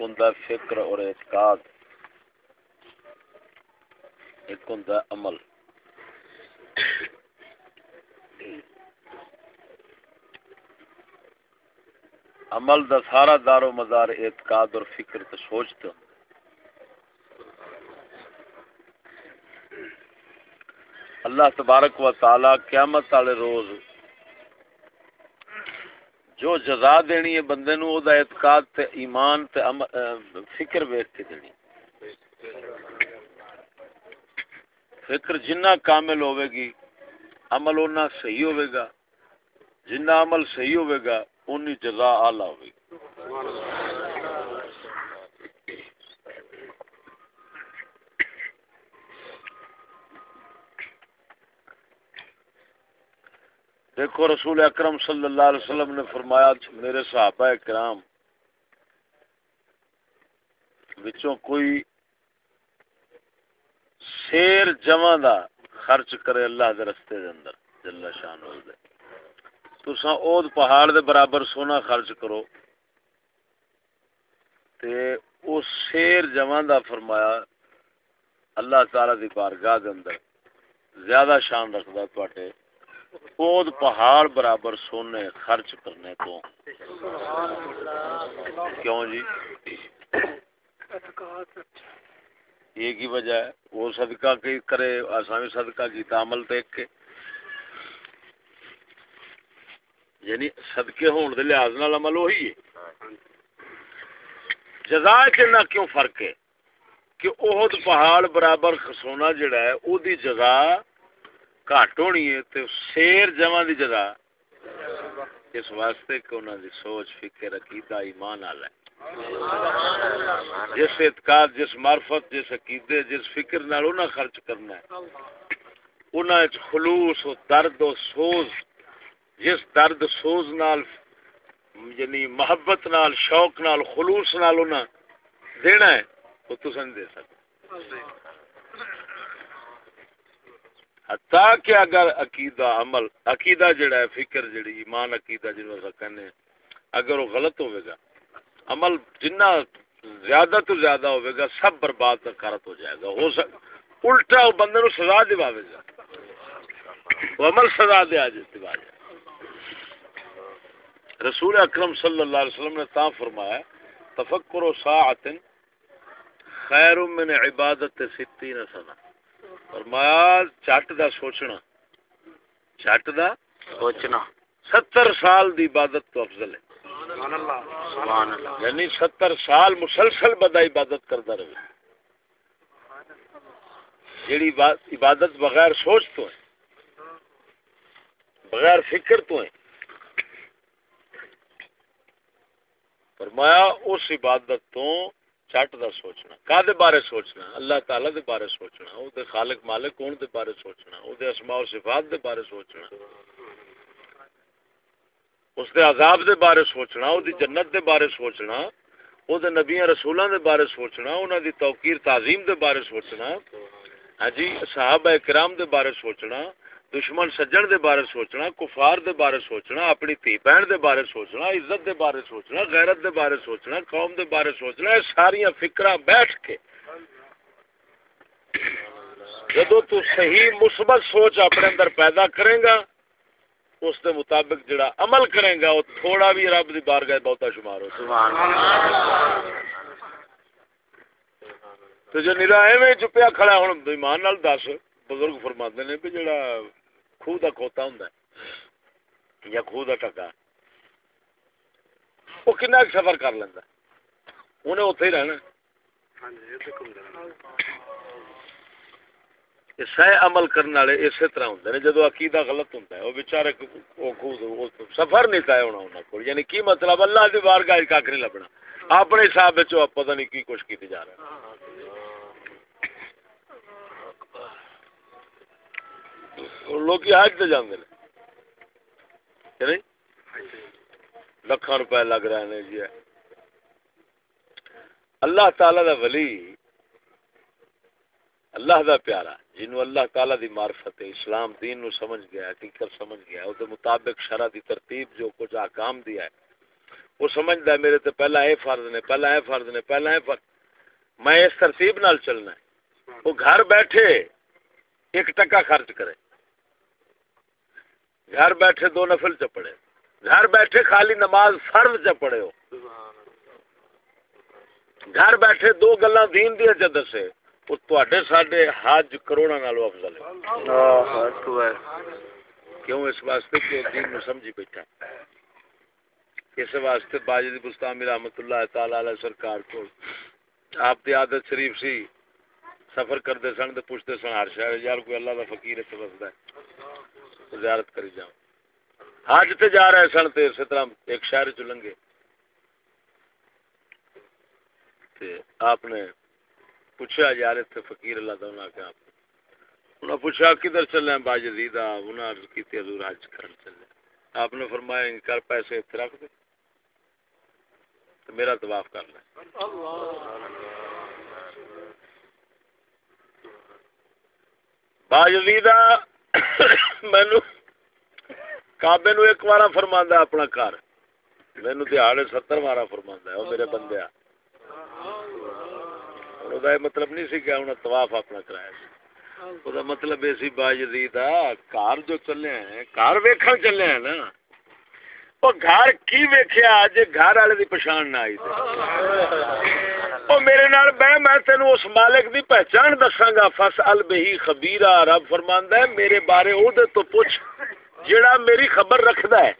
ہوں فکر اور اعتقاد، ایک ہوں عمل۔ عمل دا سارا دار و مدار اعتقاد اور فکر تو سوچتے ہوں اللہ تبارک و تعالی قیامت والے روز جو جزا دینی ہے بندے نو دا اعتقاد تے ایمان تے فکر ویکھ کے دینی۔ فکر جنہ کامل ہوے گی، عمل اونا صحیح ہوے گا۔ جنہ عمل صحیح ہوے گا، اونی جزا اعلی ہوے گی۔ دیکھو رسول اکرم صلی اللہ علیہ وسلم نے فرمایا، میرے صحابہ کرام وچوں کوئی شیر جمع دا خرچ کرے اللہ دے رستے دے اندر، جل شان ہو دے۔ تساں اود پہاڑ دے برابر سونا خرچ کرو۔ تے او شیر جمع دا فرمایا، اللہ تعالی دی بارگاہ دے اندر زیادہ شان رکھدا تواڈے۔ خود پہاڑ برابر سونے خرچ کرنے کو۔ کیوں جی؟ یہ کی وجہ ہے، وہ صدقہ کی کرے، آسامی صدقہ کی تعمل دیکھ کے۔ یعنی صدقے ہون دے لحاظ نال عمل وہی ہے۔ جزا کے کیوں فرق ہے؟ کہ احد پہاڑ برابر سونا جڑا ہے او دی جزا گھٹ ہونی ہے تے شیر جمع دی جگہ اس واسطے کہ انہوں دی سوچ فکر عقیدہ ایمان آل ہے جس اعتقاد جس معرفت جس عقیدے جس فکر نال انہاں خرچ کرنا ہے انہاں وچ خلوص و درد و سوز جس درد سوز نال یعنی محبت نال شوق نال خلوص نال انہاں دینا ہے وہ تو نہیں دے سکتے حتا کہ اگر عقیدہ عمل، عقیدہ جڑا ہے، فکر جڑی، ایمان عقیدہ جنوں اسا کہنے اگر وہ غلط ہوے گا، عمل جنہ زیادہ تو زیادہ ہوے گا، سب برباد کرت ہو جائے گا۔ ہو سک، الٹا وہ بندے نو سزا دیواوے گا۔ وہ عمل سزا دے اج دیوا رسول اکرم صلی اللہ علیہ وسلم نے تا فرمایا، تفکر و ساعت خیر من عبادت 60 سنہ۔ فرمایا چٹ دا سوچنا۔ چٹ دا سوچنا۔ ستر سال دی عبادت تو افضل ہے۔ یعنی ستر سال مسلسل بدا عبادت کرتا رہے۔ جیڑی عبادت بغیر سوچ تو ہے بغیر فکر تو ہے۔ فرمایا اس عبادت تو چٹ دا سوچنا۔ کا دے بارے سوچنا؟ اللہ تعالی دے بارے سوچنا۔ او دے خالق مالک کون دے بارے سوچنا؟ او دے اسماء و صفات دے بارے سوچنا۔ اس دے عذاب دے بارے سوچنا، او دی جنت دے بارے سوچنا، او دے نبیاں رسولاں دے بارے سوچنا انہاں دی توقیر تعظیم دے بارے سوچنا۔ ہاں جی صحابہ کرام دے بارے سوچنا۔ دشمن سجن دے بارے سوچنا، کفار دے بارے سوچنا، اپنی تھی بہن دے بارے سوچنا، عزت دے بارے سوچنا، غیرت دے بارے سوچنا، قوم دے بارے سوچنا، یہ ساری فکر بیٹھ کے۔ جدو تو صحیح مثبت سوچ اپنے اندر پیدا کرے گا، اس دے مطابق جڑا عمل کرے گا، وہ تھوڑا بھی رب دی بار گئے بہتا شمار ہو تو جو نیرا ایویں چپیا کھڑا ہوں ایمان نال دس، بزرگ فرما نے بھی جڑا خوہ دا کھوتا ہوں یا خوہ دا ٹکا وہ کنا سفر کر لینا انہیں اتنے ہی رہنا سہ عمل کرنے والے اسی طرح ہوں نے جدو عقیدہ غلط ہوں وہ بچارے سفر نہیں طے ہونا انہوں کو یعنی کی مطلب اللہ کی بار گاہ کھ نہیں لبنا اپنے حساب پتہ نہیں کی کچھ کی جا رہا لوگ حج تے جاندے نے۔ کہ نہیں؟ لکھاں روپے لگ رہے ہیں جی۔ اللہ تعالی دا ولی، اللہ دا پیارا جنو اللہ تعالی دی معرفت ہے، اسلام دین نو سمجھ گیا حقیقت سمجھ گیا او دے مطابق شرع دی ترتیب جو کچھ احکام دیا ہے، وہ سمجھتا ہے میرے تے پہلا اے فرض نے، پہلا اے فرض نے، پہلا اے فرض۔ میں اس ترتیب نال چلنا ہے۔ وہ گھر بیٹھے ایک ٹکا خرچ کرے۔ گھر بیٹھے دو نفل چپڑے گھر بیٹھے خالی نماز فرض چپڑے ہو۔ گھر بیٹھے دو گلا دین دیا چ دسے وہ حج کروڑا نالو افضل ہے کیوں اس واسطے کہ دین نو سمجھی بیٹھا؟ اس واسطے باجد بستامی رحمت اللہ تعالی علیہ سرکار کو آپ دی عادت شریف سی سفر کرتے سن تو پوچھتے سن ہر شہر یار کوئی اللہ کا فقیر اتنے بستا ہے۔ زیارت کری جاؤ حج تے جا رہے سن تو اسی طرح ایک شہر چ لنگے۔ تے آپ نے پوچھا جی، یار اتنے فقیر اللہ دا انہاں کہ آپ انہاں پوچھا، کدھر چلے ہیں؟ باجدید انہاں عرض کیتی حضور حج کرن چلے۔ آپ نے فرمایا، ان کر پیسے اتنے رکھ دے۔ تو میرا طواف کر لیں۔ باجدید مینو کابے نو ایک بار فرما اپنا گھر۔ مینو دیہڑے ستر بارہ فرما ہے وہ میرے بندے مطلب نہیں سی کہ انہیں طواف اپنا کرایا وہ مطلب یہ سی با باجدید کار جو چلے ہیں کار ویکھن چلے ہیں نا۔ وہ گھر کی ویکھیا جے گھر والے دی پہچان نہ آئی او میرے نال بہ میں تینو اس مالک دی پہچان دساں گا فس البہی خبیرہ رب فرماندا ہے، میرے بارے او دے تو پوچھ جیڑا میری خبر رکھدا ہے۔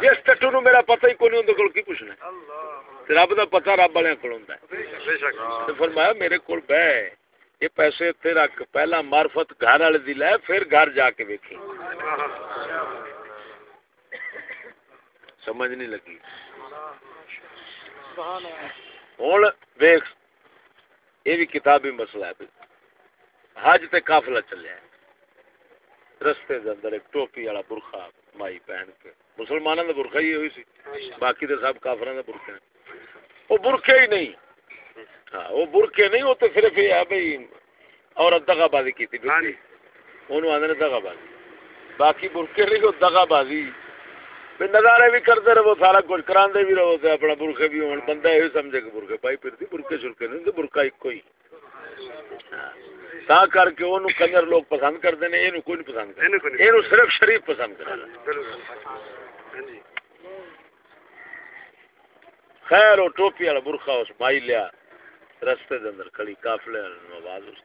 جس ٹٹو نو میرا پتہ ہی کوئی نہیں اون کول کی پوچھنا رب دا پتہ رب والے کول ہوندا ہے۔ فرمایا، میرے کول بہ۔ یہ پیسے تے رکھ۔ پہلا معرفت گھر والے دی لے، پھر گھر جا کے ویکھی۔ سمجھ نہیں لگی۔ ہوں ویخ یہ بھی کتابی مسئلہ ہے۔ حج تے قافلہ چلیا ہے رستے دے اندر ایک ٹوپی والا برخا مائی پہن کے۔ مسلمانوں کا برخا ہی ہوئی سی۔ باقی تو سب کافر کا برخے ہیں۔ وہ برخے ہی نہیں۔ ہاں وہ برخے نہیں وہ تو صرف یہ ہے بھائی عورت دگا بازی کی تھی انہوں آدھے دگا بازی باقی برخے نہیں وہ دگا بازی نظارے بھی کرتے رہو سارا کچھ کراندے بھی رہو تے اپنا برخے بھی ہون۔ بندہ یہ سمجھے کہ برخے پائی پھرتی برخے شرکے نہیں برخا ایک ہی۔ تا کر کے وہ کنجر لوگ پسند کرتے ہیں یہ کوئی نہیں پسند کرتے یہ صرف شریف پسند کرتے خیر وہ ٹوپی والا برخا اس مائی لیا رستے دے اندر کھڑی کافلے آواز اس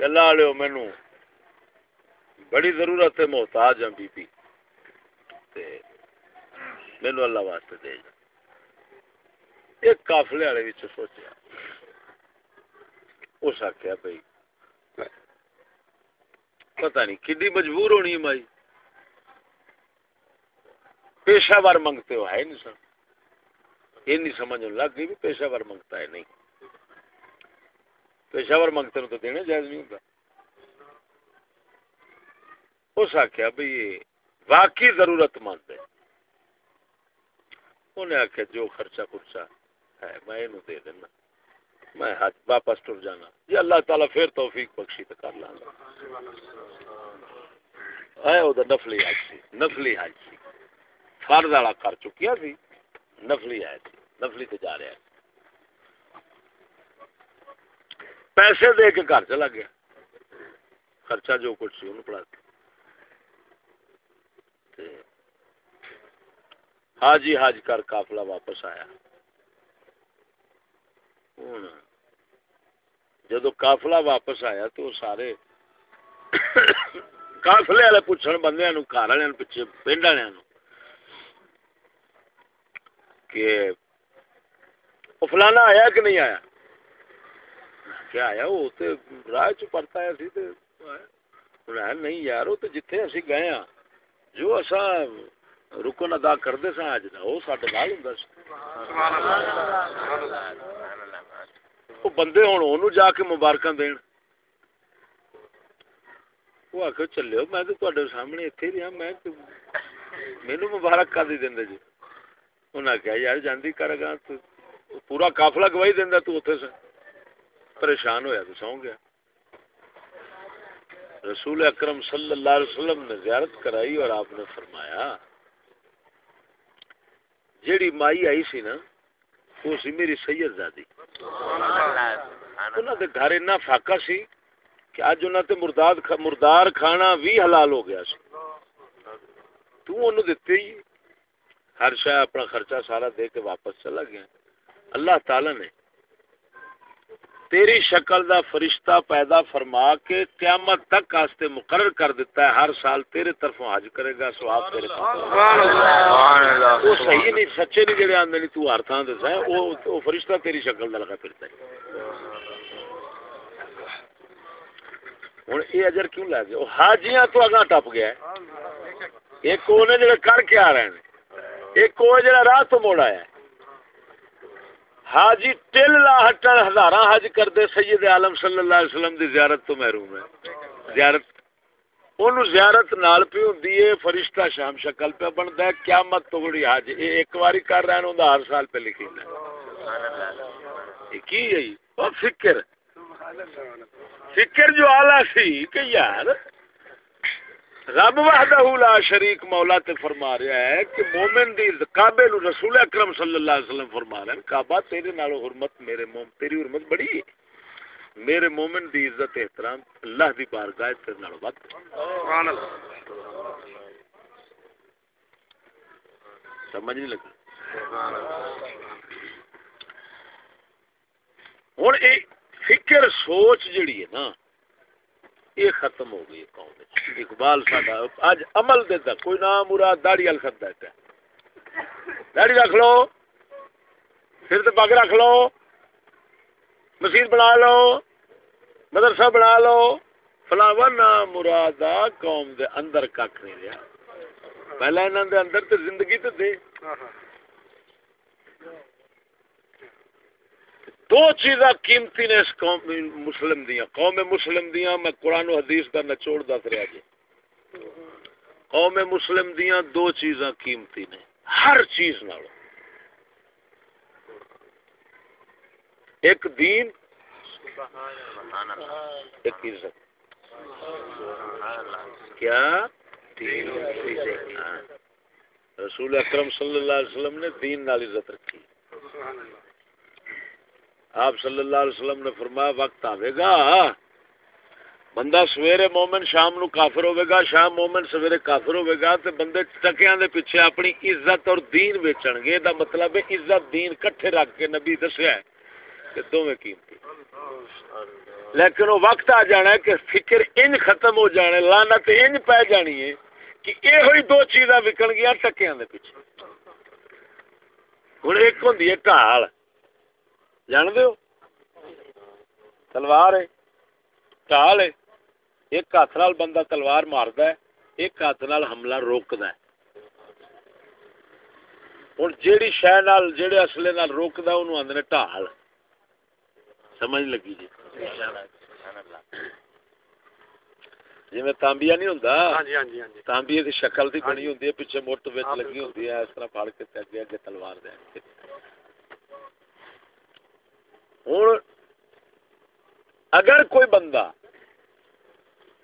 اللہ لو مینو بڑی ضرورت ہے محتاج ہوں بی بی۔ واسطے مینو اللہ واسطے دے جا ایک کافلے والے سوچا اس آخیا بھائی پتہ نہیں کنی مجبور ہونی ہے مائی پیشہ ور منگتے ہو ہے نہیں سر یہ نہیں سمجھ لگ گئی بھی پیشہ ور منگتا ہے نہیں پیشہ ور منگتے تو دینے جائز نہیں ہوتا اس آخیا بھائی واقعی ضرورت مند ہے۔ انہیں آخیا جو خرچہ خرچہ ہے، میں یہ دے دینا۔ میں حج واپس ٹر جانا۔ جی اللہ تعالیٰ پھر توفیق بخشی تو کر لاں ہے وہ نفلی حج سی، نفلی حج سی۔ فرد والا کر چکیا سی، نفلی ہے سی، نفلی تے جا رہا ہے پیسے دے کے گھر چلا گیا۔ خرچہ جو کچھ سی انہوں پڑھا حاجی حاج کر قافلہ واپس آیا۔ جدو قافلہ واپس آیا تو سارے قافلے والے پوچھن بندے گھر والے پیچھے پنڈ والے کہ فلانا آیا کہ نہیں آیا؟ کیا آیا، وہ تو راہ چ پڑتا سی نہیں یار، وہ تو جتھے اسی گئے ہاں۔ جو اصا رکن ادا کرتے سا اج کا وہ سڈے نال ہوں وہ بندے ہوں جا کے مبارک دین وہ آ کے چلے میں تو سامنے اتنے رہا میں مینو مبارک کر دی دیں جی انہیں آخیا یار جاندی کر گا تو پورا کافلا گواہی دینا تو اتنے سے پریشان ہویا تو سو گیا رسول اکرم صلی اللہ علیہ وسلم نے زیارت کرائی اور آپ نے فرمایا، جیڑی مائی آئی سی نا، وہ سی میری سید زادی۔ انہوں دے گھر اتنا فاقہ سی کہ اج انہوں تے مرداد مردار کھانا بھی حلال ہو گیا سی۔ تو انہوں دیتے ہی ہر شاہ اپنا خرچہ سارا دے کے واپس چلا گیا۔ اللہ تعالی نے تیری شکل دا فرشتہ پیدا فرما کے قیامت تک آستے مقرر کر دیتا ہے، ہر سال تیرے طرف حج کرے گا سواب تیرے وہ صحیح نہیں، سچے نہیں جڑے آندے نہیں، تو ہر تھان دسا ہے وہ فرشتہ تیری شکل دا لگا پھرتا ہے۔ ہوں یہ اجر کیوں لگ گیا حاجیاں تو اگاں ٹپ گیا ہے۔ ایک وہ جڑے کر کے آ رہے ہیں۔ ایک وہ جڑا راہ تو موڑ آیا ہے۔ ہاں حاجی ٹل لا ہٹن ہزار حج کرتے سید عالم صلی اللہ علیہ وسلم دی زیارت تو محروم ہے۔ زیارت، اونوں زیارت نال پی ہوندی ہے، فرشتہ شام شکل پہ بندا ہے، قیامت تو بڑی حج۔ اے ایک واری کر رہے ہیں ہوندا ہر سال پہ لکھیندا ہے۔ کی ہے جی؟ او فکر۔ فکر جو اعلی سی کہ یار رب وحدہ لا شریک مولا تے فرما رہا ہے کہ مومن دی کعبے نو رسول اکرم صلی اللہ علیہ وسلم فرما رہے ہیں کعبہ تیرے نالو حرمت میرے مومن تیری حرمت بڑی ہے۔ میرے مومن دی عزت احترام اللہ دی بارگاہ تیرے نالو ود سبحان اللہ۔ سمجھ نہیں لگی ہوں فکر سوچ جڑی ہے نا یہ ختم ہو گئی قوم اقبال ساڈا اج عمل دیتا کوئی نام مراد داڑی وال کرتا ہے داڑی رکھ لو۔ پھر تو پگ رکھ لو۔ مسیح بنا لو۔ مدرسہ بنا لو۔ فلاوا نام مراد قوم دے اندر کھ نہیں رہا پہلے انہوں دے اندر تے زندگی تے دے۔ ہاں، ہاں۔ دو چیزاں قیمتی نے اس قوم مسلم دیا۔ قوم مسلم دیا میں قرآن و حدیث کا نچوڑ دس رہا جی۔ قوم مسلم دیا دو چیزاں قیمتی نے۔ ہر چیز نال۔ ایک دین ایک عزت۔ کیا؟ ہاں۔ رسول اکرم صلی اللہ علیہ وسلم نے دین نال عزت رکھی۔ آپ صلی اللہ علیہ وسلم نے فرمایا، وقت آئے گا۔ بندہ سویرے مومن شام نو کافر ہوے گا، شام مومن سویرے کافر ہوے گا، تے بندے ٹکیاں دے پیچھے اپنی عزت اور دین ویچن گے۔ دا مطلب ہے عزت دین کٹھے رکھ کے نبی دسیا ہے کہ دوویں قیمتی۔ لیکن وہ وقت آ جانا ہے کہ فکر انج ختم ہو جانے لعنت انج پہ جانی ہے کہ یہ ہوئی دو چیزاں وکن گیا ٹکیاں دے پیچھے۔ ہن ایک ہوندی ہے ٹال۔ جان دو تلوار ہے ٹال ہے ایک ہاتھ نال بندہ تلوار مارد ہے ایک ہاتھ نال حملہ روکد ہے۔ ہوں جیڑی شہ نال جیڑے اصلے نال روکد انہوں آدھے ٹال۔ سمجھ لگی جی؟ جی میں تانبیا نہیں ہوں ہاں جی، ہاں جی، ہاں تانبیے کی شکل کی بنی ہوں پیچھے مٹ لگی ہوں اس طرح پڑ کے اگے اگے تلوار دے ہوں اگر کوئی بندہ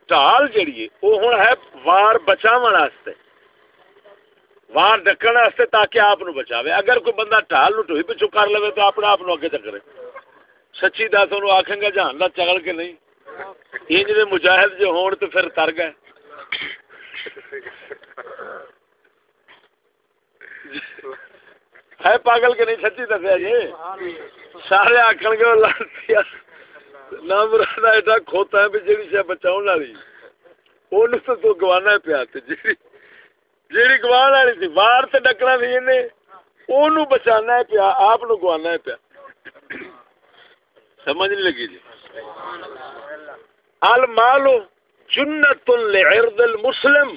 ٹال جیڑی وہ ہوں ہے وار بچاو وار ڈکن واسطے تاکہ آپ بچاوے اگر کوئی بندہ ٹال نو ٹوئی پچھو کر لے تو اپنے آپ اگے چکرے سچی دس ان آخیں گا جہان کا چگل کے نہیں انج دے مجاہد جو ہون تو پھر تر گئے ہے پاگل کے نہیں سچی دسیا جی سارے آخر گے لانتی نہ مراد ایڈا کھوتا ہے بھی جیڑی شاید بچاؤ والی وہ تو گوانا پیا جیڑی جیڑی گوان والی تھی وار تو ڈکنا تھی انہیں بچانا ہے پیا آپ گوانا ہے پیا سمجھ نہیں لگی جی المال جنت لعرض المسلم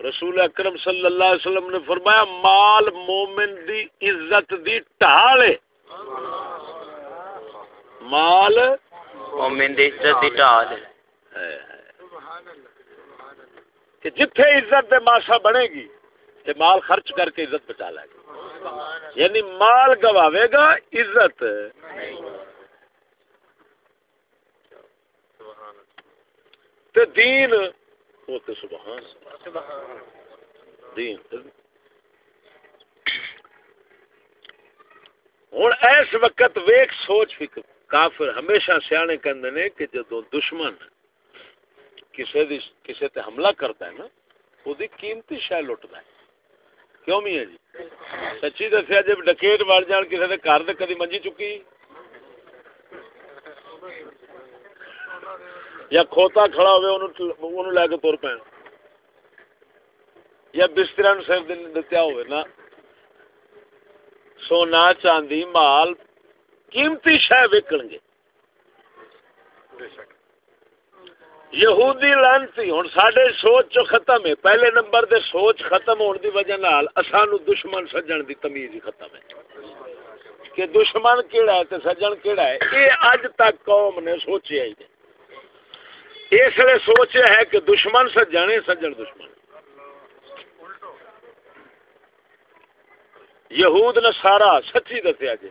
رسول اکرم صلی اللہ علیہ وسلم نے فرمایا مال مومن دی عزت دی ٹھال ہے مال مومن دی عزت دی ہے کہ جتھے عزت دے ماسا بنے گی تے مال خرچ کر کے عزت بچا لے گا یعنی مال گواوے گا عزت۔ تے دین وہ تے سبحان دین۔ ہوں اس وقت ویک سوچ فکر۔ کافر ہمیشہ سیانے کہندے نے کہ جدو دشمن کسے دی کسے تے حملہ کرتا ہے نا وہ دی قیمتی شے لٹدا ہے۔ کیوں میاں جی؟ سچی دسیا، جب ڈکیٹ مار جان کسے دے گھر تے کدی منجی چکی؟ یا کھوتا کھڑا ہوئے انہوں لے کے تر پین۔ یا بستر سر دن دتیا ہوئے نا۔ سونا چاندی، مال قیمتی شہ وکن گے۔ یہودی لانتی ہوں سڈے سوچ چو ختم ہے۔ پہلے نمبر دے سوچ ختم ہونے دی وجہ نال اسانو دشمن سجن دی تمیز ہی ختم ہے۔ کہ دشمن کیڑا ہے تے سجن کیڑا ہے یہ اج تک قوم نے سوچیا ہی نہیں۔ اس لیے سوچیا ہے کہ دشمن سجن سجن دشمن۔ یہود نے سارا سچی دسیا جی۔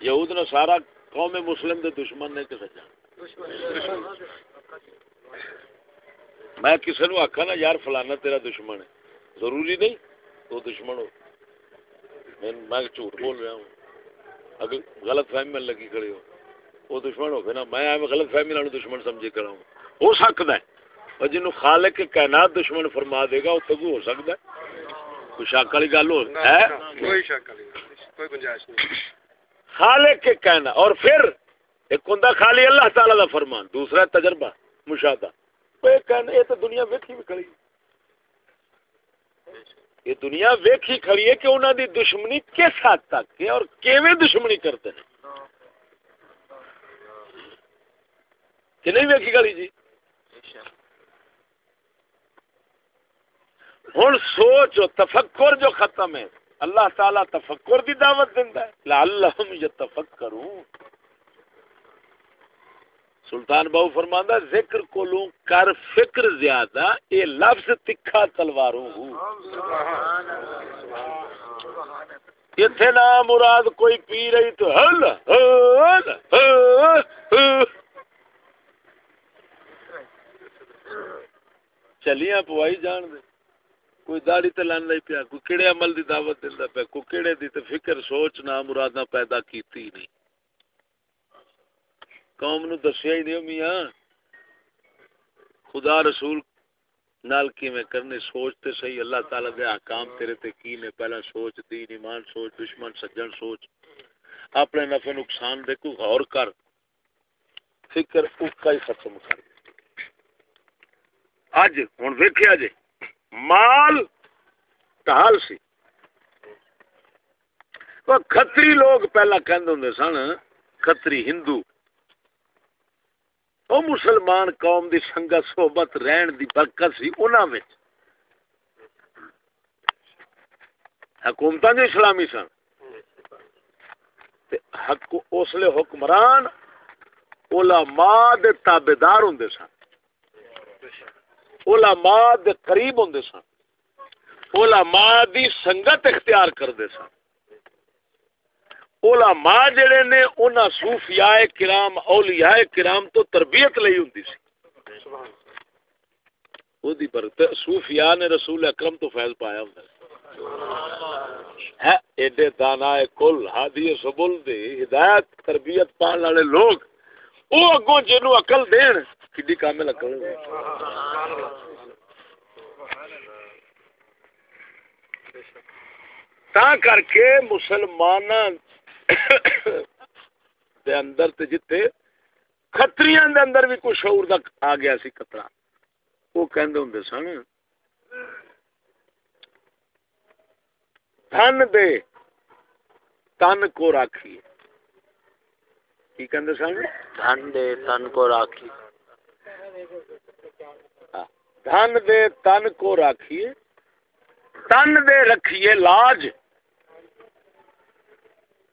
یہود نے سارا قوم مسلم دے دشمن نے کہ سجا میں کسی نو آخا نا یار فلانا تیرا دشمن ہے۔ ضروری نہیں تو دشمن ہو۔ میں جھوٹ بول رہا ہوں۔ اگر غلط فہمی میں لگی کھڑے ہو وہ دشمن ہو نا میں غلط فہمی والوں دشمن سمجھے کرا ہوں۔ ہو سکتا ہے۔ اور جنوب خالق کے کائنات دشمن فرما دے گا اتنے کو ہو سکتا ہے۔ کوئی شک والی گل ہو؟ کوئی شک کوئی گنجائش نہیں۔ خالق کے کہنا اور پھر ایک ہوں خالی اللہ تعالی دا فرمان، دوسرا تجربہ، مشاہدہ۔ یہ تو دنیا ویکھی بھی کھڑی۔ یہ دنیا ویکھی کھڑی ہے کہ انہوں دی دشمنی کس حد تک ہے اور کیویں دشمنی کرتے ہیں؟ کہ نہیں ویکھی کھڑی جی؟ ہوں سوچ تفکر جو ختم ہے اللہ تعالی تفکر دی دعوت دینا ہے۔ لعلہم یتفکرون۔ سلطان بہو فرماندا ذکر کو لوں کر فکر زیادہ، اے لفظ تکھا تلواروں ہوں اتنے نہ مراد کوئی پی رہی تو ہل ہل۔ چلیاں پوائی جان دے۔ کوئی داڑی تے لان نہیں پیا، کوئی کیڑے عمل دی دعوت دیندا پیا، کوئی کیڑے دی تے فکر، سوچ، نہ مراداں پیدا کیتی نہیں۔ قوم نو دسیا ہی نہیں میاں۔ خدا رسول نال کیویں کرنے، سوچ تے صحیح، اللہ تعالی دے احکام تیرے تے کی نے؟ پہلا سوچ، دین، ایمان سوچ، دشمن، سجن سوچ۔ اپنے نفع نقصان دے کو غور کر۔ فکر اکا ہی ختم کر۔ اج ہن ویکھیا جے۔ مال ٹال سی۔ کتری لوگ پہلا کہندے ہوندے سن کتری ہندو۔ او مسلمان قوم دی سنگت، صحبت، رہن دی برکت سی انہاں وچ۔ حکومتاں جو اسلامی سن۔ تے حق اس لے حکمران، علماء دے تابعدار ہوندے سن۔ علماء دے قریب ہوندے سن۔ علماء دی سنگت اختیار کردے سن۔ علماء جڑے نے انہاں صوفیاء کرام، اولیاء کرام تو تربیت لئی ہوندی سی۔ او دی پر صوفیاء نے رسول اکرم تو فیض پایا ہوندا ہے، ایڈے دانا کل ہادی سبل دے ہدایت، تربیت پان والے لوگ۔ او اگوں جنوں عقل دین کڈی کامل عقل تا کر کے مسلمان دے اندر تے جتے کھتریاں دے اندر بھی کوئی شعور دا آ گیا سی کترا وہ کہندے ہوندے سن دھن دے تن کو راکھیے کی کہندے سن دھن دے تن کو راکھیے دھن دے تن کو راکھیے تن دے رکھیے لاج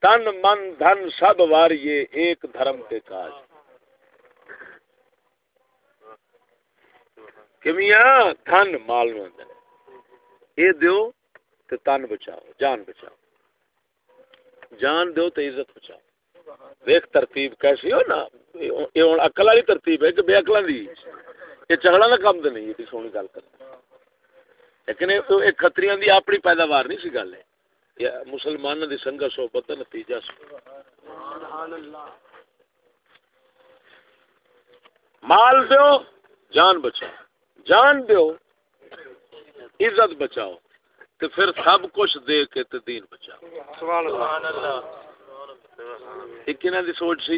تن من دھن سب واریے ایک دھرم کے کاج کمیاں دھن مال میں اے دیو تے تن بچاؤ جان بچاؤ جان دیو تے عزت بچاؤ دیکھ ترتیب کیسی ہو نا، یہ ہوں اکل والی ترتیب ہے کہ بے اکل دی۔ یہ چگڑا کا کام تو نہیں ہے سونی گل کر لیکن ایک کتری دی اپنی پیداوار نہیں سی گل ہے۔ مسلمانوں کی سنگت، صحبت کا نتیجہ مال دیو، جان بچاؤ۔ جان دیو، عزت بچاؤ۔ تو پھر سب کچھ دے کے تے دین بچاؤ۔ سبحان اللہ۔ کنہ دی سوچ سی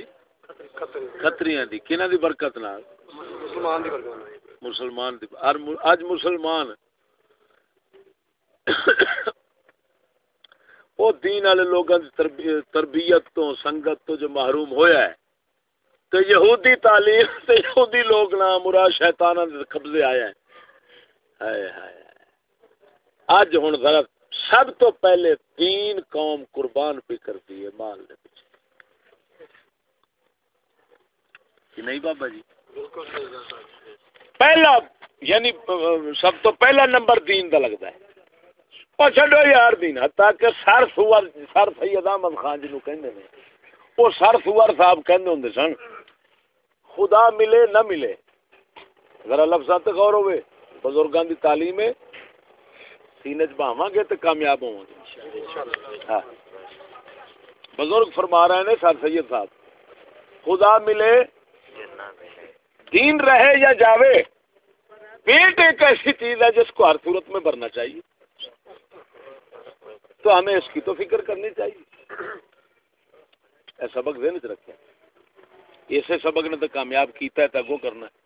خطریاں دی کنہ دی برکت نال مسلمان دی اج مسلمان وہ دین والے لوگوں کی تربیت تو سنگت تو جو محروم ہویا ہے تو یہودی تعلیم تو یہودی لوگ نہ مراد شیطان قبضے آیا ہے اج ہوں ذرا سب تو پہلے دین قوم قربان بھی کرتی ہے مال دے پیچھے نہیں بابا جی؟ پہلا یعنی سب تو پہلا نمبر دین دا لگتا ہے۔ اور چڈو یار دین حتا کہ سر سور سر سید احمد خان جی کہندے نے وہ سر سور صاحب کہندے ہوندے سن۔ خدا ملے نہ ملے۔ ذرا لفظات غور ہوئے۔ بزرگاں دی تعلیم ہے۔ سینے چ گے تے کامیاب ہوں گے۔ ہاں۔ بزرگ فرما رہے ہیں سر سید صاحب، خدا ملے، دین رہے یا جاوے، پیٹ ایک ایسی چیز ہے جس کو ہر صورت میں بھرنا چاہیے۔ تو ہمیں اس کی تو فکر کرنی چاہیے۔ اے سبق ذہن چ رکھے اسے سبق نے تو کامیاب کیتا ہے تو تگو کرنا ہے۔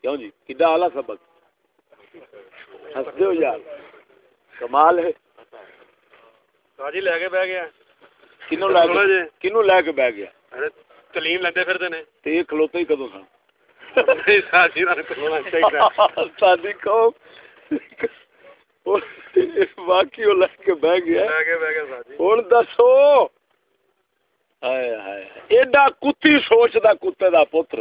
کیوں جی؟ کدا اعلیٰ سبق؟ ہنستے ہو یار۔ کمال ہے۔ جی لے کے بہ گیا۔ کنوں لے کے کنوں لے کے بہ گیا۔ تعلیم لیندے پھردے نے۔ تے کھلوتے ہی کدوں سن سادی قوم واقعی لے کے بہ گیا۔ ہوں دسو۔ ایڈا کتی سوچ دا کتے دا پتر۔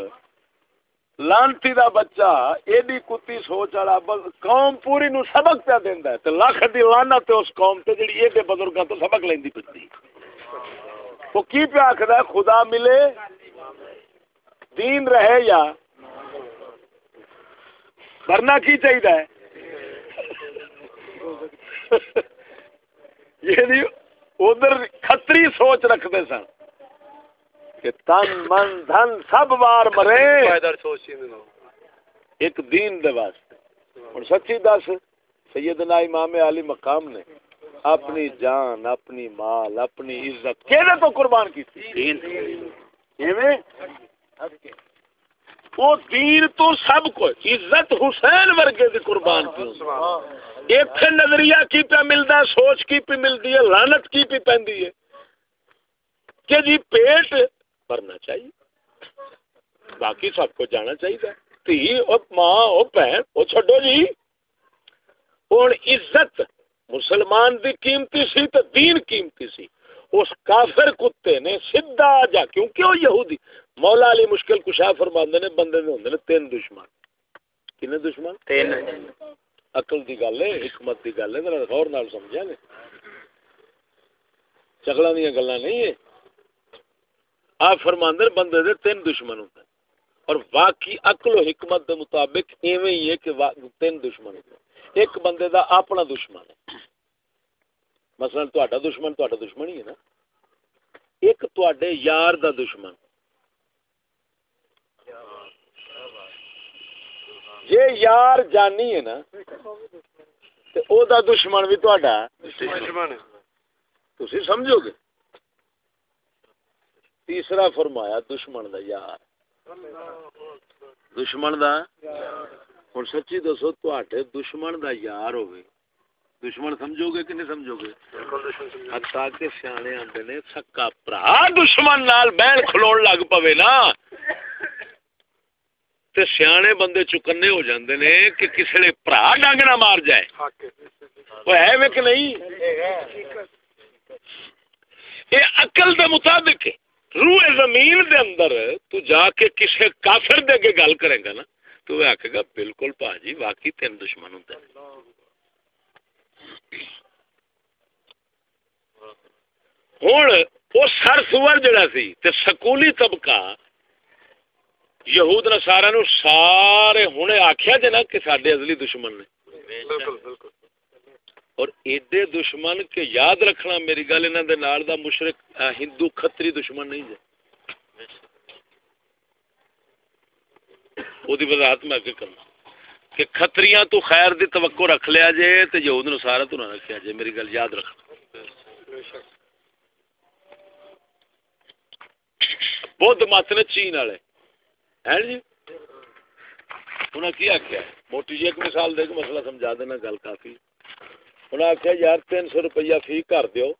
لانتی دا بچہ، ایڈی کتی سوچ والا قوم پوری نو سبق پہ دینا ہے تو لکھ دی لانا اس قوم تے جڑی ایڈے بزرگاں تو سبق لیندی پتی وہ کی پہ آخر خدا ملے، دین رہے یا؟ کرنا کی چاہیے یہ ادھر کتری سوچ رکھتے سن۔ کہ تن من دھن سب بار مرے۔ ایک دین دے واسطے۔ ہوں سچی دس سیدنا امام علی مقام نے اپنی جان اپنی مال اپنی عزت کہ تو قربان کی وہ دین تو سب کو عزت حسین ورگے دی قربان کی ایک نظریہ کی پہ ملتا سوچ کی پہ ملتی ہے لانت کی پہ پہنتی ہے۔ کہ جی پیٹ بھرنا چاہیے۔ باقی سب کو جانا چاہیے۔ تھی ماں او بہن وہ چڈو جی۔ ہوں عزت مسلمان دی قیمتی سی تو دین قیمتی سی۔ اس کافر کتے نے سیدھا جا کیونکہ وہ یہودی۔ مولا علی مشکل کشا فرماندے نے بندے دے ہوندے نے تین دشمن۔ کنے دشمن؟ تین۔ عقل دی گل ہے حکمت دی گل ہے ذرا غور نال سمجھا نے چکلا دی گلاں نہیں ہے آپ فرماندے بندے دے تین دشمن ہوندے اور واقعی عقل و حکمت دے مطابق ایویں ہی ہے کہ تین دشمن ہوندے ایک بندے دا اپنا دشمن ہے۔ مثلا تہاڈا دشمن تہاڈا دشمن ہی ہے نا۔ ایک تہاڈے یار دا دشمن۔ جے یار جانی ہے نا تے او دا دشمن بھی تہاڈا دشمن تسی سمجھو گے؟ تیسرا فرمایا دشمن دا یار۔ دشمن دا؟ ہن سچی دسو تہاڈے دشمن دا یار ہوے دشمن سمجھو گے کہ نہیں سمجھو گے حتا کہ سیانے آندے نے سکا پرا دشمن نال بہن کھلون لگ پوے نا۔ تے سیانے بندے چکنے ہو جاندے نے کہ کسی نے پرا ڈنگ نہ مار جائے۔ وہ ہے کہ نہیں؟ یہ عقل دے مطابق روح زمین دے اندر تو جا کے کسی کافر دے کے گل کرے گا نا، تو وہ آکے گا، بالکل پاجی، واقعی تین دشمن ہوتا ہے ہوں وہ سر سور جڑا سی تے سکولی طبقہ یہود نسارا نو سارے ہوں آخیا جنا کہ سڈے ازلی دشمن نے۔ بالکل بالکل۔ اور ایڈے دشمن کے یاد رکھنا میری گل انہوں دے نال دا مشرق ہندو کھتری دشمن نہیں جے وہ وضاحت میں اگے کرنا۔ کہ کھتریاں تو خیر دی توقع رکھ لیا جے تے یہود نصارا تو نہ رکھیا جے، میری گل یاد رکھنا۔ بدھ مت نے چین والے۔ ہیں جی؟ انہیں کی آخیا موٹی جی ایک مثال دے کے مسئلہ سمجھا دینا، گل کافی انہیں آخیا یار تین سو روپیہ فی کر دیو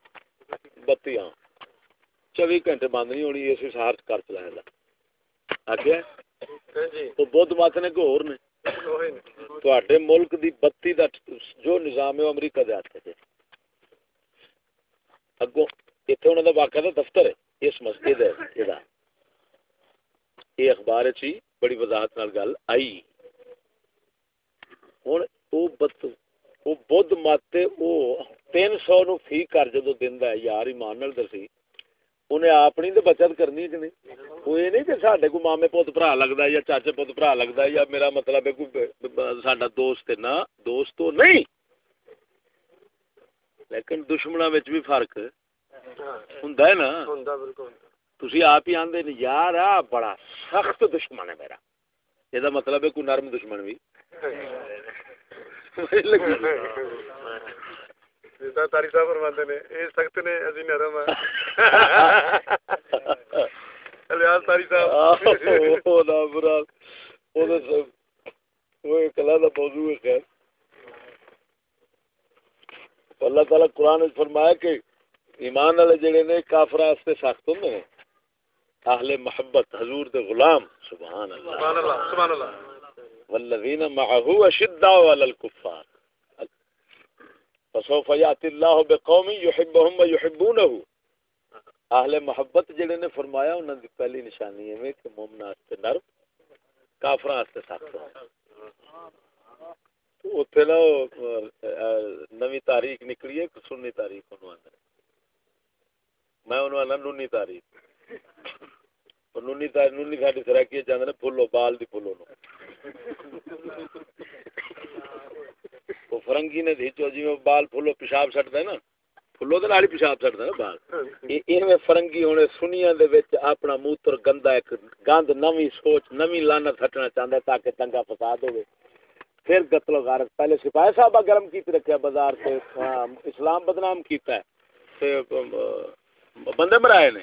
بتی ہاں چوبی گھنٹے بند نہیں ہونی اسی سہار کر چلایا دا آخیا جی۔ وہ بدھ مت نے کہ ہور نے؟ تواڈے ملک دی بتی دا جو نظام ہے وہ امریکہ دے ہاتھ ہے اگوں اتنے انہوں دا باقاعدہ دفتر ہے اس مسجد ہے یہ یہ اخبار چی بڑی وضاحت نال گل آئی۔ وہ بت وہ بدھ مت وہ تین سو نو فی کر جدو دینا ہے یار ایمان دسی۔ انہیں اپنی تو بچت کرنی کہ نہیں؟ وہ یہ نہیں کہ سارے کو مامے پوت برا لگتا یا چاچے پوت برا لگتا یا میرا مطلب ہے کوئی ساڈا دوست ہے نا دوست تو نہیں۔ لیکن دشمنا بھی فرق ہوں نا۔ تھی آپ ہی آدھے یار آ بڑا سخت دشمن ہے میرا۔ یہ مطلب ہے کوئی نرم دشمن بھی۔ ہاں۔ اللہ تعالی قرآن فرمایا کہ ایمان والے جڑے نے کافراں سخت ہوندے اہل محبت حضور دے غلام سبحان اللہ۔ سبحان اللہ سبحان اللہ۔ والذین معه اشداء على الكفار فسوف ياتي الله بقوم يحبهم ويحبونه اہل محبت جڑے نے فرمایا انہاں دی پہلی نشانی ہے کہ مومن واسطے نرم، کافراں واسطے سخت تو اوتھے نا نوی تاریخ نکلی ہے، سنی تاریخ انہوں نے۔ میں انہوں آنا نونی تاریخ۔ نونی تاریخ نونی ساڈی سرائکی چاہتے نے پھلو بال دی پھلو نو فرنگی نے دھیچو جی میں بال پھلو پیشاب سٹدا ہے نا پھلو دے نال ہی پیشاب سٹدا ہے نا بال ایویں فرنگی ہونے سنیاں دے وچ اپنا موتر گندا ایک گند نویں سوچ نویں لعنت ہٹنا چاہندا ہے تاکہ دنگا فساد ہوے پھر قتل و غارت پہلے سپاہی صاحبہ گرم کیتے رکھیا بازار سے اسلام بدنام کیتا ہے تے بندے مرائے نے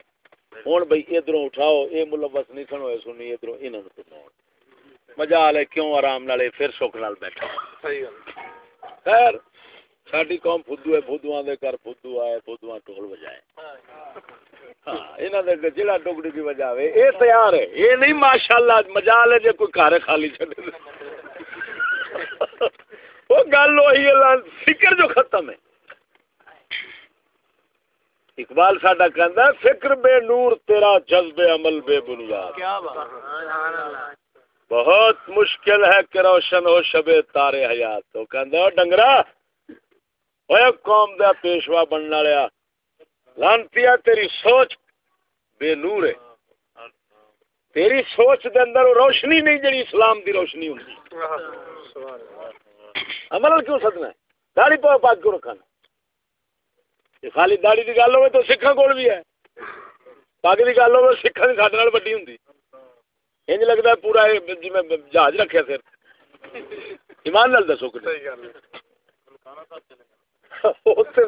ہوں بھائی ادھر اٹھاؤ یہ ملوث نہیں سن ہوئے سنی ادھر یہاں سناؤ۔ مزا لے کیوں آرام نال پھر سکھ نال بیٹھا۔ خیر ساری قوم فدو ہے فدواں دے فدو آئے فدواں ٹول وجائے ہاں، کوئی خالی چھڈے فکر جو ختم ہے۔ اقبال ساڈا کہندا فکر بے نور تیرا جذب عمل بے بنیاد۔ بہت مشکل ہے کہ روشن ہو شب تارے حیات۔ تو کہندا ڈنگرا اوے قوم دا پیشوا بننا لیا لانتیا تیری سوچ بے نور ہے۔ تیری سوچ دے اندر روشنی نہیں جڑی اسلام دی روشنی ہوندی۔ عمل کیوں سدنا ہے؟ داڑھی پاؤ پاک کیوں رکھنا خالی داڑی کی گل ہوے تو سکھاں کول بھی ہے۔ باقی کی گل ہوے سکھاں دی ساڈے وڈی ہوندی۔ انج لگدا پورا جی میں جہاز رکھیا سر۔ ایمان نال دسو کہ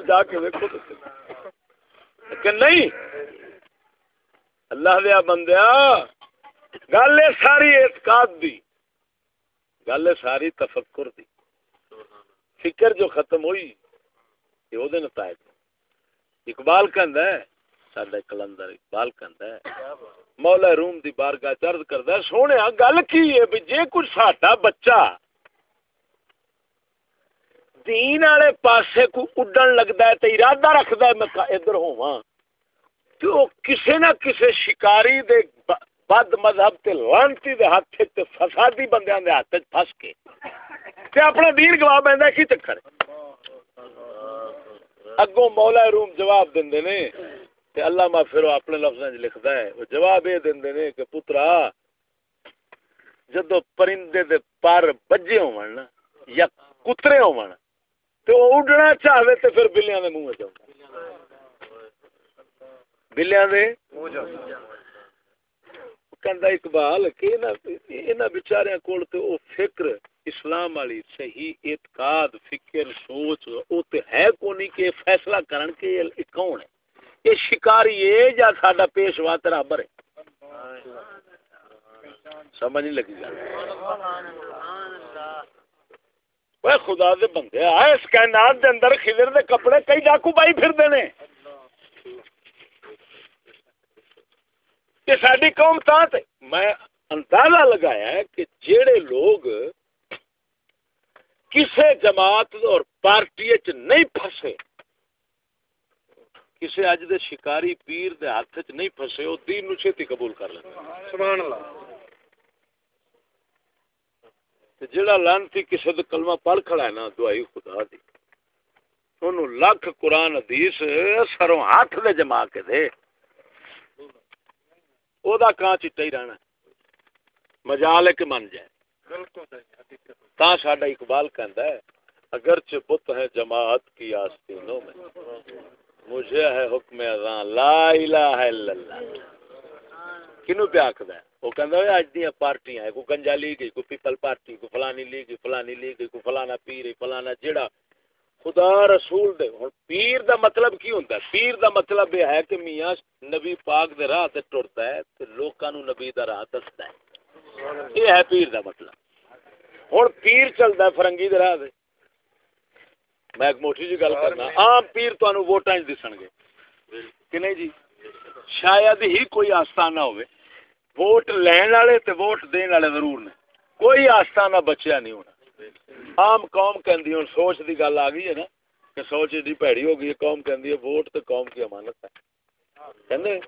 جا کے ویکھو نہیں؟ اللہ دیا بندیا گل ہے ساری اعتقاد دی۔ گل ہے ساری تفکر دی۔ فکر جو ختم ہوئی یہ وہ نتائج۔ اقبال کہندا ہے، ساڈا کلندر اقبال کہندا ہے، مولا روم دی بارگاہ چرد کردا ہے سونیا گل کی ہے بھی جے کوئی ساڈا بچہ دین والے پاسے کو اڈن لگتا ہے تو ارادہ رکھتا ہے، میں ادھر ہوا تو وہ کسے نہ کسے شکاری دے بد مذہب تے لانتی دے ہاتھ تے فسادی بندیاں دے ہاتھ وچ پھس کے تے اپنا دین گوا بیندا کی چکر ہے؟ اگوں مولا روم جواب دیندے نے تے اللہ ما پھر اپنے لفظاں وچ لکھدا ہے، وہ جواب اے دیندے نے کہ پترا جدو پرندے دے پر بجے ہون نا یا کترے ہون تو وہ اڈنا چاہے تو پھر بلیاں دے منہ چاہتا بلیاں دے؟ کہندا اقبال کہ انہاں بیچاریاں کول تے او فکر اسلام والی صحیح اعتقاد فکر سوچ او تے ہے کونی کہ فیصلہ کرن کہ یہ کون ہے یہ شکاری ہے یا ساڈا پیشوا تے رابر ہے سمجھ نہیں لگی گل اوے خدا دے بندے آ اس کائنات دے اندر خضر دے کپڑے کئی ڈاکو بائی پھردے نے کہ ساری قوم تا تے میں اندازہ لگایا ہے کہ جڑے لوگ کسے جماعت اور پارٹی چ نہیں پھسے کسے اج دے شکاری پیر دے ہاتھ چ نہیں پھسے او دین نو چھتی قبول کر لیں سبحان اللہ۔ تے جڑا لانتی کسے دے کلمہ پڑھ کھڑا ہے نا دعائی خدا دی۔ اونوں لاکھ قرآن حدیث سروں ہاتھ دے جما کے دے۔ او دا کان چٹا ہی رہنا مجال ہے کہ من جائے تا ساڈا اقبال کہندا ہے اگرچہ بت ہے جماعت کی آستینوں میں مجھے ہے حکم اذاں لا الہ الا اللہ کنو پہ آکھدا ہے وہ کہندا ہے اج دی پارٹیاں ہے کو گنجا لی گئی کو پیپل پارٹی کو فلانی لی گئی فلانی لی گئی کو فلانا پیر فلانا جڑا خدا رسول دے۔ ہن پیر دا مطلب کی ہوندا ہے؟ پیر دا مطلب یہ ہے کہ میاں نبی پاک دے راہ تے ٹرتا ہے تے لوکاں نو نبی دا راہ دسدا ہے۔ یہ ہے پیر دا مطلب۔ ہن پیر چلدا ہے فرنگی دے راہ تے میں ایک موٹی جی گل کرنا۔ عام پیر تانوں ووٹاں وچ دسن گے۔ کہ نہیں جی؟ شاید ہی کوئی آستانہ ہوئے ووٹ لین والے تے ووٹ دین والے ضرور نے۔ کوئی آستانہ بچیا نہیں ہونا۔ عام قوم کہندی ہن سوچ دی گل آ گئی ہے نا کہ سوچ ایڈی پیڑی ہو گئی ہے قوم کہندی ہے ووٹ تے قوم کی امانت ہے کہندے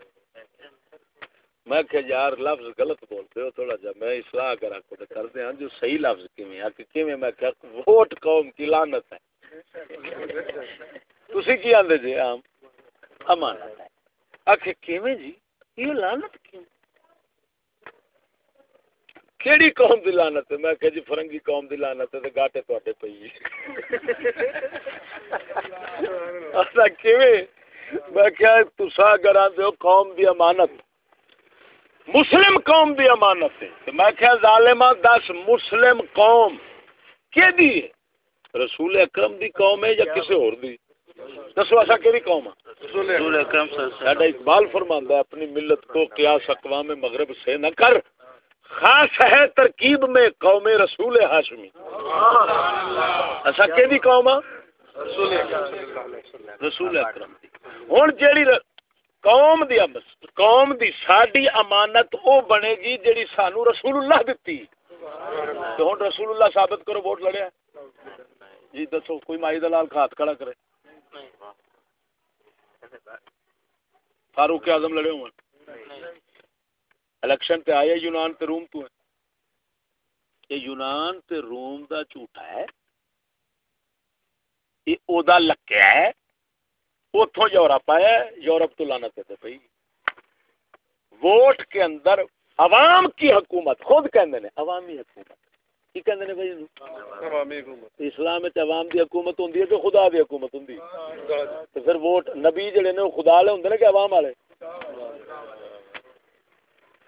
میں کہ یار لفظ غلط بولتے ہو تھوڑا جا میں اصلاح کرا کو کرتے ہیں جو صحیح لفظ کیویں ہے کہ کیویں میں کہ ووٹ قوم کی لعنت ہے تسی کی آندے جی عام امانت ہے آخ کیویں جی یہ لعنت کیوں کیڑی قوم دی لعنت میں کہ جی فرنگی قوم دی لعنت ہے تے گاٹے تواڈے پئی اسا کیویں؟ میں کہ تسا اگر آندے ہو قوم دی امانت۔ مسلم قوم دی امانت ہے۔ تے میں کہ ظالما دس مسلم قوم کی دی ہے؟ رسول اکرم دی قوم ہے یا کسی اور دی؟ دسو ایسا کیڑی قوم ہے رسول اکرم ساڈا اقبال فرماندا ہے اپنی ملت کو قیاس اقوام مغرب سے نہ کر۔ خاص ہے ترکیب میں قوم رسول ہاشمی۔ ایسا کیڑی قوم رسول اکرم۔ ہن جیڑی قوم دی قوم دی ساڈی امانت او بنے گی جیڑی سانو رسول اللہ دتی۔ تو ہن رسول اللہ ثابت کرو ووٹ لڑیا جی دسو کوئی مائی دلال ہاتھ کھڑا کرے۔ فاروق اعظم لڑے ہوئے۔ الیکشن تے آئے یونان تے روم تو ہے۔ یہ یونان تے روم دا جھوٹا ہے۔ یہ او دا لکیا ہے۔ اتوں یورپ آیا یورپ تو لانا تے پئی ووٹ کے اندر عوام کی حکومت خود کہندے نے عوامی حکومت۔ کی کہندے نے بھائی؟ عوامی حکومت۔ اسلام وچ عوام دی حکومت ہوندی ہے کہ خدا دی حکومت ہوندی تے پھر ووٹ نبی جڑے نے خدا والے ہوندے نے کہ عوام والے؟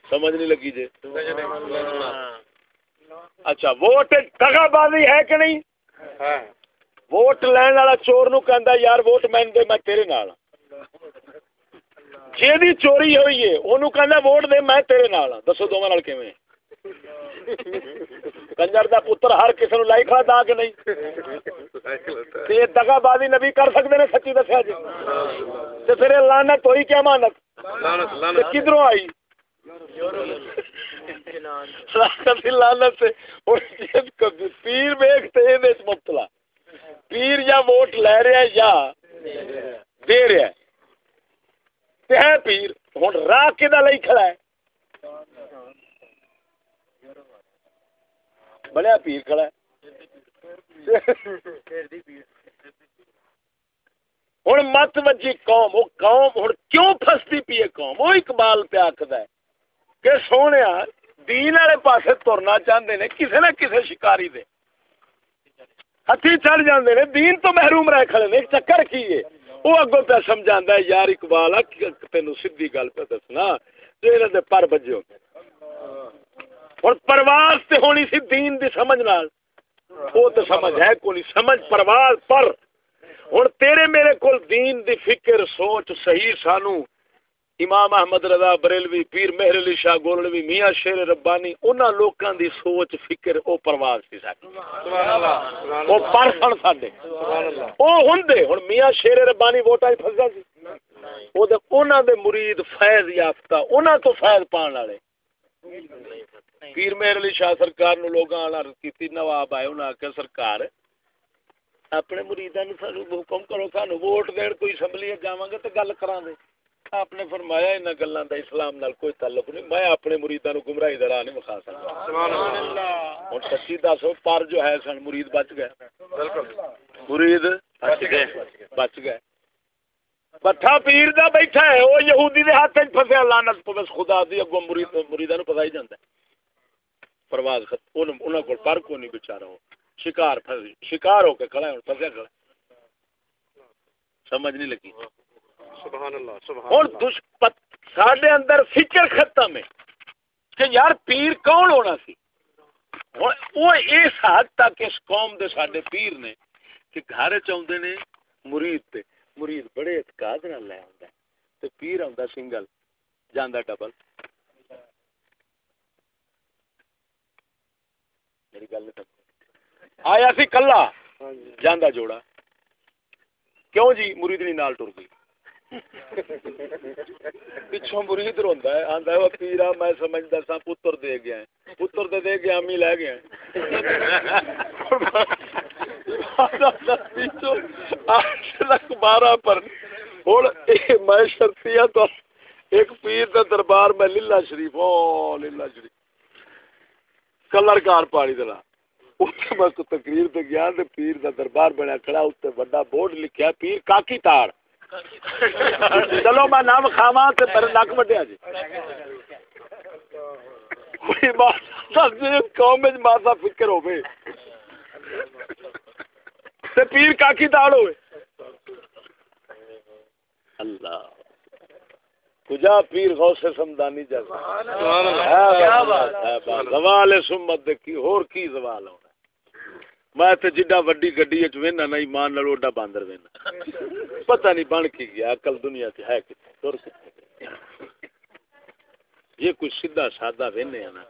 سمجھ نہیں لگی جی۔ اچھا ووٹ دگا بازی ہے کہ نہیں؟ ووٹ لین والا چور نو کہندا یار ووٹ میں دے میں تیرے نال جے دی چوری ہوئی ہے اونوں کہندا ووٹ دے میں تیرے نال دسو دوواں نال کیویں۔ کنجر دا پتر ہر کسی نو لائی کھڑا دا کہ نہیں؟ تے دگا بازی نبی کر سکدے نے سچی دسیا جی۔ تے پھر لعنت ہوئی کیا؟ مانت؟ تے کدھروں آئی؟ لعنت پیر ویکھتے مبتلا۔ پیر یا ووٹ لے رہا یا دے رہا ہے۔ پیر ہوں راہ کہ کھڑا ہے؟ بڑا پیر کھڑا ہے۔ ہوں مت وجی قوم وہ قوم ہوں کیوں فستی پی ہے قوم؟ وہ اقبال پہ آخد ہے۔ کہ سونے دین والے پاسے ترنا چاہتے نے کسی نہ کسی شکاری دے۔ ہتھی چڑھ جاندے نے، دین تو محروم رہ کھڑے نے، ایک چکر کی ہے؟ وہ اگوں پہ سمجھاندا ہے، یار اقبال، آ تینوں سیدھی گل پہ دسنا تے انہاں دے پر بجو ہن پرواز تے ہونی سی دین دی سمجھ نال۔ وہ تو سمجھ ہے کوئی سمجھ پرواز پر۔ ہن تیرے میرے کول دین دی فکر، سوچ صحیح سانو۔ امام احمد رضا بریلوی پیر مہر علی شاہ گولڑوی میاں شیر ربانی انہاں لوکاں دی سوچ فکر او پرواز سی ساڈی۔ سبحان اللہ او پر سن ساڈے۔ سبحان اللہ۔ او ہوندے ہن میاں شیر ربانی ووٹاں وچ پھسا سی۔ او دے انہاں دے مرید فیض یافتہ انہاں تو فیض پان والے۔ پیر مہر علی شاہ سرکار نو لوگاں عرض کیتی نواب آئے انہاں کہ سرکار اپنے مریداں نو سانو حکم کرو سانو ووٹ دین کوئی اسمبلی جاواں گے تے گل کراں گے آپ نے فرمایا ان گلاں دا اسلام نال کوئی تعلق نہیں میں اپنے مریداں نو گمراہی دا راہ نہیں مکھا سکتا سبحان اللہ۔ ہن سچی دسو پر جو ہے سن مرید بچ گئے۔ بالکل۔ مرید بچ گئے۔ بچ گئے۔ بٹھا پیر دا بیٹھا ہے او یہودی دے ہاتھ وچ پھسیا لعنت پوس خدا دی اگوں مرید مریداں نو پتہ ہی جاندا پرواز خط انہاں کول پر کو نہیں بیچارہ شکار شکار ہو کے کھڑا ہے پھسیا کھڑا سمجھ نہیں لگی۔ سبحان اللہ سبحان ساڈے اندر فکر ختم ہے کہ یار پیر کون ہونا سی؟ وہ اس حد تک اس قوم دے ساڈے پیر نے کہ گھر چاہتے نے مرید تے۔ مرید بڑے اعتقاد نال لے آندا ہے۔ تے پیر آندا سنگل جاندا ڈبل۔ میری گل نہیں آیا سی کلا ہاں جی۔ جاندا جوڑا۔ کیوں جی؟ مرید نال ٹر گئی۔ پچھوں مرید روندا ہے، آندا ہے او پیرا میں سمجھدا سا پتر دے گیا ہے۔ پتر دے دے گیا امی لے گیا بارہ پر۔ ہوں میں شرطیا تو ایک پیر دا دربار میں لیلا شریف، او لیلا شریف۔ کلر کار پاڑی دلا۔ میں تقریر تے گیا، تے پیر دا دربار بنیا کھڑا اتنے بڑا بورڈ لکھیا، پیر کاکی تاڑ۔ چلو میں نام کھاوا تے پر نک وڈیا جی۔ قوم ماسا فکر تے پیر کاکی داڑ ہوے اللہ۔ کجا پیر غوث سمدانی جیسا۔ زوال سمت کی اور کی زوال ہونا۔ میں تے جڈا وڈی گڈی وچ وینا نا ایمان نال اوڈا باندر وینا پتہ نہیں بن کی گیا عقل دنیا تے ہے کتے تر کتے یہ کوئی سیدھا سادہ وینے نا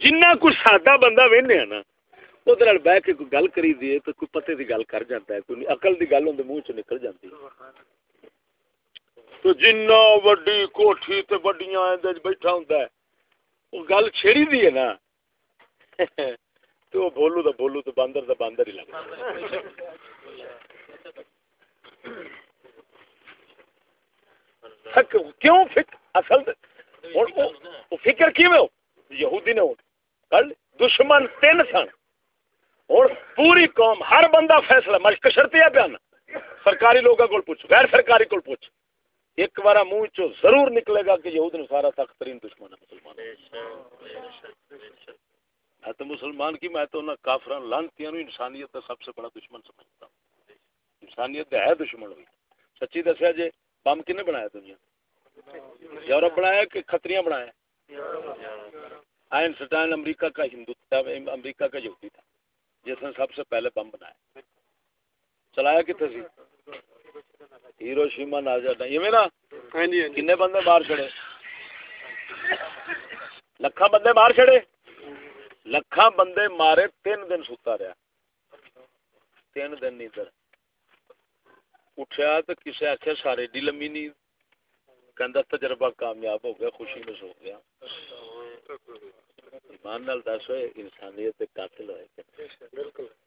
جنہ کوئی سادہ بندہ وینے نا اودے نال بیٹھ کے کوئی گل کری دی تو کوئی پتے دی گل کر جاندا ہے کوئی عقل دی گل اون منہ چ نکل جاندی تو جنہ وڈی کوٹھی تے وڈیاں اندے بیٹھا ہوندا ہے او گل چھڑی دی ہے نا تو بولو تو بولو تو باندر تو باندر ہی لگتا کیوں فکر اصل فکر کی ہو؟ یہودی نے کل دشمن تین سن۔ اور پوری قوم، ہر بندہ فیصلہ مشک شرطیا پیا نا سرکاری لوگوں کو پوچھ غیر سرکاری کو پوچھ ایک بار منہ چو ضرور نکلے گا کہ یہود نے سارا سخت ترین دشمن ہے مسلمان۔ میں تو مسلمان کی میں تو کافران لانتی ہوں انسانیت کا سب سے بڑا دشمن سمجھتا ہوں۔ انسانیت ہے دشمن ہوئی۔ سچی دسیا جی بم کنے بنایا دنیا؟ یورپ بنایا کہ کھتریاں بنایا؟ آئنسٹائن امریکہ کا ہندو تھا امریکہ کا یہودی تھا جس نے سب سے پہلے بم بنایا۔ چلایا کتنے سی؟ ہیرو شیما ناجا یہ میرا ہاں جی، ہاں جی۔ کنے بندے باہر چڑے لکھا بندے باہر چڑے لکھا بندے مارے تین دن ستا رہا۔ تین دن نیندر اٹھیا تو کسی آخیا سارے ڈی لمبی نیند کہ تجربہ کامیاب ہو گیا، خوشی میں سو گیا۔ ایمان نال دس ہوئے، انسانیت قاتل ہوئے۔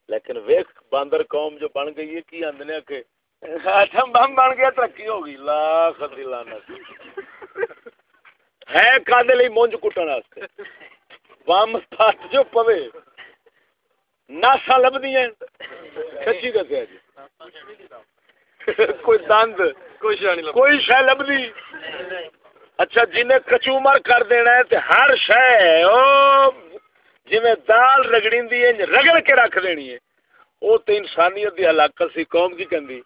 لیکن ویخ باندر قوم جو بن گئی ہے، کی آدھے کہ اچھا بم بن گیا، ترقی ہو گئی۔ لاکھ لانا ہے کدے مونج کٹن واسطے۔ پٹ جو پوے ناسا لبدی سچی دسیا جی۔ کوئی دند کوئی شہ لبدی اچھا جنہیں کچومر کر دینا ہے تے ہر شہ جی دال رگڑی رگڑ کے رکھ دینی ہے۔ وہ تو انسانیت دی ہلاکت سی قوم کی کہندی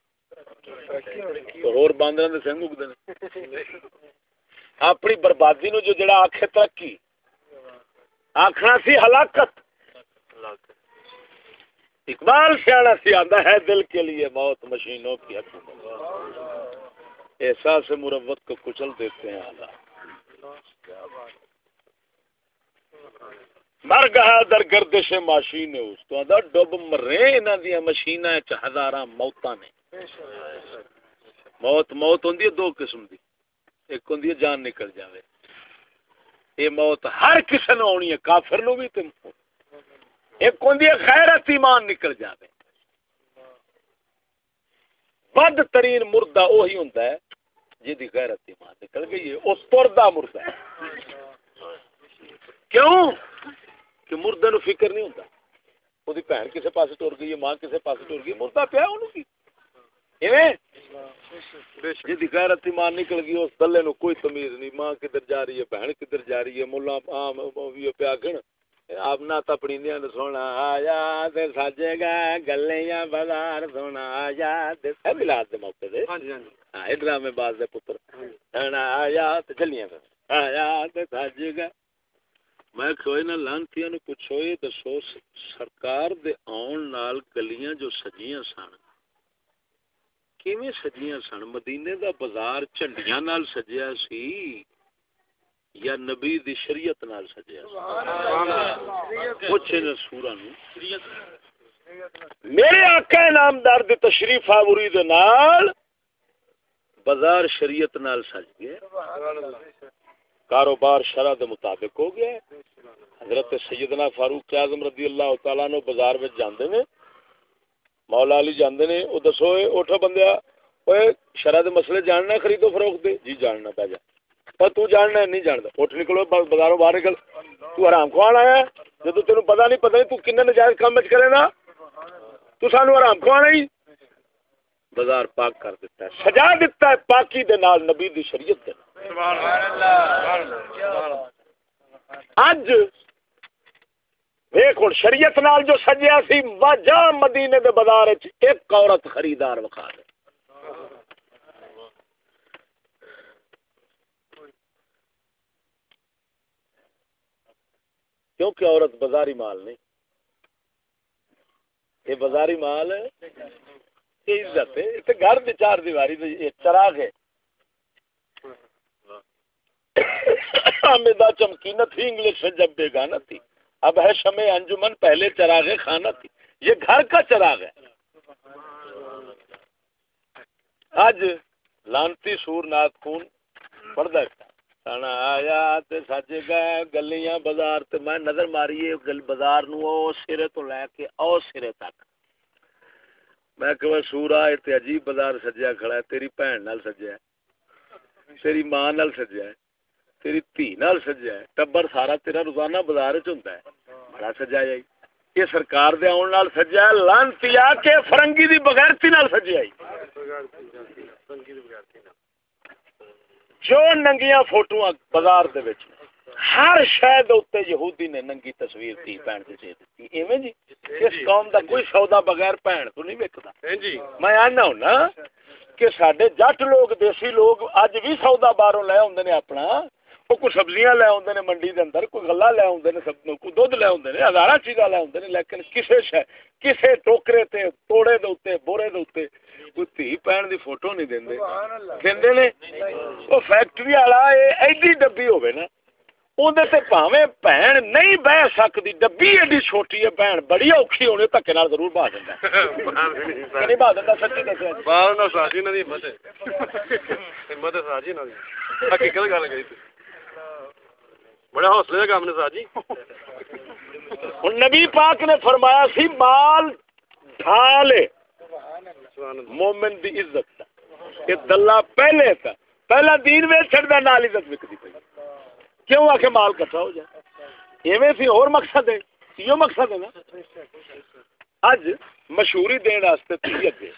تو ہور باندراں دے سنگ اگدے نے۔ اپنی بربادی نو جو جڑا آکھے ترقی۔ آکھنا سی ہلاکت۔ اقبال سیاح سی آندا ہے، دل کے لیے موت مشینوں کی حکومت احساس مروت کو کچل دیتے ہیں حالات مر گیا در گردش ماشین اس تو آدھا ڈب مرے انہاں دی مشیناں وچ ہزاراں موتاں نے۔ موت موت ہوندی ہے دو قسم دی۔ ایک ہوندی ہے جان نکل جاوے۔ یہ موت ہر کسے نو ہونی ہے، کافر نو بھی تے ایک ہوندی ہے، غیرت ایمان نکل جاوے۔ بد ترین مردہ وہی ہوندا ہے جدی غیرت ایمان نکل گئی ہے اس تردا مردہ ہے۔ کیوں؟ کہ مردے نو فکر نہیں ہوندا۔ وہ بھن کسے پاسے ٹر گئی ہے، ماں کسے پاسے ٹر گئی مردہ پیا انہوں کی؟ غیرت ایمان نکل گئی اس دلے نو کوئی تمیز نہیں. ماں کدھر جا رہی ہے بہن کدھر جا رہی ہے؟ ملا عام پیا گن آپ نہ تپڑی نے سونا آیا تے سجے گا گلیاں بازار سونا آیا تے سب ملاد دے موقع دے؟ ہاں جی ہاں جی. ڈرامے باز دے پتر. سونا آیا تے چلیاں آیا تے سجے گا. میں کوئی نہ لانتیاں نو پوچھو یہ دسو سرکار دے آن نال گلیاں جو سجیاں سن کیویں سجیاں سن مدینے دا بازار جھنڈیاں نال سجیا سی یا نبی دی شریعت نال سجیا سی پوچھے نے سورا نو میرے آقا نامدار دی تشریف آوری دے نال بازار شریعت نال سج گیا کاروبار شرع دے مطابق ہو گیا حضرت سیدنا فاروق اعظم رضی اللہ تعالیٰ نو بازار میں جاندے نے مولا علی جاندے نے او دسو اے بندیا اوے شرع دے مسئلے جاننا خریدو فروخت دے؟ جی جاننا پہ جا۔ پر تو جاننا نہیں جاندا۔ اٹھ نکلو بازاروں باہر نکل۔ تو حرام کھوان آیا ہے؟ جدو تینوں پتہ نہیں پتہ نہیں تو کنے نجائز کام وچ کرے نا۔ تو سانو حرام کھوان آئی۔ بازار پاک کر دیتا ہے۔ سجا دیتا ہے پاکی دے نال نبی دی شریعت دے سبحان اللہ۔ اج دیکھ ہوں، شریعت نال جو سجیا سی وجہ مدینے دے بازار ایک عورت خریدار وکھا دے کیونکہ عورت بازاری مال نہیں، یہ بازاری مال عزت ہے گھر دی چار دیواری چراغ ہے۔ چمکی نہ تھی، انگلش سے جب بے گانا تھی۔ اب ہے شمع انجمن پہلے چراغ خانہ تھی۔ یہ گھر کا چراغ ہے۔ آج لانتی سور نات خون پڑھتا سانا آیا تے سجے گئے گلیاں بازار تے۔ میں نظر ماری گل بازار نو او سرے تو لے کے او سرے تک۔ میں کہ سورا تے عجیب بازار سجیا کھڑا ہے۔ تیری بہن نال سجیا ہے۔ تیری ماں نال سجیا ہے۔ تیری تھی نال سجیا ہے، ٹبر سارا تیرا روزانہ بازار چ ہے۔ بڑا سجا سجایا یہ سرکار دے آن نال سجیا لانتی آ کے فرنگی دی بغیرتی نال سجیا جو ننگیاں فوٹو بازار دے وچ، ہر شہر اتنے یہودی نے ننگی تصویر تھی بہن کی دے دیتی ایویں جی؟ اس قوم دا کوئی سودا بغیر بہن تو نہیں وکدا جی میں آنا ہونا کہ سڈے جٹ لوگ، دیسی لوگ، اج بھی سودا باہروں لے آدھے نے اپنا۔ وہ کوئی سبزیاں لے آدھے نے منڈی دے اندر کوئی گلا لے آدھے نے سب کوئی دھد لے آدھے نے ہزار چیزاں لے آدھے نے لیکن کسے شہ کسے ٹوکرے تے توڑے دے اتنے بورے دے اتنے کوئی تھی پہن دی فوٹو نہیں دے دے نے وہ فیکٹری والا ایڈی ڈبی ہوے نا بہن نہیں بہ سکتی ڈبی ایڈی چھوٹی ہے بہن بڑی اوکھی ہونے دکے ضرور بہا دینا۔ نہیں بہا دینا سچی دس بڑے حوصلے کا کام نے سا جی نبی پاک نے فرمایا سی، مال ڈھال مومن دی عزت یہ دلہ پہلے تھا پہلا دین میں چڑھتا نال عزت وکتی پی کیوں آ کے مال کٹھا ہو جائے؟ ایویں سی اور مقصد ہے۔ یہ مقصد ہے نا؟ اج مشہوری دین واسطے تھی اگے۔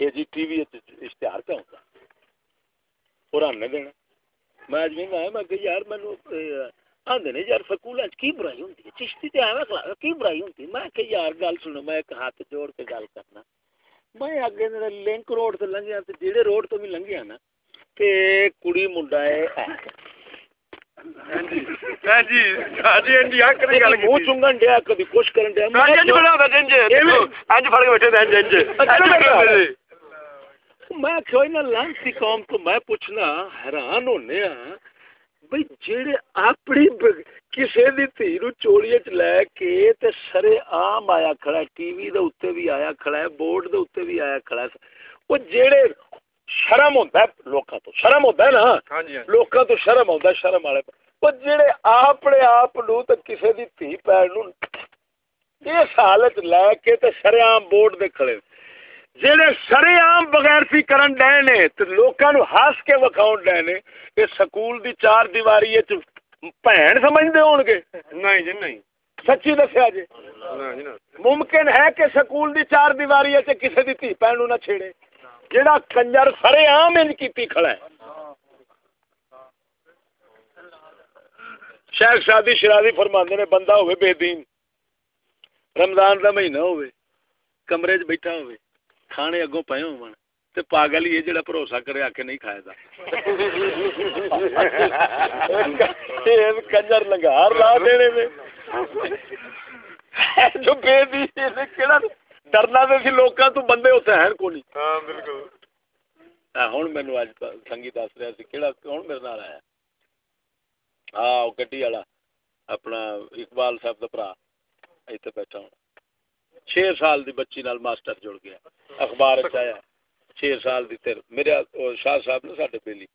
یہ جی ٹی وی اشتہار پہ ہوتا؟ اور دینا۔ میں اج میں میں کہ یار مینوں آندے نے یار سکول کی برائی ہوندی ہے؟ چشتی تے ایویں کلا کی برائی ہوندی میں کہ یار گل سنو میں ایک ہاتھ جوڑ کے گل کرنا۔ میں اگے لنک روڈ تے لنگیا تے جڑے روڈ تو بھی لنگیا نا تے کڑی منڈا ہے ہاں جی ہاں جی ہاں جی منہ چنگن ڈیا کبھی کچھ کرن ڈیا جی بنا دا جنج۔ انج پھڑ کے بیٹھے انج انج میں کوئی نہ لانتی قوم تو میں پوچھنا حیران ہونے ہاں بھئی جیڑے اپنی کسے دی تھی نو چوڑی چ لے کے تے سرے عام آیا کھڑا ہے ٹی وی دے اوتے بھی آیا کھڑا ہے بورڈ دے اوتے بھی آیا کھڑا ہے۔ او جیڑے شرم ہوندا ہے لوکاں تو شرم ہوندا ہے نا؟ ہاں جی لوکاں تو شرم ہوندا ہے شرم والے۔ او جیڑے اپنے آپ نو تے کسے دی تھی پیر نو اس حالت لے کے تے سرے عام بورڈ دے کھڑے۔ جہے سرے عام بغیر سی کرن ڈے نے تے لوکاں نو ہس کے وکھاون ڈے نے اے سکول دی چار دیواری وچ بہن سمجھدے ہون گے۔ نہیں جی نہیں۔ سچی دسیا جی؟ جی ممکن ہے کہ سکول دی چار دیواری وچ کسے دی تھی نو نہ چھیڑے۔ جیڑا کنجر سرے عام انج کیتی کھڑا ہے۔ شیخ شادی شرادی فرماندے نے بندہ ہوئے بے دین۔ رمضان دا مہینہ ہوئے کمرے چ بیٹھا ہوئے کھانے اگوں پے ہون تے پاگل ہی جڑا بھروسہ کرے آ کے نہیں کھائے دا کنجر لنگار لا دینے میں جو بے دی کیڑا ڈرنا تے سی لوکاں تو بندے اوتے ہیں کو نہیں ہاں بالکل ہن مینوں اج سنگی دس رہا سی کیڑا کون میرے نال آیا ہاں او گڈی والا اپنا اقبال صاحب دا بھرا ایتھے بیٹھا ہوں چھ سال دی بچی نال ماسٹر جڑ گیا۔ اخبار چ آیا چھ سال دی تیر۔ میرے شاہ صاحب نے ساڈے بیلی۔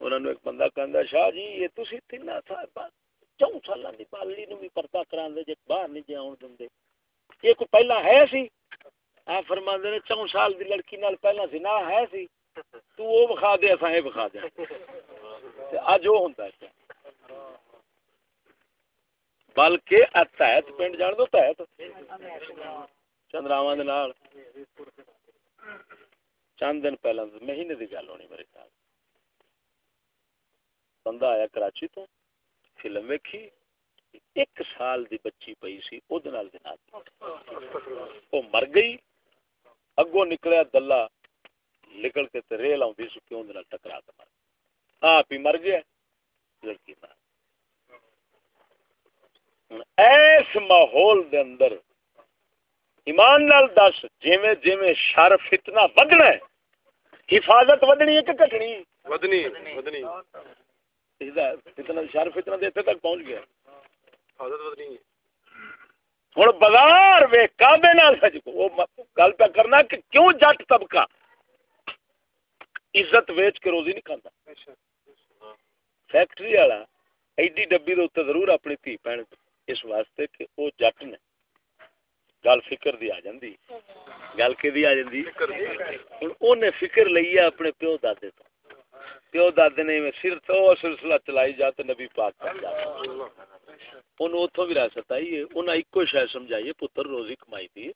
انہوں نے ایک بندہ کہندا شاہ جی یہ تسی تین صاحب چون سالاں دی بالی نو بھی پردہ کراندے جے باہر نہیں جے آون دندے۔ یہ کوئی پہلا ہے سی؟ آ فرماندے نے، چون سال دی لڑکی نال پہلا سی نہ ہے سی۔ تو او بخا دے، اساں اے بخا دے۔ تے اج او ہوندا ہے۔ بلکہ تحت پنڈ جان دو تحت۔ چندراواں نال۔ چند دن پہلا مہینے دی گل ہونی میرے خیال۔ بندہ آیا کراچی تو، فلم ویکھی۔ ایک سال دی بچی پئی سی او دے نال۔ جناب او مر گئی۔ اگوں نکلیا دلہ۔ نکل کے تے ریل آوندی سی، کیوں دے نال ٹکرا کے مر آپ ہی مر گیا۔ لڑکی مر ایس ماحول دے اندر ایمان نال دس جویں جویں شر فتنہ ودنا ہے حفاظت ودنی ہے کہ کٹنی ودنی ودنی فتنہ شر فتنہ دے تک پہنچ گیا۔ حضرت ودنی ہوں بازار وے کابے نال سج وہ گل پہ کرنا کہ کیوں جٹ طبقہ عزت ویچ کے روزی نہیں کھانا فیکٹری والا ایڈی ڈبی دے ضرور اپنی تھی پہن۔ اس واسطے کہ وہ جٹ نے گل فکر دی آ جاندی۔ گل کہ آ جاندی؟ ہن اونے فکر لئی ہے اپنے پیو دادے تو۔ پیو دادے نے میں سر تو سلسلہ چلائی جا تے نبی پاک کا جا۔ اون اوتھوں بھی وراثت آئی ہے انہاں اکو شے سمجھائی پتر روزی کمائی دی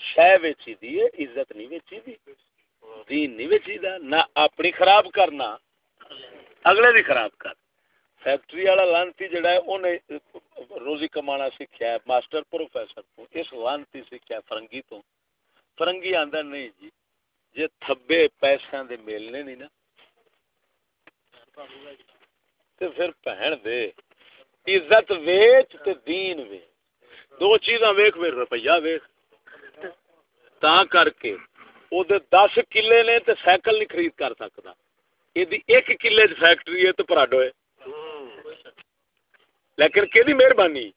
شے ویچی دی عزت نہیں ویچی دی۔ دین نہیں ویچی دا، نہ اپنی خراب کرنا، اگلے دی خراب کر۔ فیکٹری والا لانتی جڑا ہے انہیں روزی کمانا سیکھا ہے ماسٹر پروفیسر تو اس لانتی سیکھا ہے فرنگی تو فرنگی آندا نہیں جی جے تھبے پیسے دے ملنے نہیں نا تے پھر پہن دے عزت ویچ تے دین ویچ دو چیزاں ویکھ ویکھ روپیہ ویکھ تا کر کے او دے دس کلے نے تے سائیکل نہیں خرید کر سکدا یہ ایک کلے چ فیکٹری ہے تو پراڈو ہے لیکن کہ مہربانی؟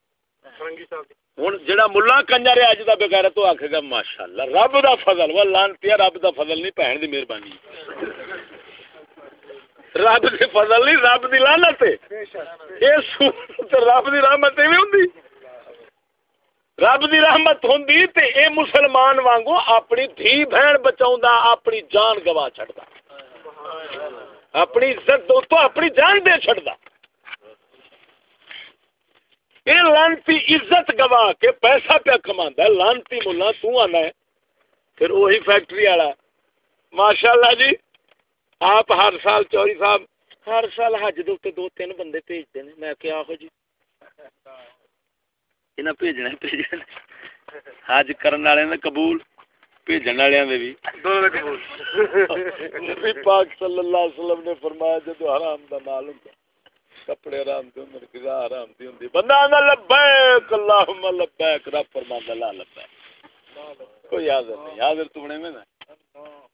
ہوں جا ملا کنجا رہا اج کا بغیر تو آخے گا ماشاء اللہ رب دا فضل وہ لانتی رب دا فضل نہیں بھن دی مہربانی۔ رب دی فضل نہیں رب دی لانت رب دی رحمت بھی ہوں رب دی رحمت ہوں تے اے مسلمان وانگو اپنی دھی بہن بچاؤں اپنی جان گوا چڑھتا اپنی عزت دو تو اپنی جان دے چڑھتا یہ لانتی عزت گوا کے پیسہ پیا کما لانتی ملا تنا ہے۔ پھر وہی فیکٹری والا ماشاء اللہ جی آپ ہر سال چوری صاحب ہر سال حج دے دو تین بندے بھیجتے ہیں۔ میں کیا آخو جی؟ انہیں بھیجنا بھیجنا حج کرن والے نے قبول بھیجن والے نے بھی۔ نبی پاک صلی اللہ علیہ وسلم نے فرمایا جب حرام دا مال ہوندا۔ کپڑے حرام دے ہوندے غذا حرام دی ہوندی۔ بندہ آندا لبیک، اللہم لبیک، رب فرماندا لا لبیک۔ کوئی حاضر نہیں، حاضر تو بنے میں نا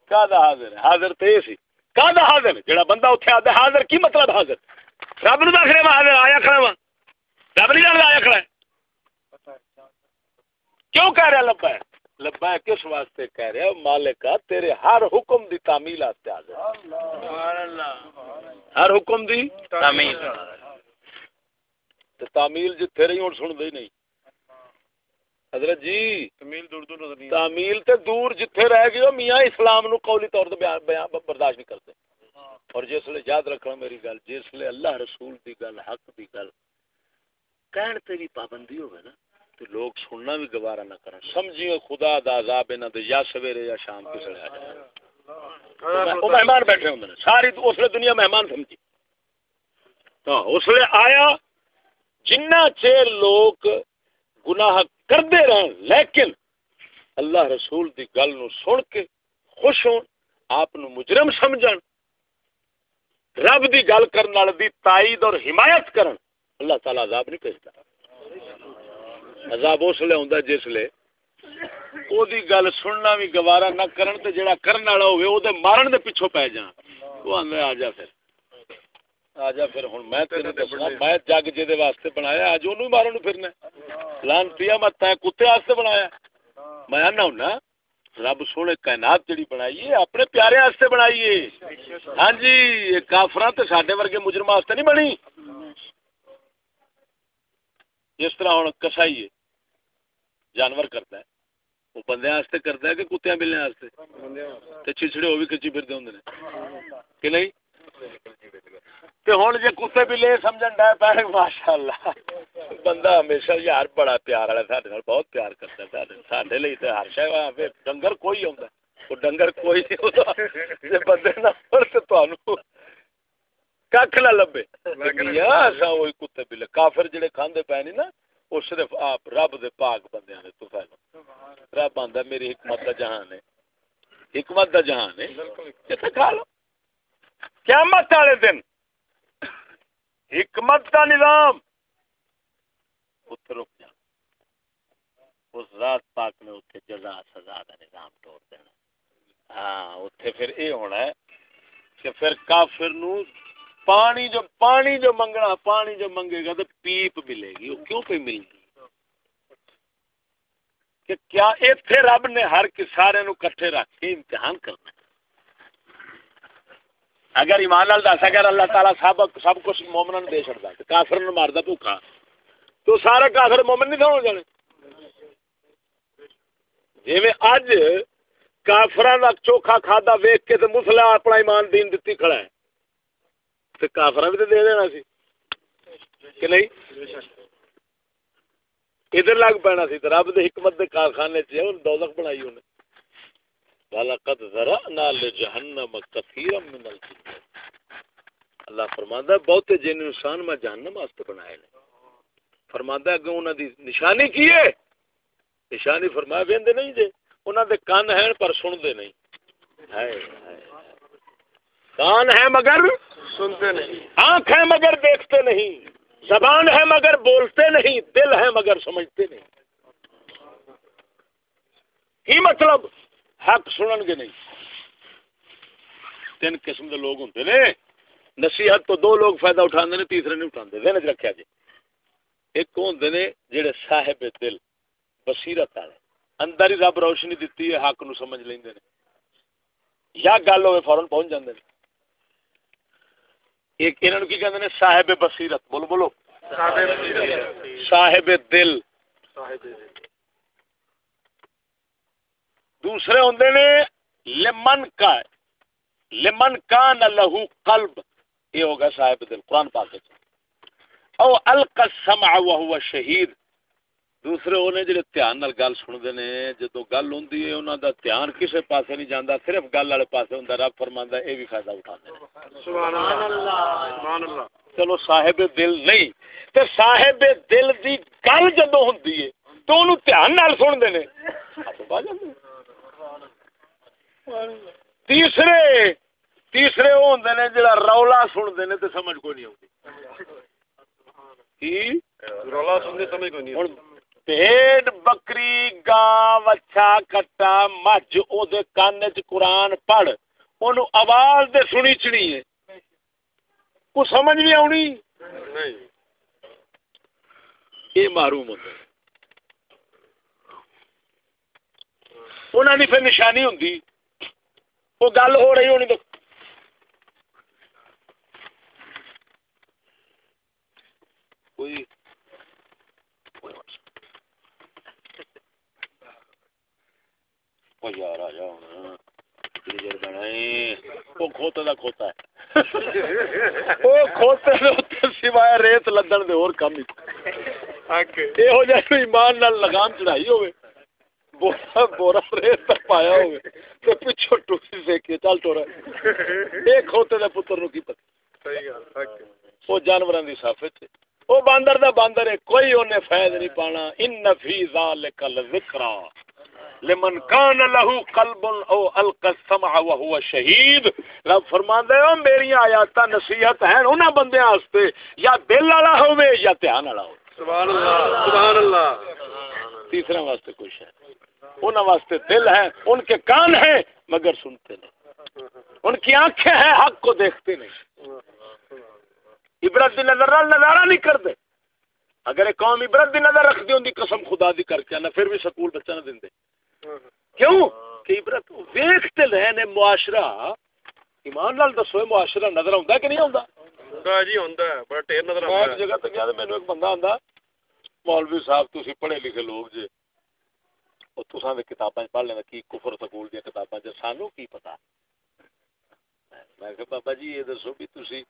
کا حاضر ہے؟ حاضر تے سی۔ کا حاضر ہے؟ جڑا بندہ اوتھے آدے حاضر کی مطلب حاضر؟ رب نو دکھنے وا حاضر، آیا کھڑا وا رب نہیں جاندا آیا کھڑا ہے۔ کیوں کہہ رہا لبا ہے لبا کس واسطے کہہ رہا مالک تیرے ہر حکم دی تعمیل آتے آ ہر حکم دی تعمیل۔ تعمیل۔ جتھے رہی ہوں سن دے نہیں۔ حضرت جی تعمیل تے دور جتھے رہ گئے میاں اسلام نو قولی طور تے بیان برداشت نہیں کرتے۔ اور جس لے یاد رکھنا میری گل جس لے اللہ رسول دی گل حق دی گل کہن تے بھی پابندی ہوے نا۔ تو لوگ سننا بھی گوارا نہ کرن۔ سمجھیے خدا دا عذاب انہاں دے یا سویرے یا شام کس لے آ جائے وہ مہمان بیٹھے ہوندے ساری اس لیے دنیا مہمان سمجھی۔ ہاں اس لیے آیا جنہ چیر لوگ گناہ کردے رہن لیکن اللہ رسول دی گل نو سن کے خوش ہون آپ نو مجرم سمجھن۔ رب دی گل کرن والے دی تائید اور حمایت کرن۔ اللہ تعالی عذاب نہیں بھیجتا عذاب اس لیے ہوندا جس لیے او دی گل سننا بھی گوارا نہ کرن تے جڑا کرن والا ہوے او دے مارن دے پیچھے پے جان او آندا آ جا پھر۔ آ جا پھر ہن میں تیرے دسنا میں جگ جے دے واسطے بنایا اج اونوں مارن پھرنا۔ لانتیا میں تے کتے واسطے بنایا۔ میں آنا ہونا، رب سونے کائنات جڑی بنائی ہے، اپنے پیارے واسطے بنائی ہے۔ ہاں جی یہ کافراں تے ساڈے ورگے مجرم واسطے نہیں بنی۔ جس طرح ہن کسائی ہے۔ جانور کرتا ہے۔ وہ بندے واسطے کرتا ہے کہ کتیاں بلنے واسطے؟ تے چھچڑے وہ بھی کچی پھردے ہوندے نے۔ کہ نہیں؟ تے ہن جے کتے بلے سمجھن ڈے پے ماشاءاللہ۔ بندہ ہمیشہ یار بڑا پیار والا ساڈے نال بہت پیار کرتا ہے ساڈے ساڈے لئی تے ہر شے۔ وا ڈنگر کوئی ہوندا وہ ڈنگر کوئی نہیں ہوندا۔ جے بندے نہ پر تے تانوں ککھ نہ لبے۔ میاں اساں وہی کتے بلے کافر جڑے کھاندے پے نہیں نا وہ صرف آپ رب دے پاک بندیاں نے، تو پہلو رب آندا میری حکمت دا جہان ہے۔ حکمت دا جہان ہے۔ کتے کھا لو۔ قیامت والے دن۔ حکمت کا نظام۔ رک جا۔ اس رات پاک نے اتنے جزا، سزا کا نظام توڑ دینا۔ ہاں اتنے پھر یہ ہونا ہے کہ پھر کافر نو پانی جو پانی جو منگنا، پانی جو منگے گا تو پیپ ملے گی، وہ کیوں پہ مل گی؟ کہ کیا اتنے رب نے ہر سارے نو کٹھے رکھ کے امتحان کرنا؟ اگر ایمان لال دس، اگر اللہ تعالیٰ سب سب کچھ مومن دے چڑتا کافر نے مارتا بھوکا تو سارے کافر مومن نہیں ہو جانے۔ جی اج کافر کا چوکھا کھادا ویک کے تو مسلا اپنا ایمان دین دیتی کھڑا ہے۔ تو کافر بھی تو دے دینا سی کہ نہیں ادھر لگ پینا سی تو رب دے حکمت دے کارخانے چ دولت بنائی انہیں وَلَقَدْ ذَرَأْنَا لِجَهَنَّمَ كَثِيرًا مِنَ الْجِنِّ اللہ فرماندا ہے بہتے جن انسان میں جہنم واسطے بنائے نے فرماندا ہے کہ انہاں دی نشانی کی ہے نشانی فرمایا ویندے نہیں جے انہاں دے کان ہیں پر سن دے نہیں ہائے ہائے کان ہے مگر سنتے نہیں۔ آنکھ ہے مگر دیکھتے نہیں۔ زبان ہے مگر بولتے نہیں۔ دل ہے مگر سمجھتے نہیں۔ کی مطلب؟ حق سنن گے نہیں۔ تین قسم کے لوگ ہوں نے۔ نصیحت تو دو لوگ فائدہ اٹھا نے تیسرے نہیں اٹھا دین چ رکھا جی۔ ایک ہوں نے جڑے صاحب دل بصیرت والے۔ اندر ہی رب روشنی دیتی ہے حق نو سمجھ نے۔ یا گل ہوئے فورن پہنچ جاندے نے۔ ایک انہوں کی کہتے ہیں صاحب بصیرت بولو بولو۔ صاحب دل۔ دوسرے ہوں نے لمن کا لمن کا نہ لہو قلب۔ یہ ہوگا صاحب دل قرآن پاک او القسم وهو شہید۔ دوسرے وہ جڑے دھیان نال گل سنتے نے جدو گل ہوں انہوں دا دھیان کسے پاسے نہیں جانا صرف گل والے پاسے ہوں رب فرماندا یہ بھی فائدہ اٹھاتے ہیں سبحان اللہ سبحان اللہ۔ چلو صاحب دل نہیں تے صاحب دل دی گل جدو ہوندی ہے تو انہوں دھیان نال سنتے نے۔ تیسرے تیسرے وہ ہوندے نے جڑا رولا سنتے نے تے سمجھ کوئی نہیں کی؟ رولا سننے سمجھ کوئی نہیں بھیڑ بکری گاں وچھا کٹا مجھ او دے کان وچ قرآن پڑھ اونوں آواز دے سنی چنی ہے کو سمجھ نہیں آونی نہیں یہ معروم ہے انہوں نے پھر نشانی ہوں وہ گل ہو رہی ہونی تو کوئی او یار آ جا ہوں کتنی دیر بنا وہ کھوتے کا کھوتا ہے وہ کھوتے دے اوتے سوائے ریت لدن دے اور کم ہی حق یہو جہ ایمان نال لگام چڑھائی ہوئے بورا بورا ریت تک پایا ہوئے تے ٹوسی کے چل ٹورا اے کھوتے دے پتر نو کی پتہ صحیح گل جانوراں دی او باندر دا باندر ہے کوئی اونے فائد نہیں پانا ان فی ذالک الذکرا لمن کان له قلب او القى السمع وهو شهید رب فرماندا ہے او میری آیات نصیحت ہیں انہاں بندیاں واسطے یا دل والا ہوے یا دھیان والا ہوے سبحان اللہ سبحان اللہ۔ تیسرا واسطے کچھ ہے ان واسطے دل ہے ان کے کان ہیں مگر سنتے نہیں۔ ان کی آنکھیں ہیں حق کو دیکھتے نہیں۔ عبرت دی نظر نال نظارہ نہیں کرتے۔ اگر ایک قوم عبرت دی نظر رکھتی ہوں قسم خدا دی کر کے نہ پھر بھی سکول بچہ نہ دیں کیوں؟ کہ عبرت ویکھتے رہے معاشرہ ایمان نال دسو معاشرہ نظر آਉਂدا کہ نہیں آਉਂدا ہوندا جی ہوندا ہے بڑا ٹیر نظر آتا ایک جگہ تے گیا تے مینوں ایک بندہ آندا مولوی صاحب تسی پڑھے لکھے لوگ جے او تساں دے کتاباں پڑھ لینا کی کفر سکول دی کتاباں وچ سانو کی پتہ؟ میں کہ بابا جی یہ دسو بھی تسی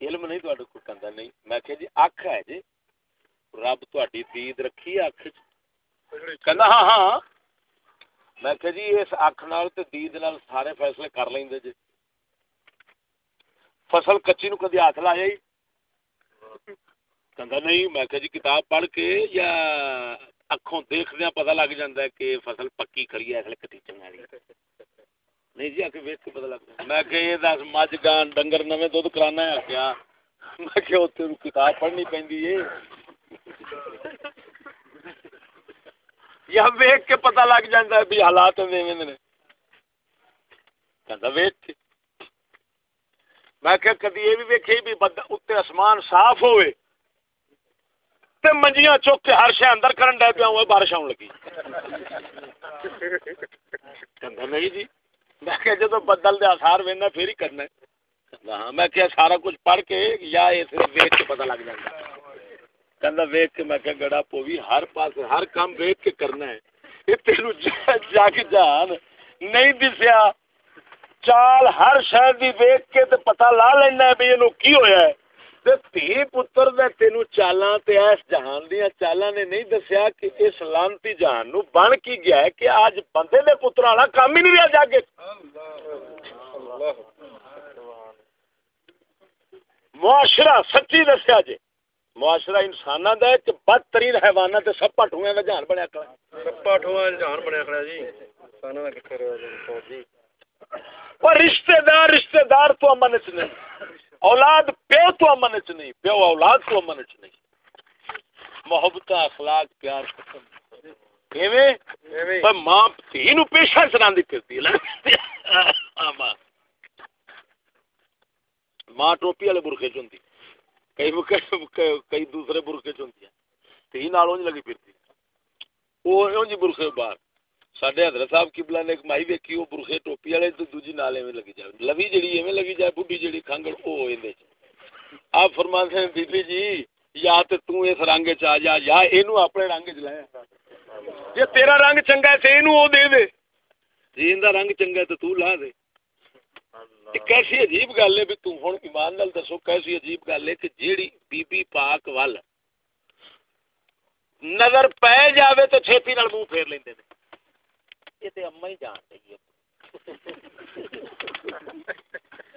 علم نہیں تہاڈے کول کندا نہیں۔ میں کہ جی اکھ ہے جی رب تہاڈی دید رکھی ہے اکھ وچ کہندا ہاں ہاں میں کہ جی اس اکھ نال تے دید نال سارے فیصلے کر لیندے جی فصل کچی نو کدی ہاتھ لایا ہی کہندا نہیں میں کہ جی کتاب پڑھ کے یا اکھوں دیکھدیاں پتہ لگ جاندا ہے کہ فصل پکی کھڑی ہے اس لیے کٹی چنگاڑی نہیں جی آکے ویکھ کے پتہ لگ میں کہ یہ دس مجھ گان ڈنگر نویں دودھ کرانا ہے کیا میں کہ اوتے کتاب پڑھنی پیندی ہے یا ویکھ کے پتہ لگ جاندا ہے بھی حالات ایویں نے۔ کہندا ویکھ کے۔ میں کہ کدی یہ بھی ویکھی بھی بد اتنے آسمان صاف ہوئے تے منجیاں چک کے ہر شے اندر کرن ڈے پیا ہوئے بارش آن لگی۔ کہندا نہیں جی۔ میں کہ جدو بدل دے آثار وینا پھر ہی کرنا ہے۔ ہاں میں کہ سارا کچھ پڑھ کے یا یہ صرف ویکھ کے پتہ لگ جاندا۔ کہندا ویکھ کے میں کہ گڑا پوی ہر پاس ہر کام ویکھ کے کرنا ہے یہ تینوں جگ جان نہیں دسیا چال ہر شہر دی ویک کے تے پتہ لا لینا ہے بھی یہ کی ہویا ہے تے تھی پتر دے تینو چالاں تے اس جہان دیاں چالاں نے نہیں دسیا کہ اس لانتی جہان نو بن کی گیا ہے کہ آج بندے دے پتر والا کام ہی نہیں رہا جا کے معاشرہ سچی دسیا جی معاشرہ انساناں دا ہے کہ بدترین حیوانات تے سب پٹھویں دا جہان بنیا کھڑا سپا ٹھواں جہان بنیا کھڑا جی۔ دا رہیا جی۔ اور رشتہ دار رشتہ دار تو امن چ نہیں۔ اولاد پیو تو امن چ نہیں پیو اولاد تو امن چ نہیں۔ محبت اخلاق پیار ایویں؟ ایویں۔ ماں تھی نو پیشہ چلاندی پھرتی ہے۔ ماں۔ ماں ٹوپی والے برخے چ ہوندی کئی کئی- کئی دوسرے برخے چ ہوندی تھی نال اونج لگی پھرتی۔ وہ اونج برخے باہر سڈے حضرت صاحب قبلہ نے ایک مائی ویکھی وہ برخے ٹوپی والے تو دوجی نال ایویں لگی جائے۔ لوی جڑی ایویں لگی جائے، بڈھی جڑی کھنگڑ او ایندے آپ فرماتے ہیں، بی بی جی یا تے تو اس رنگ چ آ جا، یا اینو اپنے رنگ چ لے۔ آ۔ جے تیرا رنگ چنگا ہے، تے اینو او دے دے۔ جی ایندا رنگ چنگا ہے، تے تو لا دے۔ کیسی عجیب گل ہے بھی تو ہن ایمان نال دسو کیسی عجیب گل ہے کہ جیڑی بی بی پاک ول نظر پی جاوے تو چھتی نال منہ پھیر لیندے نے۔ یہ تے اما ہی جان رہی ہے۔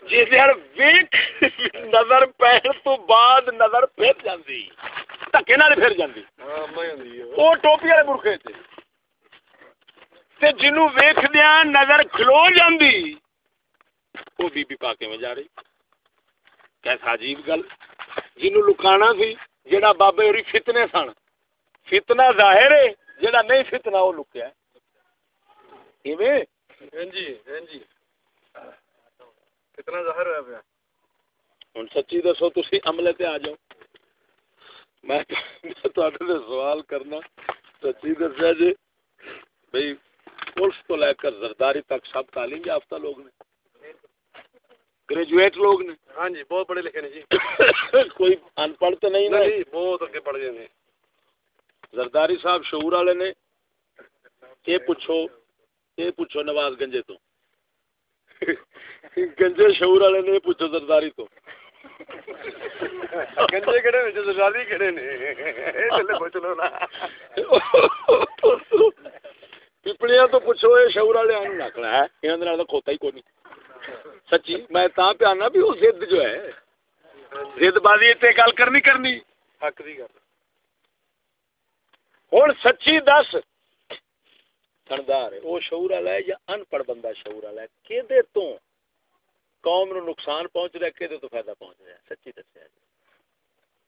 جی ویک نظر پہن تو بعد نظر پھر جاندی۔ دھکے نال پھر جاندی۔ ہاں وہ ٹوپی والے برخے تے۔ تے جنوں نظر کھلو جاندی۔ وہ بی بی پاکے میں جا رہی کیسا عجیب گل جنوں لکانا سی جڑا بابے ہوری فتنے سن فتنہ ظاہر ہے جڑا نہیں فتنہ وہ لکیا ایویں ہاں جی ہاں جی کتنا ظاہر ہوا پیا ہوں سچی دسو تھی عملے تے آ جاؤ میں تے سوال کرنا سچی دسیا جی بھائی پولیس تو لے کر زرداری تک سب تعلیم یافتہ لوگ نے گریجویٹ لوگ نے ہاں جی بہت پڑھے لکھے نے جی کوئی ان پڑھ تو نہیں نہیں بہت اگے پڑھ گئے نے زرداری صاحب شعور والے نے یہ پوچھو یہ پوچھو نواز گنجے تو گنجے شعور والے نے پوچھو زرداری تو گنجے کہڑے نے زرداری کہڑے نے چلے پوچھ لو نا پپڑیاں تو پوچھو یہ شعور والے آن نکلا ہے انہاں دے کھوتا ہی کوئی نہیں سچی؟ میں تا پیانا بھی وہ ضد جو ہے۔ ضد بازی تے گل کرنی کرنی۔ حق دی گل۔ ہوں سچی دس۔ تھندار وہ شعور والا ہے یا ان پڑھ بندہ شعور والا ہے؟ کہ تو قوم نو نقصان پہنچ رہا ہے کہ تو فائدہ پہنچ رہا ہے؟ سچی دسیا جی۔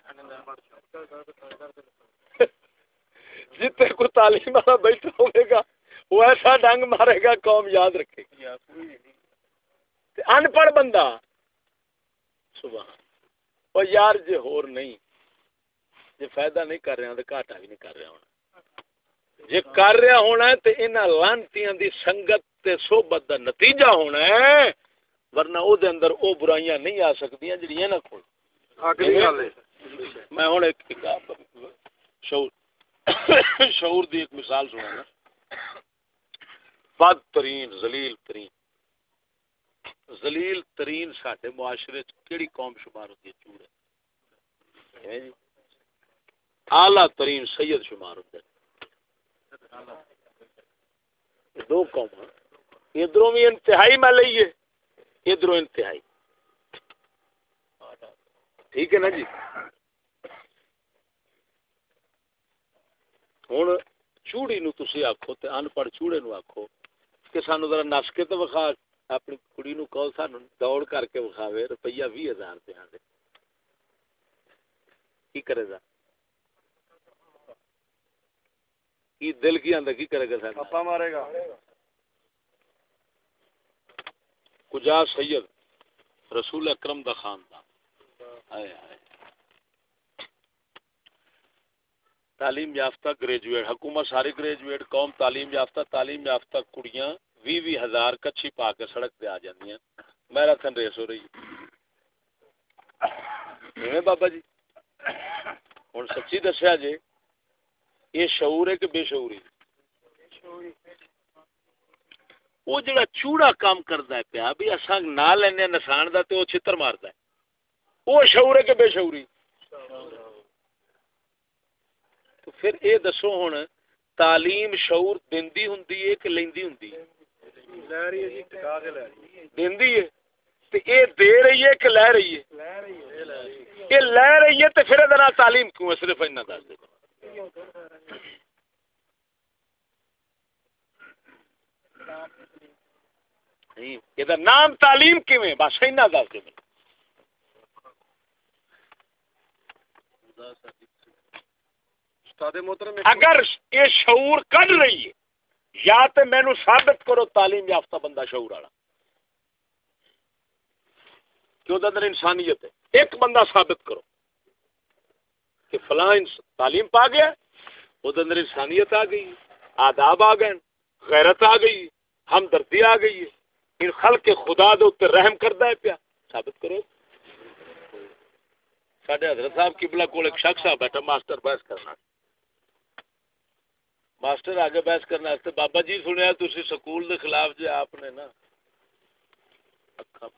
جتنے کوئی تعلیم والا بیٹھا ہوئے گا وہ ایسا ڈنگ مارے گا قوم یاد رکھے گی۔ ان پڑھ بندہ صبح اور یار جی ہور نہیں جی فائدہ نہیں کر رہا تو گھاٹا بھی نہیں کر رہا ہونا جی کر رہا ہونا ہے تو انہاں لانتیاں دی سنگت تے صحبت دا نتیجہ ہونا ہے ورنہ او دے اندر او برائیاں نہیں آ سکدیاں جڑیاں نہ کول۔ حق دی گل ہے۔ میں ہن ایک ایک شعور شعور دی ایک مثال سنا بد ترین ذلیل ترین۔ ذلیل ترین ساڈے معاشرے کیڑی قوم شمار ہوتی ہے؟ چوڑے۔ جی۔ اعلی ترین سید شمار ہوتے دو قوم ادھر بھی انتہائی میں لئیے ادھر انتہائی۔ ٹھیک ہے نا جی؟ ہوں چوڑی نو تسی آخو تے ان پڑھ چوڑے نو آخو کہ سانو ذرا نس کے تو وکھا اپنی کڑی نو کہو سانو دوڑ کر کے وکھاوے روپیہ بھی ہزار پہ دے کی کرے گا؟ کی دل کی آندا کی کرے گا سر پاپا مارے گا۔ کجا سید رسول اکرم دا خاندان۔ ہائے ہائے۔ تعلیم یافتہ گریجویٹ حکومت ساری گریجویٹ قوم تعلیم یافتہ تعلیم یافتہ کڑیاں بھی بھی ہزار کچھی پا کے سڑک پہ آ جاندیاں میراتھن ریس ہو رہی ہے۔ بابا جی۔ ہوں سچی دسیا جی یہ شعور ہے کہ بے شعوری؟ وہ جڑا چوڑا کام کرتا ہے پیا، بھی اصا نہ لینا نسان کا تو وہ چھتر مارتا ہے۔ وہ شعور ہے کہ بے شعوری؟ تو پھر اے دسو ہوں تعلیم شعور دیندی ہوں کہ لیندی ہوں لے رہی ہے جی ٹکا کے لے رہی ہے دیندی ہے تو اے دے رہی ہے کہ لے رہی ہے لے رہی ہے لے رہی ہے یہ لے رہی ہے تو پھر ادھر تعلیم کیوں ہے صرف اتنا دس دے یہ نام تعلیم کیویں بس اتنا دس دے اگر یہ شعور کڈ رہی ہے یا تو مینو ثابت کرو تعلیم یافتہ بندہ شعور والا۔ کیوں اندر انسانیت ہے۔ ایک بندہ ثابت کرو کہ فلاں تعلیم پا گیا وہ اندر انسانیت آ گئی، آداب آ گئے، غیرت آ گئی، ہمدردی آ گئی ہے۔ ان خلق کے خدا دے اتنے رحم کرتا ہے پیا۔ ثابت کرو۔ سڈے حضرت صاحب قبلہ کول ایک شخص آ بیٹھا، ماسٹر بحث کرنا۔ ماسٹر آگے بحث کرنا واسطے بابا جی سنیا تھی سکول دے خلاف جی آپ نے نا اکھاں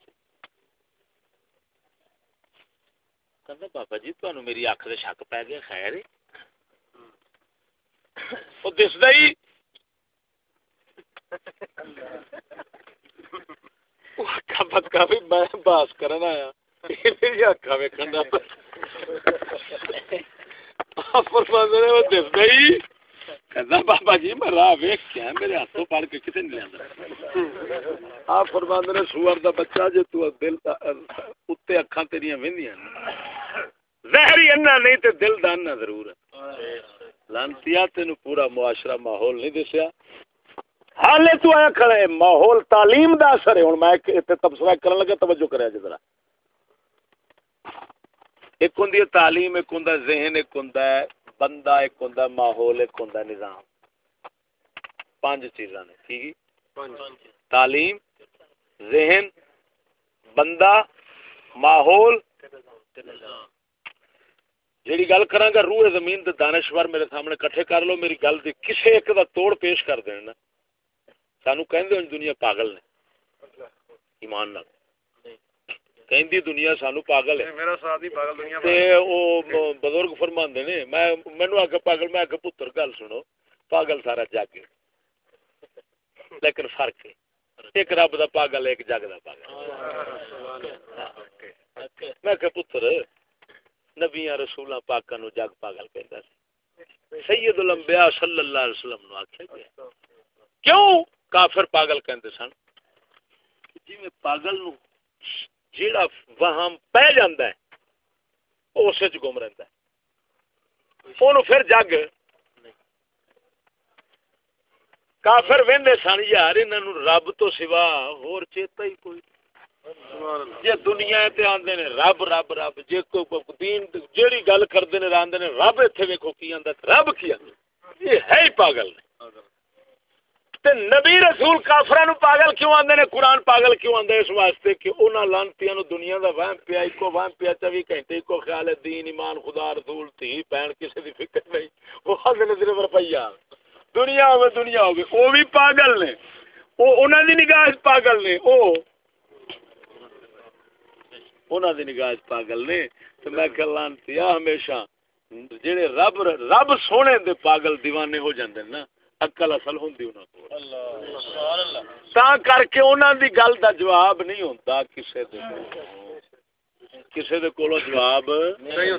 بابا جی تمہیں میری اکھ دے شک پی گیا، خیر ہے وہ دستا ہی۔ بتکا بھی میں باس کرنا آیا۔ میری اکا ویکن دستا ہی۔ بابا جی میں راہ ویک کے میرے ہاتھوں پڑ کے لیا آپ نے سور دا بچہ تو دل تیریاں زہری انا نہیں تے دل دا انا ضرور ہے لانتیا تین پورا معاشرہ ماحول نہیں دسیا حالے تو آیا کھڑے ماحول تعلیم دا اثر ہے میں تبصرہ کرنے لگا توجہ کرے جی ذرا ایک ہوں تعلیم ایک ہوں ذہن ایک ہوں بندہ ایک ہوں ماحول ایک ہوں نظام۔ پانچ چیزاں نے، ٹھیک تعلیم، ذہن، بندہ، ماحول۔ جیڑی گل کراں گا، روح زمین دے دانشور میرے سامنے کٹھے کر لو، میری گل دی کسے ایک دا توڑ پیش کر دینا سانو کہندے ہیں جی دنیا پاگل نے۔ ایمان نال۔ کہندی دنیا سانو پاگل ہے۔ میرا ساتھ ہی پاگل دنیا تے او بزرگ فرماندے نے میں مینوں آکھ پاگل میں آکھ پتر گل سنو پاگل سارا جگ لیکن فرق ہے۔ ایک رب دا پاگل ایک جگ دا پاگل۔ میں کہ پتر نبیاں رسولاں پاکاں نو جگ پاگل کہندا سی۔ سید الانبیاء صلی اللہ علیہ وسلم نو آکھیا گیا۔ کیوں کافر پاگل کہندے سن؟ جی میں پاگل نو جیڑا وہاں پہ جاندا ہے او اسے چ گم رہندا ہے۔ اونوں پھر جگ۔ کافر ویندے سن، یار، انہاں نو رب تو سوا ہور چیتا ہی کوئی جی دنیا تے آندے نے رب رب رب۔ جے کوئی دین جیڑی گل کردے نے، راندے نے، رب ایتھے ویکھو کی آندا رب کی آندا یہ ہے ہی پاگل نے۔ تے نبی رسول کافراں نو پاگل کیوں آندے نے؟ قرآن پاگل کیوں آندا اس واسطے کہ انہاں لانتیاں نو دنیا دا وہم پیا اکو وہم پیا 24 گھنٹے اکو خیال ہے، دین، ایمان، خدا، رسول تھی بہن، کسے دی فکر نہیں۔ وہ حد نے صرف روپیہ دنیا ہوے دنیا ہوے۔ او بھی پاگل نے۔ او انہاں دی نگاہ پاگل نے۔ او انہاں دی نگاہ پاگل نے۔ تے میں کہ لانتی ہمیشہ جڑے رب رب سونے دے پاگل دیوانے ہو جاندے نا۔ عقل اصل اللہ تا کر کے انہاں دی گل دا جواب نہیں ہوندا کسے دے کسے دے کولو جواب نہیں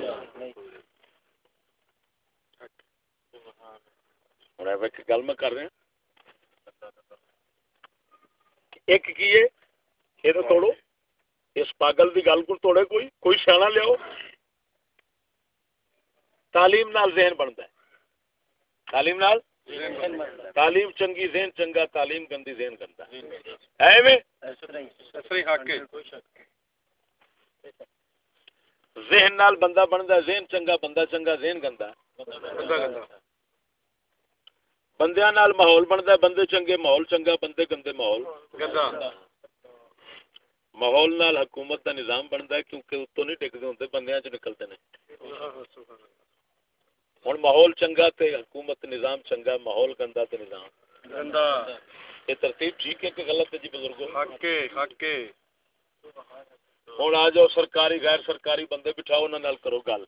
ایک گل میں کر رہا ایک کی ہے؟ یہ تو توڑو۔ اس پاگل دی گل کو توڑے کوئی۔ کوئی سیاح لیاؤ۔ تعلیم نال ذہن بنتا ہے۔ تعلیم نال؟ تعلیم چنگی ذہن چنگا تعلیم گندی ذہن گندا۔ ہے ذہن نال بندہ بندا ذہن چنگا بندہ چنگا ذہن گندا۔ بندیاں نال ماحول بندا بندے چنگے ماحول چنگا بندے گندے ماحول۔ گندا۔ ماحول نال حکومت دا نظام بنتا ہے کیونکہ اتوں نہیں ٹکتے ہوتے بندیاں چ نکلتے ہیں ہوں ماحول چنگا تے حکومت نظام چنگا ماحول گندا تے نظام۔ گندا۔ یہ ترتیب ٹھیک ہے کہ غلط ہے جی بزرگوں ہوں آ جاؤ سرکاری غیر سرکاری بندے بٹھاؤ انہوں کرو گل۔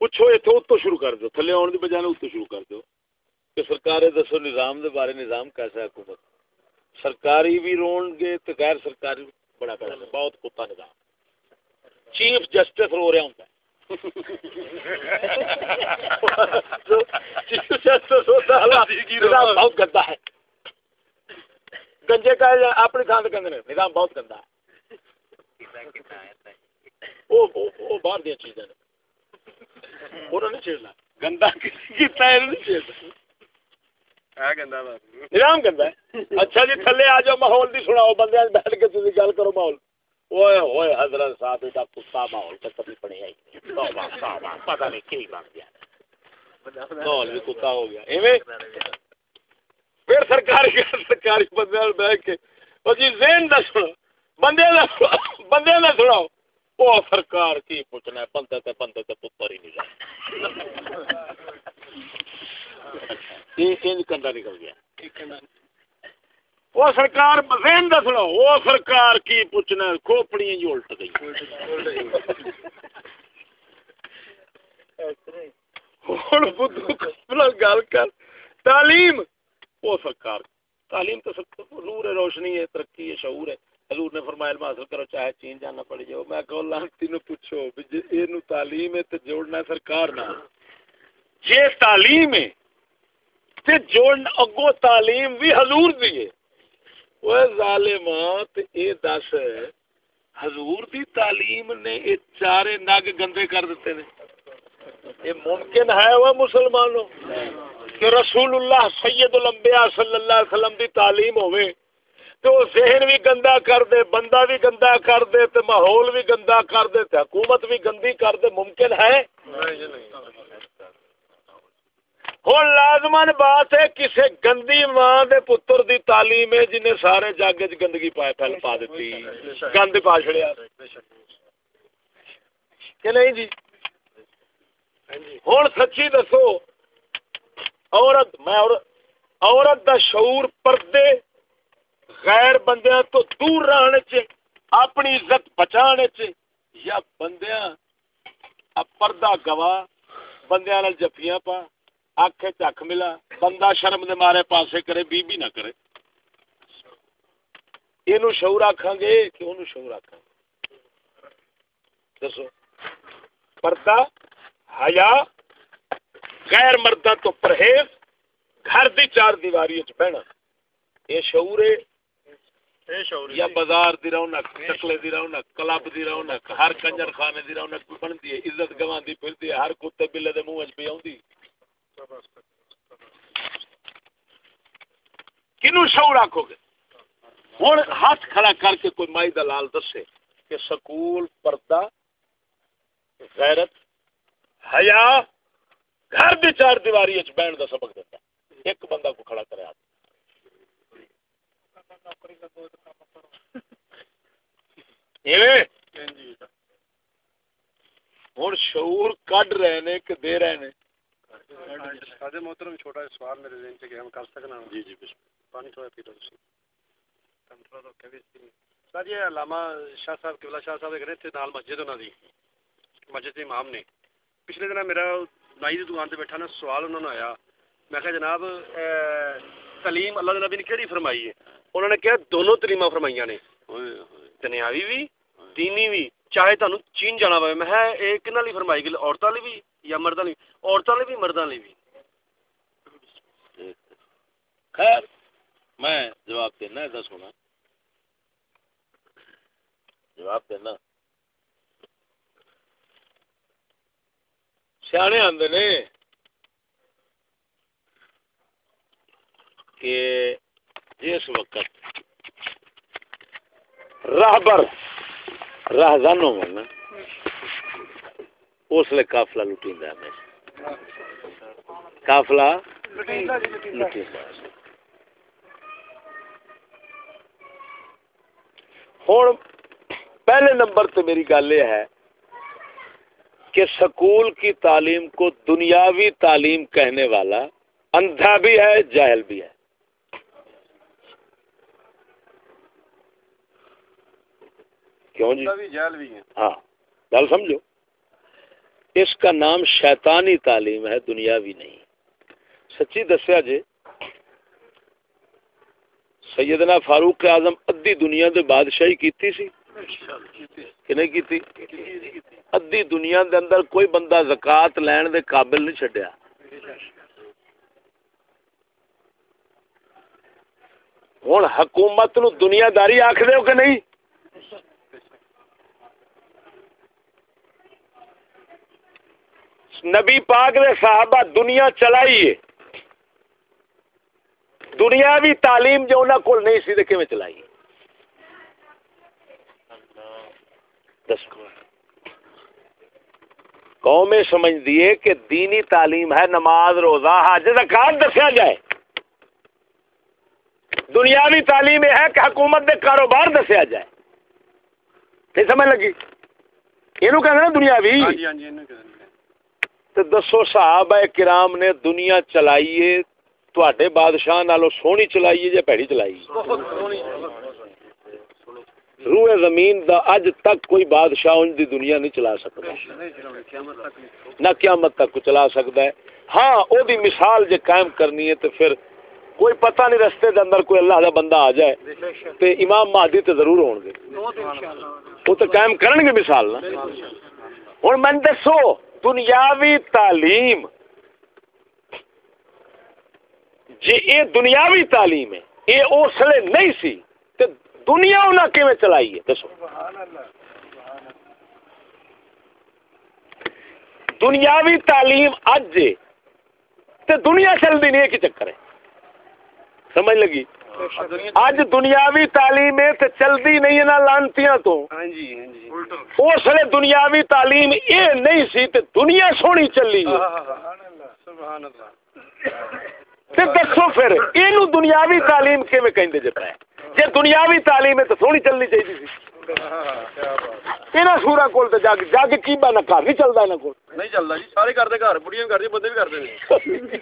پوچھو اتنے اتو شروع کر دو تھلے آن کی بجائے اتو شروع کر دو کہ سرکار دسو نظام دے بارے نظام کیسا ہے حکومت۔ سرکاری بھی رون گے تو غیر سرکاری بڑا بڑا بہت کتا نظام۔ چیف جسٹس رو رہا ہوں۔ بہت گندا ہے۔ گنجے کا اپنی تھان سے گندے نظام بہت گندا ہے۔ وہ باہر دیا چیزیں۔ انہوں نے چھیڑنا گندا کسی نہیں چھیڑنا نظام گندا ہے۔ اچھا جی تھلے آ جاؤ ماحول دی سناؤ بندے بیٹھ کے گل کرو ماحول۔ اوئے ہوئے حضرت صاحب کا کتا ماحول تو کبھی پڑے آئی پتا نہیں کی بن گیا۔ ماحول بھی کتا ہو گیا۔ ایویں پھر سرکاری سرکاری بندے نال بیٹھ کے وہ جی ذہن نہ سنو، بندے نہ بندے نہ سناؤ وہ سرکار کی پوچھنا ہے، بندے تے بندے تے پتر ہی نہیں کنڈا نکل گیا۔ وہ سرکار ذہن دا سنو وہ سرکار کی پوچھنا کھوپڑی جی الٹ گئی۔ ہوں بدھو گل کر۔ تعلیم، وہ سرکار۔ تعلیم تو نور ہے، روشنی ہے، ترقی ہے، شعور ہے۔ حضور نے فرمایا، علم حاصل کرو، چاہے چین جانا پڑ جاؤ۔ میں کہو لانتی نو پوچھو یہ جی، تعلیم ہے تو جوڑنا سرکار نہ یہ تعلیم ہے تے جوڑنا، اگو تعلیم بھی حضور دی ہے۔ وہ ظالمات اے دس حضور دی تعلیم نے اے چارے نگ گندے کر دیتے نے۔ یہ ممکن ہے وہ مسلمانوں کہ رسول اللہ سید الانبیاء صلی اللہ علیہ وسلم دی تعلیم ہوئے تو ذہن بھی گندا کر دے، بندہ بھی گندا کر دے تو ماحول بھی گندا کر دے تو حکومت بھی گندی کر دے، ممکن ہے؟ ہوں لازمن بات ہے کسی گندی ماں دے پتر دی تعلیم ہے جنہیں سارے جگ چ گندگی پائے پھیل پا دیتی۔ گند پا چڑیا کہ نہیں جی؟ ہوں سچی دسو، عورت میں عورت دا شعور پردے غیر بندیاں تو دور رہنے چ اپنی عزت بچانے چ یا بندیاں پردہ گواہ بندیاں نال جفیاں پا۔ اکھ چکھ ملا بندہ شرم دے مارے پاسے کرے بی بی نہ کرے۔ یہ شعور آکھاں گے کہ انہوں شعور آکھاں گے۔ دسو۔ پردہ حیا غیر مردہ تو پرہیز گھر دی چار دیواری چ بہنا۔ یہ شعور ہے۔ یا بازار دی رونق چکلے دی رونق کلب دی رونق ہر کنجر خانے دی رونق بنتی ہے عزت گواندی پھرتی ہے ہر کتے بلے دے منہ وچ پی اوندی کنو شعور آکھو گے؟ ہن ہاتھ کھڑا کر کے کوئی مائی دلال دسے کہ سکول، پردہ، غیرت، حیا، گھر دی چار دیواری وچ بیٹھ دا سبق دیندا ایک بندہ کو کھڑا کرے ہاتھ۔ ہوں شعور کڈ رہے نے کہ دے رہے نے۔ محترم چھوٹا سوال میرے ذہن سے ہم کر سکنا جی جی پانی تھوڑا پی لو سر یہ علامہ شاہ صاحب قبلہ شاہ صاحب ایک تھے نال مسجد انہوں دی۔ مسجد کے امام نے۔ پچھلے دن میرا نائی کی دکان سے بیٹھا نا سوال انہوں نے آیا۔ میں کہا جناب تعلیم اللہ نبی نے کہڑی فرمائی ہے؟ انہوں نے کہا دونوں تلیمہ فرمائیاں نے۔ دنیاوی بھی دینی بھی چاہے تمہیں چین جانا پے میں ایک لی فرمائی گئی؟ عورتوں لی بھی یا مردوں لی عورتوں لی بھی مردوں لی بھی۔ خیر، میں جواب دینا ایسا سونا جواب دینا۔ سیانے آدھے نے کہ جس وقت راہبر راہ زانو من اس لیے کافلا لٹی کافلا ہوں پہلے نمبر تو میری گل یہ ہے کہ سکول کی تعلیم کو دنیاوی تعلیم کہنے والا اندھا بھی ہے جاہل بھی ہے۔ کیوں جی؟ ہاں گل سمجھو۔ اس کا نام شیطانی تعلیم ہے، دنیاوی نہیں۔ سچی دسیا جی سیدنا فاروق اعظم ادھی دنیا دے بادشاہی کیتی سی۔ کہ نہیں کیتی؟ ادھی دنیا دے اندر کوئی بندہ زکات لین دے قابل نہیں چڈیا ہوں حکومت نو دنیا داری آخ دو کہ نہیں؟ نبی پاک نے صحابہ دنیا چلائی ہے۔ دنیا بھی تعلیم جو انہوں کو نہیں سی کہ چلائی قوم سمجھ دیے کہ دینی تعلیم ہے، نماز، روزہ، حج، زکات دسیا جائے۔ دنیاوی تعلیم ہے کہ حکومت دے کاروبار دسیا جائے۔ نہیں سمجھ لگی؟ یہ کہنا دنیاوی ہاں جی، ہاں جی، تو دسو صاحب کرام نے دنیا چلائیے تے بادشاہ نالو سونی چلائیے یا پیڑی چلائی روئے زمین دا اج تک کوئی بادشاہ ان دی دنیا نہیں چلا سکتا۔ نہ قیامت تک کو چلا سکتا ہے۔ ہاں او دی مثال جے قائم کرنی ہے تو پھر کوئی پتہ نہیں رستے دے اندر کوئی اللہ دا بندہ آ جائے۔ تے امام مہدی تے ضرور ہون گے۔ وہ تو قائم کرن گے مثال نا؟ ہن میں دسو دنیاوی تعلیم۔ جی یہ دنیاوی تعلیم ہے، یہ اس لیے نہیں سی تے دنیا انہیں کیویں چلائی ہے؟ دسو۔ دنیاوی تعلیم اج جے تے دنیا چلتی نہیں، ایک چکر ہے۔ سمجھ لگی؟ اج دنیاوی تعلیم ہے تے چلتی نہیں لانتیاں تو۔ ہاں جی ہاں جی۔ اس لیے دنیاوی تعلیم یہ نہیں سی تے دنیا سونی چلی ہے۔ سبحان اللہ تے دسو پھر اینو دنیاوی تعلیم کیویں کہندے جے پے؟ جے دنیاوی تعلیم ہے تو سونی چلنی چاہیے سی۔ انہاں کول تے نہ نہیں چلدا کول نہیں چلدا جی سارے کردے گھر بڑیاں بندے بھی کردے بھی بھی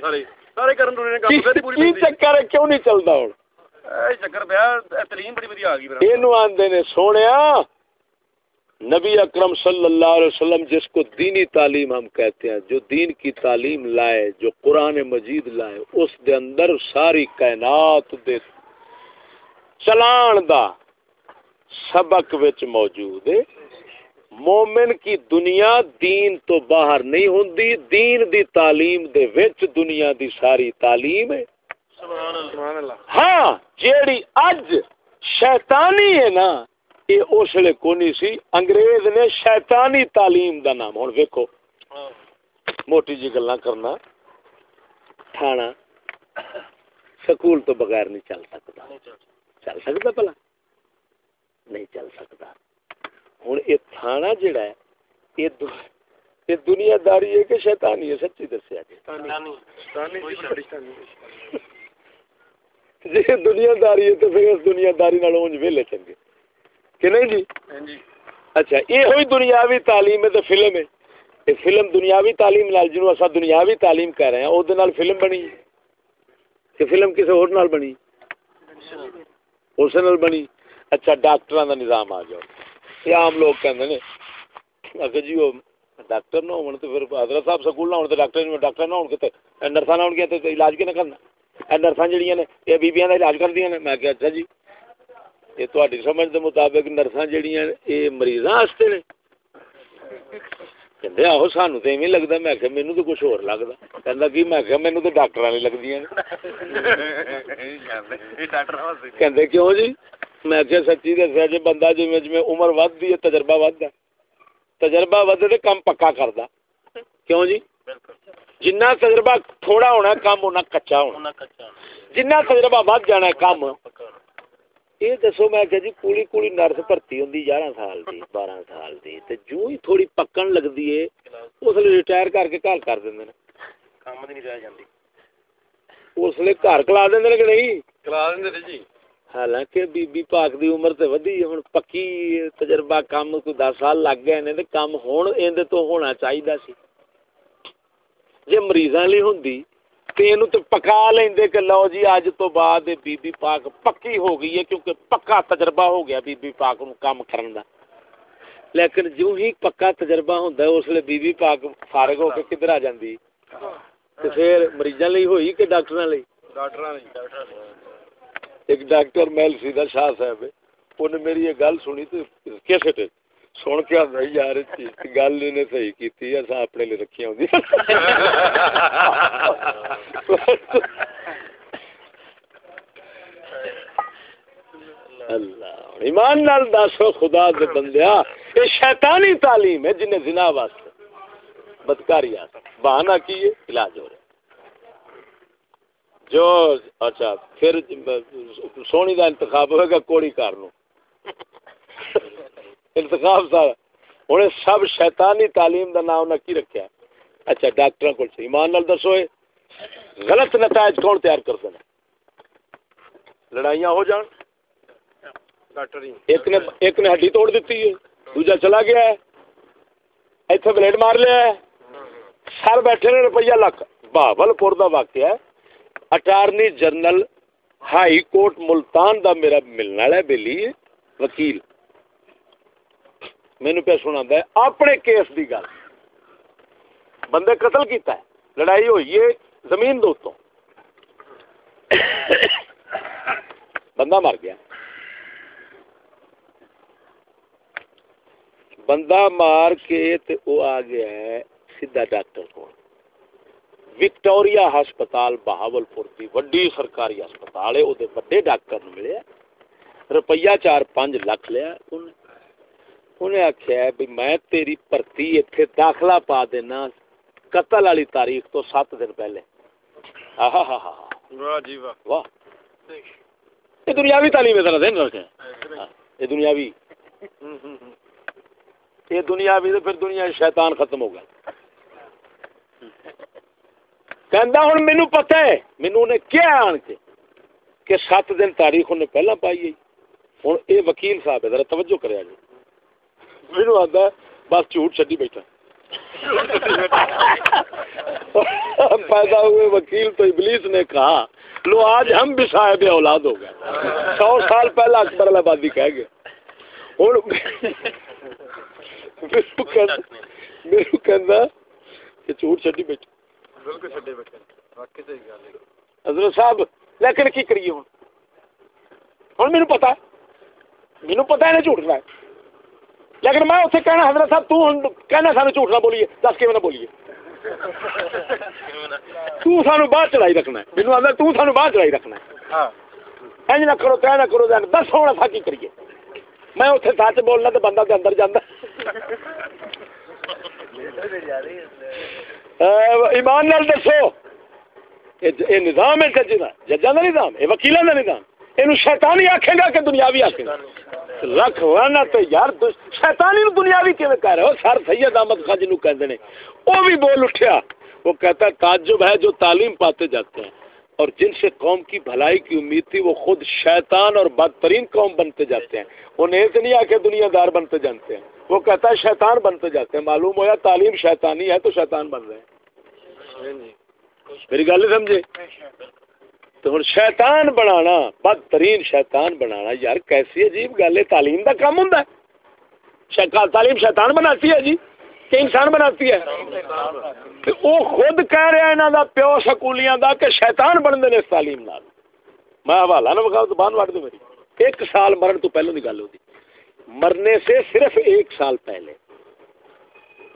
سارے سارے کرن پوری چکر کیوں نہیں چلدا ہن اے چکر پیا تعلیم بڑی آ گئی اینو آندے نے سونیا نبی اکرم صلی اللہ علیہ وسلم جس کو دینی تعلیم ہم کہتے ہیں جو دین کی تعلیم لائے جو قرآن مجید لائے اس دے اندر ساری کائنات دے چلان دا سبق وچ موجود ہے۔ مومن کی دنیا دین تو باہر نہیں ہوندی، دین دی تعلیم دے وچ دنیا دی ساری تعلیم ہے۔ سبحان اللہ ہاں جیڑی اج شیطانی ہے نا یہ اس لیے کونی سی، انگریز نے شیطانی تعلیم دا نام۔ ہوں ویکو موٹی جی گلا کرنا تھانا سکول تو بغیر نہیں چل سکتا۔ چل سکتا پلا۔ نہیں چل سکتا۔ ہوں یہ تھانا جڑا ہے یہ دنیا داری ہے کہ شیطانی ہے؟ سچی دسیا جی جی دنیا داری ہے تو پھر اس دنیا داری اونج ویلے چنگے۔ کہ نہیں جی؟ ہاں جی۔ اچھا یہ ہوئی دنیاوی تعلیم ہے تو فلم ہے۔ یہ فلم دنیاوی تعلیم نال جنوں اسا دنیاوی تعلیم کہہ رہے ہیں او دے نال فلم بنی کہ فلم کسی اور نال بنی؟ اس نال بنی۔ اچھا ڈاکٹراں دا نظام آ جاؤ یہ عام لوگ کہندے نے اگر جی وہ ڈاکٹر نہ ہون تے پھر حضرت صاحب سکول نہ ہون تے ڈاکٹر نہیں ڈاکٹر نہ ہون تے نرساں نہ ہون گیا تے علاج کنے کرنا اے نرساں جڑیاں نے یہ بیبییاں دا علاج کردیاں نے میں کہ اچھا جی یہ تہاڈی سمجھ دے مطابق نرساں جڑیاں نے یہ مریضاں واسطے نے کہندے آہو سانو تے ایویں لگدا میں کہ مینوں تے کچھ ہور لگدا کہندا کہ میں کہ مینوں تے ڈاکٹراں نہیں لگدیاں نے ਇਹ ਡਾਕਟਰ ਹੱਸ کہندے کیوں جی میں آخیا سچی جی دسیا جی بندہ جی میں جی عمر ود دی تجربہ ود ہے۔ تجربہ ود تو کم پکا کرتا کیوں جی؟ جنہ تجربہ تھوڑا ہونا کم ہونا کچا ہونا۔ جنہ تجربہ ود جانا ہے کم۔ یہ دسو میں کہ جی کولی کولی نرس بھرتی ہوندی 11 سال دی 12 سال دی۔ تے جو ہی تھوڑی پکن لگدی ہے اس لیے ریٹائر کر کے گھر کر دیندے نے۔ کام دی نہیں رہ جاندی۔ اس لیے گھر کلا دیندے نے کہ نہیں؟ کلا دیندے جی۔ حالانکہ بی بی پاک دی عمر تے ودی ہن پکی تجربہ کم کوئی 10 سال لگ گئے نے تے کم ہون ایندے تو ہونا چاہیدا سی جے مریضاں لئی ہوندی تے اینو تے پکا لیندے کہ لو جی اج تو بعد بی بی پاک پکی ہو گئی ہے کیونکہ پکا تجربہ ہو گیا بی بی پاک نو کم کرن دا لیکن جو ہی پکا تجربہ ہوندا ہے اس لیے بی بی پاک فارغ ہو کے کدھر آ جاندی تے پھر مریضاں لئی ہوئی کہ ڈاکٹراں لئی ڈاکٹراں لئی ایک ڈاکٹر محل سیدھا شاہ صاحب ہے۔ انہیں میری یہ گل سنی تو کیسے تے؟ سن کے آدھا یار گل انہیں صحیح کیتی ہے اپنے لیے رکھی ہوندی اللہ، ایمان نال دس خدا دے بندیا یہ شیطانی تعلیم ہے جنہیں زنا واسطے۔ بدکاری واسطے بہانہ کیے، علاج ہو رہا جو اچھا پھر سونی دا انتخاب ہوئے گا کوڑی کار انتخاب سارا ہوں سب شیطانی تعلیم دا نام نہ کی رکھا اچھا ڈاکٹر کو ایمان نال دسو غلط نتائج کون تیار کر ہیں لڑائیاں ہو جان۔ جی۔ ایک نے ایک نے ہڈی توڑ دیتی ہے دوجا چلا گیا ہے۔ ایتھے بلیڈ مار لیا ہے۔ سر بیٹھے نے روپیہ لکھ بہبل پور کا واقعہ ہے۔ Attorney general high court Multan دا میرا ملنے والا بیلی ہے وکیل مینو پہ سنا ہے اپنے کیس دی گل بندے قتل کیتا ہے لڑائی ہوئی ہے زمین دوستوں بندہ مر گیا بندہ مار کے تے او آ گیا ہے سیدھا ڈاکٹر کو وکٹوریا ہسپتال بہاول پور کی وڈی سرکاری ہسپتال ہے وہ وڈے ڈاکٹر ملے۔ روپیہ چار پانچ لکھ لیا۔ انہیں آخیا بھی میں تیری بھرتی اتنے داخلہ پا دینا۔ قتل والی تاریخ تو سات دن پہلے۔ واہ جی یہ دنیاوی تعلیم ہے ذرا دین رکھے یہ دنیاوی۔ یہ دنیاوی تو پھر دنیا شیطان ختم ہو گیا۔ کہندا ہن مینوں پتہ ہے مینوں نے کیا آن کے کہ سات دن تاریخ انہیں پہلا پائی ہے ہن اے وکیل صاحب ہے ذرا توجہ کریا جی مینوں آندا بس جھوٹ چھڈی بیٹھا پیدا ہوئے وکیل تو ابلیس نے کہا لو آج ہم بھی صاحب اولاد ہو گئے سو سال پہلا اکبر آبادی کہہ گئے ہوں میرے کہ جھوٹ چھڈی بیٹھا بیٹھے حضرت صاحب لیکن کی کریے ہوں؟ ہوں میرے پتا مینو پتا ہے جھوٹ رہا ہے۔ لیکن میں اتنے کہنا حضرت صاحب تو کہنا سانو جھوٹ نہ بولیے دس کے نہ بولیے۔ تو سانو باہر چڑھائی رکھنا ہے۔ مینو آدھا تو سانو باہر چڑھائی رکھنا ہے۔ ہاں۔ اینج نہ کرو تے نہ کرو دس ہوں اصا کی کریے۔ میں اتنے سچ بولنا تو بندہ تے اندر جانا ایمان نال دسو۔ یہ نظام ہے ججاں دا ججاں دا نظام یہ وکیلاں دا نظام۔ اینو شیطانی آکھے گا کہ دنیاوی آکھے گا۔ رکھ وانا تے یار دس- شیطانی نو دنیاوی کیویں کہہ رہے ہو؟ سر سید احمد خان جنوں کہندے نے وہ بھی بول اٹھیا۔ وہ کہتا ہے، تعجب ہے جو تعلیم پاتے جاتے ہیں۔ اور جن سے قوم کی بھلائی کی امید تھی، وہ خود شیطان اور بدترین قوم بنتے جاتے ہیں۔ انہیں سے نہیں آ کے دنیا دار بنتے جانتے ہیں۔ وہ کہتا ہے، شیطان بنتے جاتے ہیں۔ معلوم ہوا تعلیم شیطانی ہے تو شیطان بن رہے ہیں۔ میری گل سمجھے؟ تو ہوں شیطان بنانا، بدترین شیطان بنانا یار کیسی عجیب گل ہے؟ تعلیم کا کام ہوں تعلیم شیطان بناتی ہے جی؟ کہ انسان بناتی ہے؟ تے او خود کہہ رہا ہے دا پیو سکولیاں دا کہ شیطان بن دے اس تعلیم نال۔ میں حوالہ نہ بخاؤ تو بان وڈ دو میری۔ ایک سال مرن تو پہلے دی گل ہوتی مرنے سے صرف ایک سال پہلے۔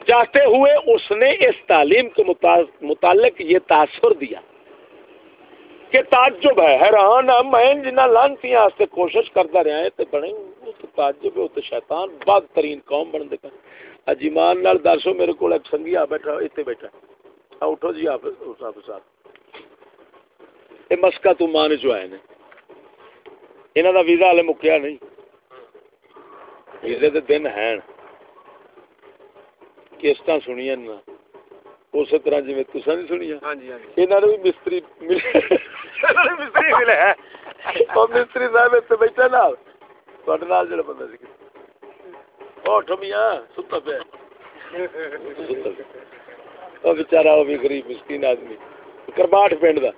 جاتے ہوئے اس نے اس تعلیم کے متعلق یہ تاثر دیا کہ تعجب ہے، حیران ہے، میں جنہ لانتی واسطے کوشش کرتا رہا ہے تے بنے تعجب ہے وہ تو شیطان بدترین قوم بن دے اجیمان نال دسو، میرے کول ایک سنگیا بیٹھا، ایتھے بیٹھا۔ اٹھو جی آپ صاحب صاحب اے مسکا تو مان جو آئے نے۔ انہاں دا ویزا ہلے مکیا نہیں۔ ویزے دے دن ہیں۔ کیسٹاں سنیاں اسی طرح جی تسا نہیں سنیا یہاں نے بھی مستری مستری ملے مستری صاحب بیٹھا نال تھوڑے جڑا بندہ سی وہ بھی غریب مسکین کرباٹ پنڈ دا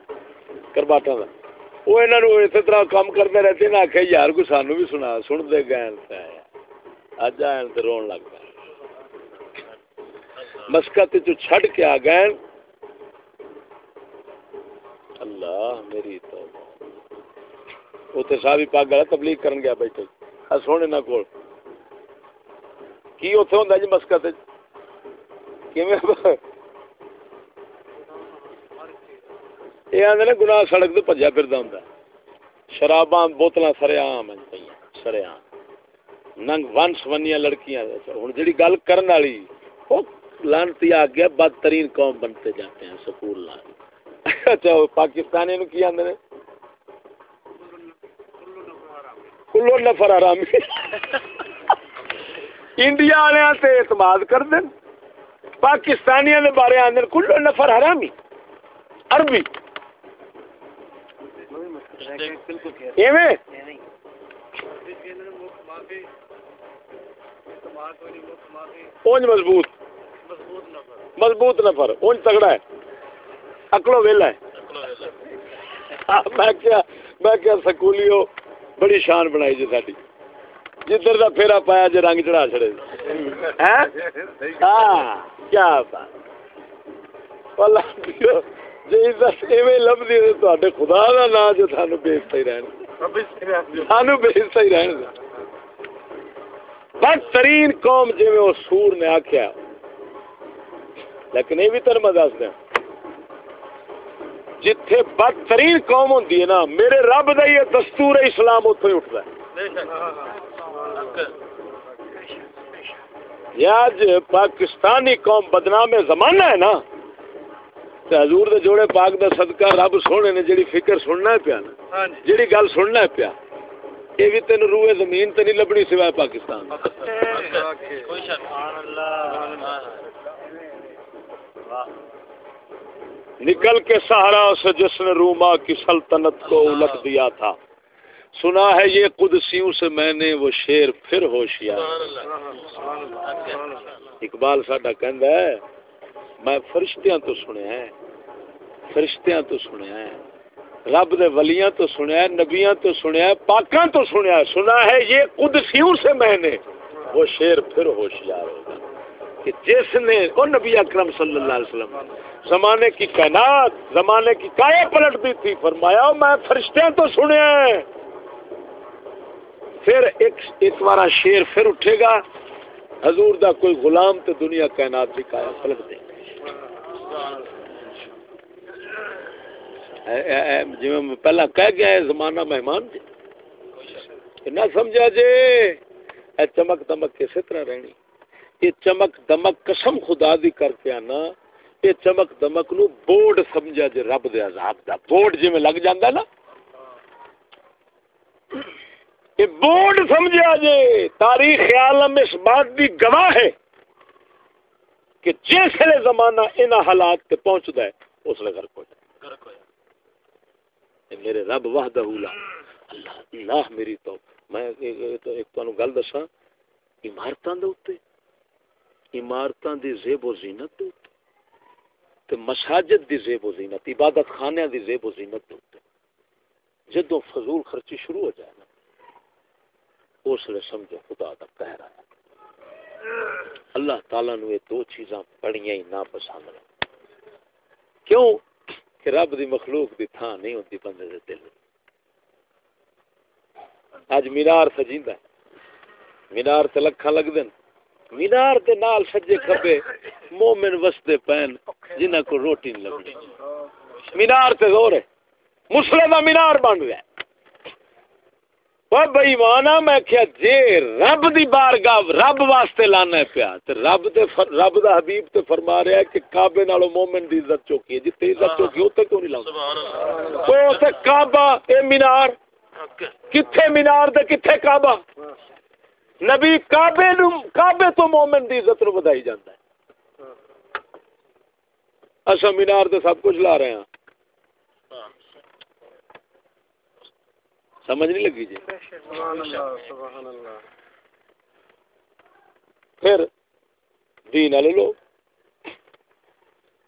کرباٹاں دا وہ اسی طرح کام کرتے رہتے نے یار کوئی سانو بھی سنا لگ مسکت جو چھڈ کے آ گئے۔ اللہ میری توبہ۔ اتنے صاحب ہی پاگ والا تبلیغ کرن گیا بیٹھے۔ ہاں، سونے نہ کول۔ ہوں جی مسقط یہ آدھے گناہ سڑک تو پجا پھر ہوں شراباں بوتل سرے آم پہ جی، سرے آم ننگ ونس ونیا لڑکیاں۔ اچھا، ہوں جی گل کری وہ لانتی آ گیا، بدترین قوم بنتے جاتے ہیں سکول لان اچھا پاکستانی نو کی آندے نے؟ کلو نفر آرامی انڈیا والے تے اعتماد کر دین پاکستانیاں دے بارے آندے کلو نفر حرامی عربی۔ ایویں؟ اونج مضبوط۔ مضبوط نفر. اونج تگڑا ہے. اکڑو ویلا ہے. میں کیا میں کیا سکولیو بڑی شان بنائی جی ساری جدھر کا پھیرا پایا جی رنگ چڑھا چڑے ہاں؟ کیا بات. جی ایویں تے خدا کا نام جو سانو بےزتا ہی رہن سانو بےزتا ہی رہن بدترین قوم جی وہ سور نے آخیا لیکن یہ بھی تر میں دس دیا۔ جتھے بدترین قوم ہوندی ہے نا میرے رب دا یہ دستور اسلام اتوں ہی اٹھتا ہے۔ آج پاکستانی قوم بدنام زمانہ ہے نا حضور دے جوڑے پاک دا صدقہ رب سونے نے جڑی فکر سننا ہے پیا نا ہاں جی۔ جڑی گل سننا ہے پیا یہ بھی تین روئے زمین تے نہیں لبنی سوائے پاکستان۔ نکل کے سہارا سے جس نے روما کی سلطنت کو الٹ دیا تھا۔ سنا ہے یہ قدسیوں سے میں نے وہ شیر پھر ہوشیار اقبال ساڈا کہندا ہے میں فرشتیاں تو سنیا ہے فرشتیاں تو سنیا ہے رب دے ولیاں تو سنیا ہے نبیاں تو سنیا ہے پاکاں تو سنیا ہے۔ سنا ہے یہ قدسیوں سے میں نے وہ شیر پھر ہوشیار ہوگا کہ جس نے وہ نبی اکرم صلی اللہ علیہ وسلم زمانے کی کائنات، زمانے کی کائے پلٹ دی تھی، فرمایا، میں فرشتیاں تو سنیا ہے پھر ایک ایک بار شیر پھر اٹھے گا، حضور دا کوئی غلام تو دنیا کائنات کی کایا پلٹ دے۔ جی میں پہلا کہہ گیا ہے زمانہ مہمان جی۔ نہ سمجھا جے اے چمک دمک کسی طرح رہنی۔ یہ چمک دمک قسم خدا دی کر کے آنا، یہ چمک دمک نو بورڈ سمجھا جے رب دے عذاب دا۔ بورڈ جی میں لگ جاندہ نا۔ یہ بورڈ سمجھا جے تاریخ عالم اس بات دی گواہ ہے کہ جس لیے زمانہ ان حالات کے پہنچ دائے اس لیے گھر کوئی میرے رب وحدہ لا۔ اللہ اللہ میری تو میں ایک تو گل دسا عمارتاں دے اوتے عمارتاں دی زیب و زینت دے تے مساجد دی زیب و زینت، عبادت خانے دی زیب و زینت دے اوتے جدوں فضول خرچی شروع ہو جائے نا، اس لیے سمجھو خدا دا کہہ رہا ہے۔ اللہ تعالیٰ نو یہ دو چیزاں پڑھیاں ہی نہ پسند کیوں کہ رب دی مخلوق دی تھان نہیں ہوتی بندے دے دل۔ اج مینار سجیندا مینار تے لکھاں لگ دین مینار دے نال سجے کھبے مومن وسدے پین جنہاں کو روٹی نہیں لگدی مینار تے زور ہے۔ مسلم دا مینار بن گیا بئی مانا میں کیا جے رب دی بارگاہ رب واسطے لانا ہے پیا تے رب دے رب دا حبیب تے فرما رہا ہے کہ کعبے نالو مومن دی عزت چوکی ہے۔ جتے عزت چوکی اوتے کیوں نہیں لاؤں تو تے کعبہ اے مینار کتھے مینار دے کتھے کعبہ؟ نبی کعبے نو کعبے تو مومن دی عزت نو بدائی جاندا ہے۔ اسا مینار تے سب کچھ لا رہے ہیں سمجھ نہیں لگی جی؟ سبحان پھر دین والے لوگ،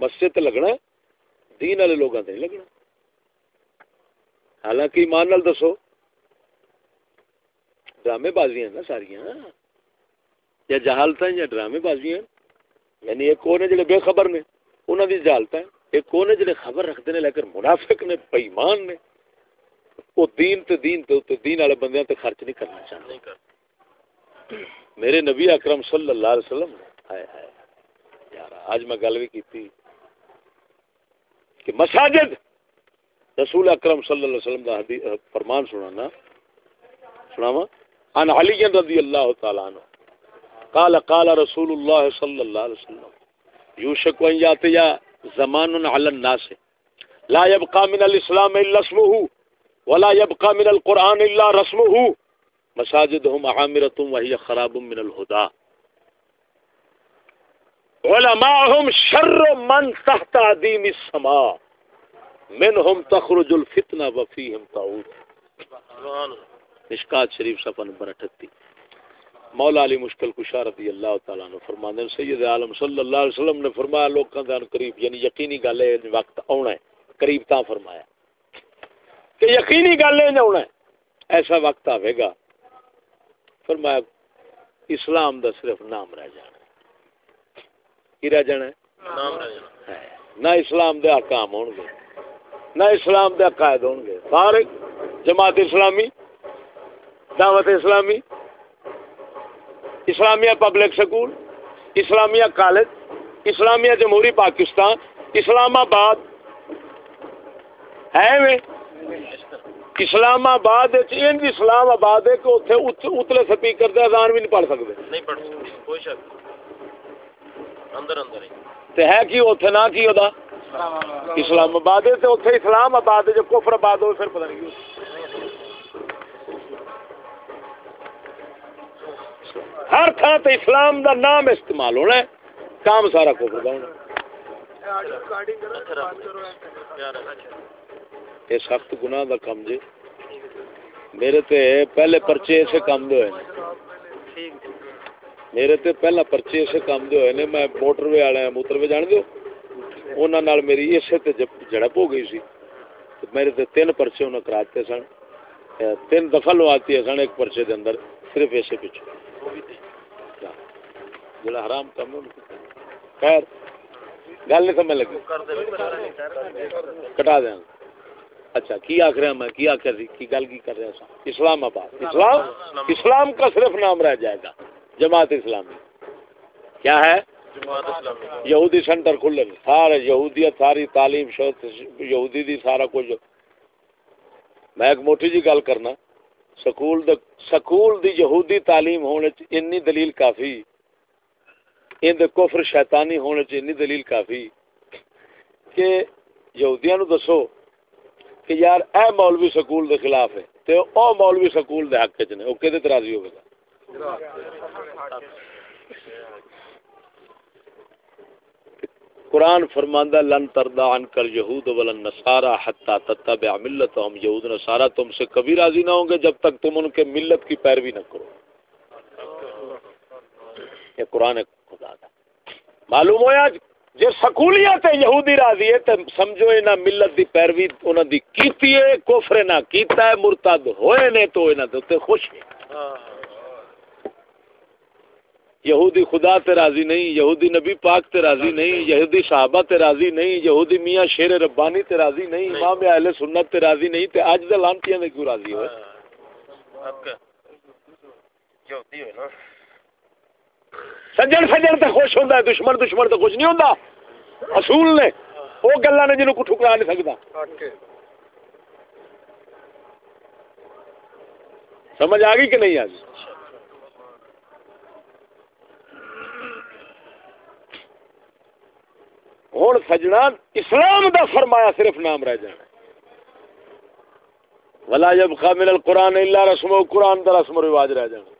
مسجد لگنا ہے، دین والے لوگوں سے نہیں لگنا۔ حالانکہ ایمان نال دسو ڈرامے بازیاں نا ساریا یا جہالت یا ڈرامے بازیاں یعنی ایک وہ نے جڑے بے خبر نے؟ انہوں کی جہالت ایک وہ نے جڑے خبر رکھتے ہیں لیکن منافق نے بےمان نے۔ وہ دین تے دین تے تے دین والے بندیاں تے خرچ نہیں کرنا چاہتے۔ میرے نبی اکرم صلی اللہ علیہ وسلم ہائے ہائے یار آج میں گل بھی کی کہ مساجد رسول اکرم صلی اللہ علیہ وسلم دا حدیث فرمان سنانا سناوا ان علی رضی اللہ تعالی عنہ۔ قال قال رسول اللہ صلی اللہ علیہ وسلم، یوشک ان یاتی زمان علی الناس۔ لا يبقى من الاسلام الا اسمه، ولا يبقى من القرآن إلا رسمه۔ مساجدهم عامرة وهي خراب من الهدى علماءهم شر من تحت عديم السماء منهم تخرج الفتنة وفيهم تعود۔ سبحان الله مشکات شریف صفحہ نمبر 38 مولا علی مشکل کشا رضی اللہ تعالیٰ نے فرمانے سید عالم صلی اللہ علیہ وسلم نے فرمایا لوکاں دے قریب یعنی یقینی گل ہے وقت آنا ہے قریب تا فرمایا۔ کہ یقینی گل نہیں ہونا ایسا وقت آئے گا۔ فرمایا اسلام دا صرف نام رہ جانا کی رہ جانا ہے؟ نہ اسلام دے حکام ہون گے نہ اسلام دے عقائد ہون گے۔ سارے جماعت اسلامی دعوت اسلامی اسلامیہ پبلک سکول اسلامیہ کالج اسلامیہ جمہوری پاکستان اسلام آباد۔ ہے میں اسلام آباد اسلام آباد ہے کہ اتلے سپیکر دے اذان بھی نہیں پڑھ سکتے نہیں پڑھ سکتے کوئی شک اندر اندر تے ہے کی اوتھے نہ کی ہودا اسلام آباد ہے تے اوتھے اسلام آباد ہے جو کفر آباد ہوئے پھر پتہ نہیں ہر تھان تے اسلام دا نام استعمال ہونا ہے۔ کام سارا کفر دا ہونا یہ سخت گناہ دا کم جی میرے تے پہلے پرچے ایسے کام دے ہوئے میرے تے پہلا پرچے اسے کام دے ہوئے نے۔ میں موٹر وے والے ہیں موٹر وے جان دیو انہاں نال میری اسے تے جڑپ ہو گئی سی میرے تے تین پرچے انہاں کراتے سن۔ تین دفعہ لواتی ہے سن ایک پرچے دے اندر، صرف ایسے پیچھے۔ جڑا حرام کام ہے، خیر، گل نہیں سمجھ لگی۔ کٹا دیں اچھا کی آخ رہا میں کی آخ رہی کی گل کی کر رہا سا اسلام آباد۔ اسلام؟ اسلام کا صرف نام رہ جائے گا، جماعت اسلامی۔ کیا ہے؟ یہودی سینٹر کھلے سارے یہودیت ساری تعلیم یہودی دی سارا کچھ۔ میں ایک موٹی جی گل کرنا۔ سکول دا سکول دی یہودی تعلیم ہونے انی دلیل کافی۔ ان دے کفر شیطانی ہونے چ انی دلیل کافی۔ کہ یہودیاں نو دسو کہ یار اے مولوی سکول دے خلاف ہے تے او مولوی سکول دے حق وچ نے، او کدے تے ہوے گا؟ قرآن فرماندہ، لن تردا عن کل یہود ولن نصارا حتا تتبع ملتهم. یہود نصارا تم سے کبھی راضی نہ ہوں گے جب تک تم ان کے ملت کی پیروی نہ کرو۔ یہ قرآن خدا دا معلوم ہویا جے سکولیت ہے، یہودی راضی ہے تے سمجھو انہاں ملت دی پیروی انہاں دی کیتی ہے، کفر نہ کیتا ہے، مرتد ہوئے نے تو انہاں تے خوش ہے یہودی خدا تے راضی نہیں یہودی نبی پاک تے راضی نہیں یہودی صحابہ تے راضی نہیں یہودی میاں شیر ربانی تے راضی نہیں امام اہل سنت تے راضی نہیں تے اج دے لانتیاں دے کیوں راضی ہوئے؟ سجن سجن تے خوش ہوندا ہے دشمن دشمن تے خوش نہیں ہوندا۔ اصول نے۔ وہ گلاں نے جنوں کو ٹھکرا نہیں سکدا۔ سمجھ آ گئی کہ نہیں آ گئی؟ ہوں سجنا اسلام دا فرمایا صرف نام رہ جانا ولا جب خامل القرآن اللہ رسم و قرآن دا رسم و رواج رہ جانا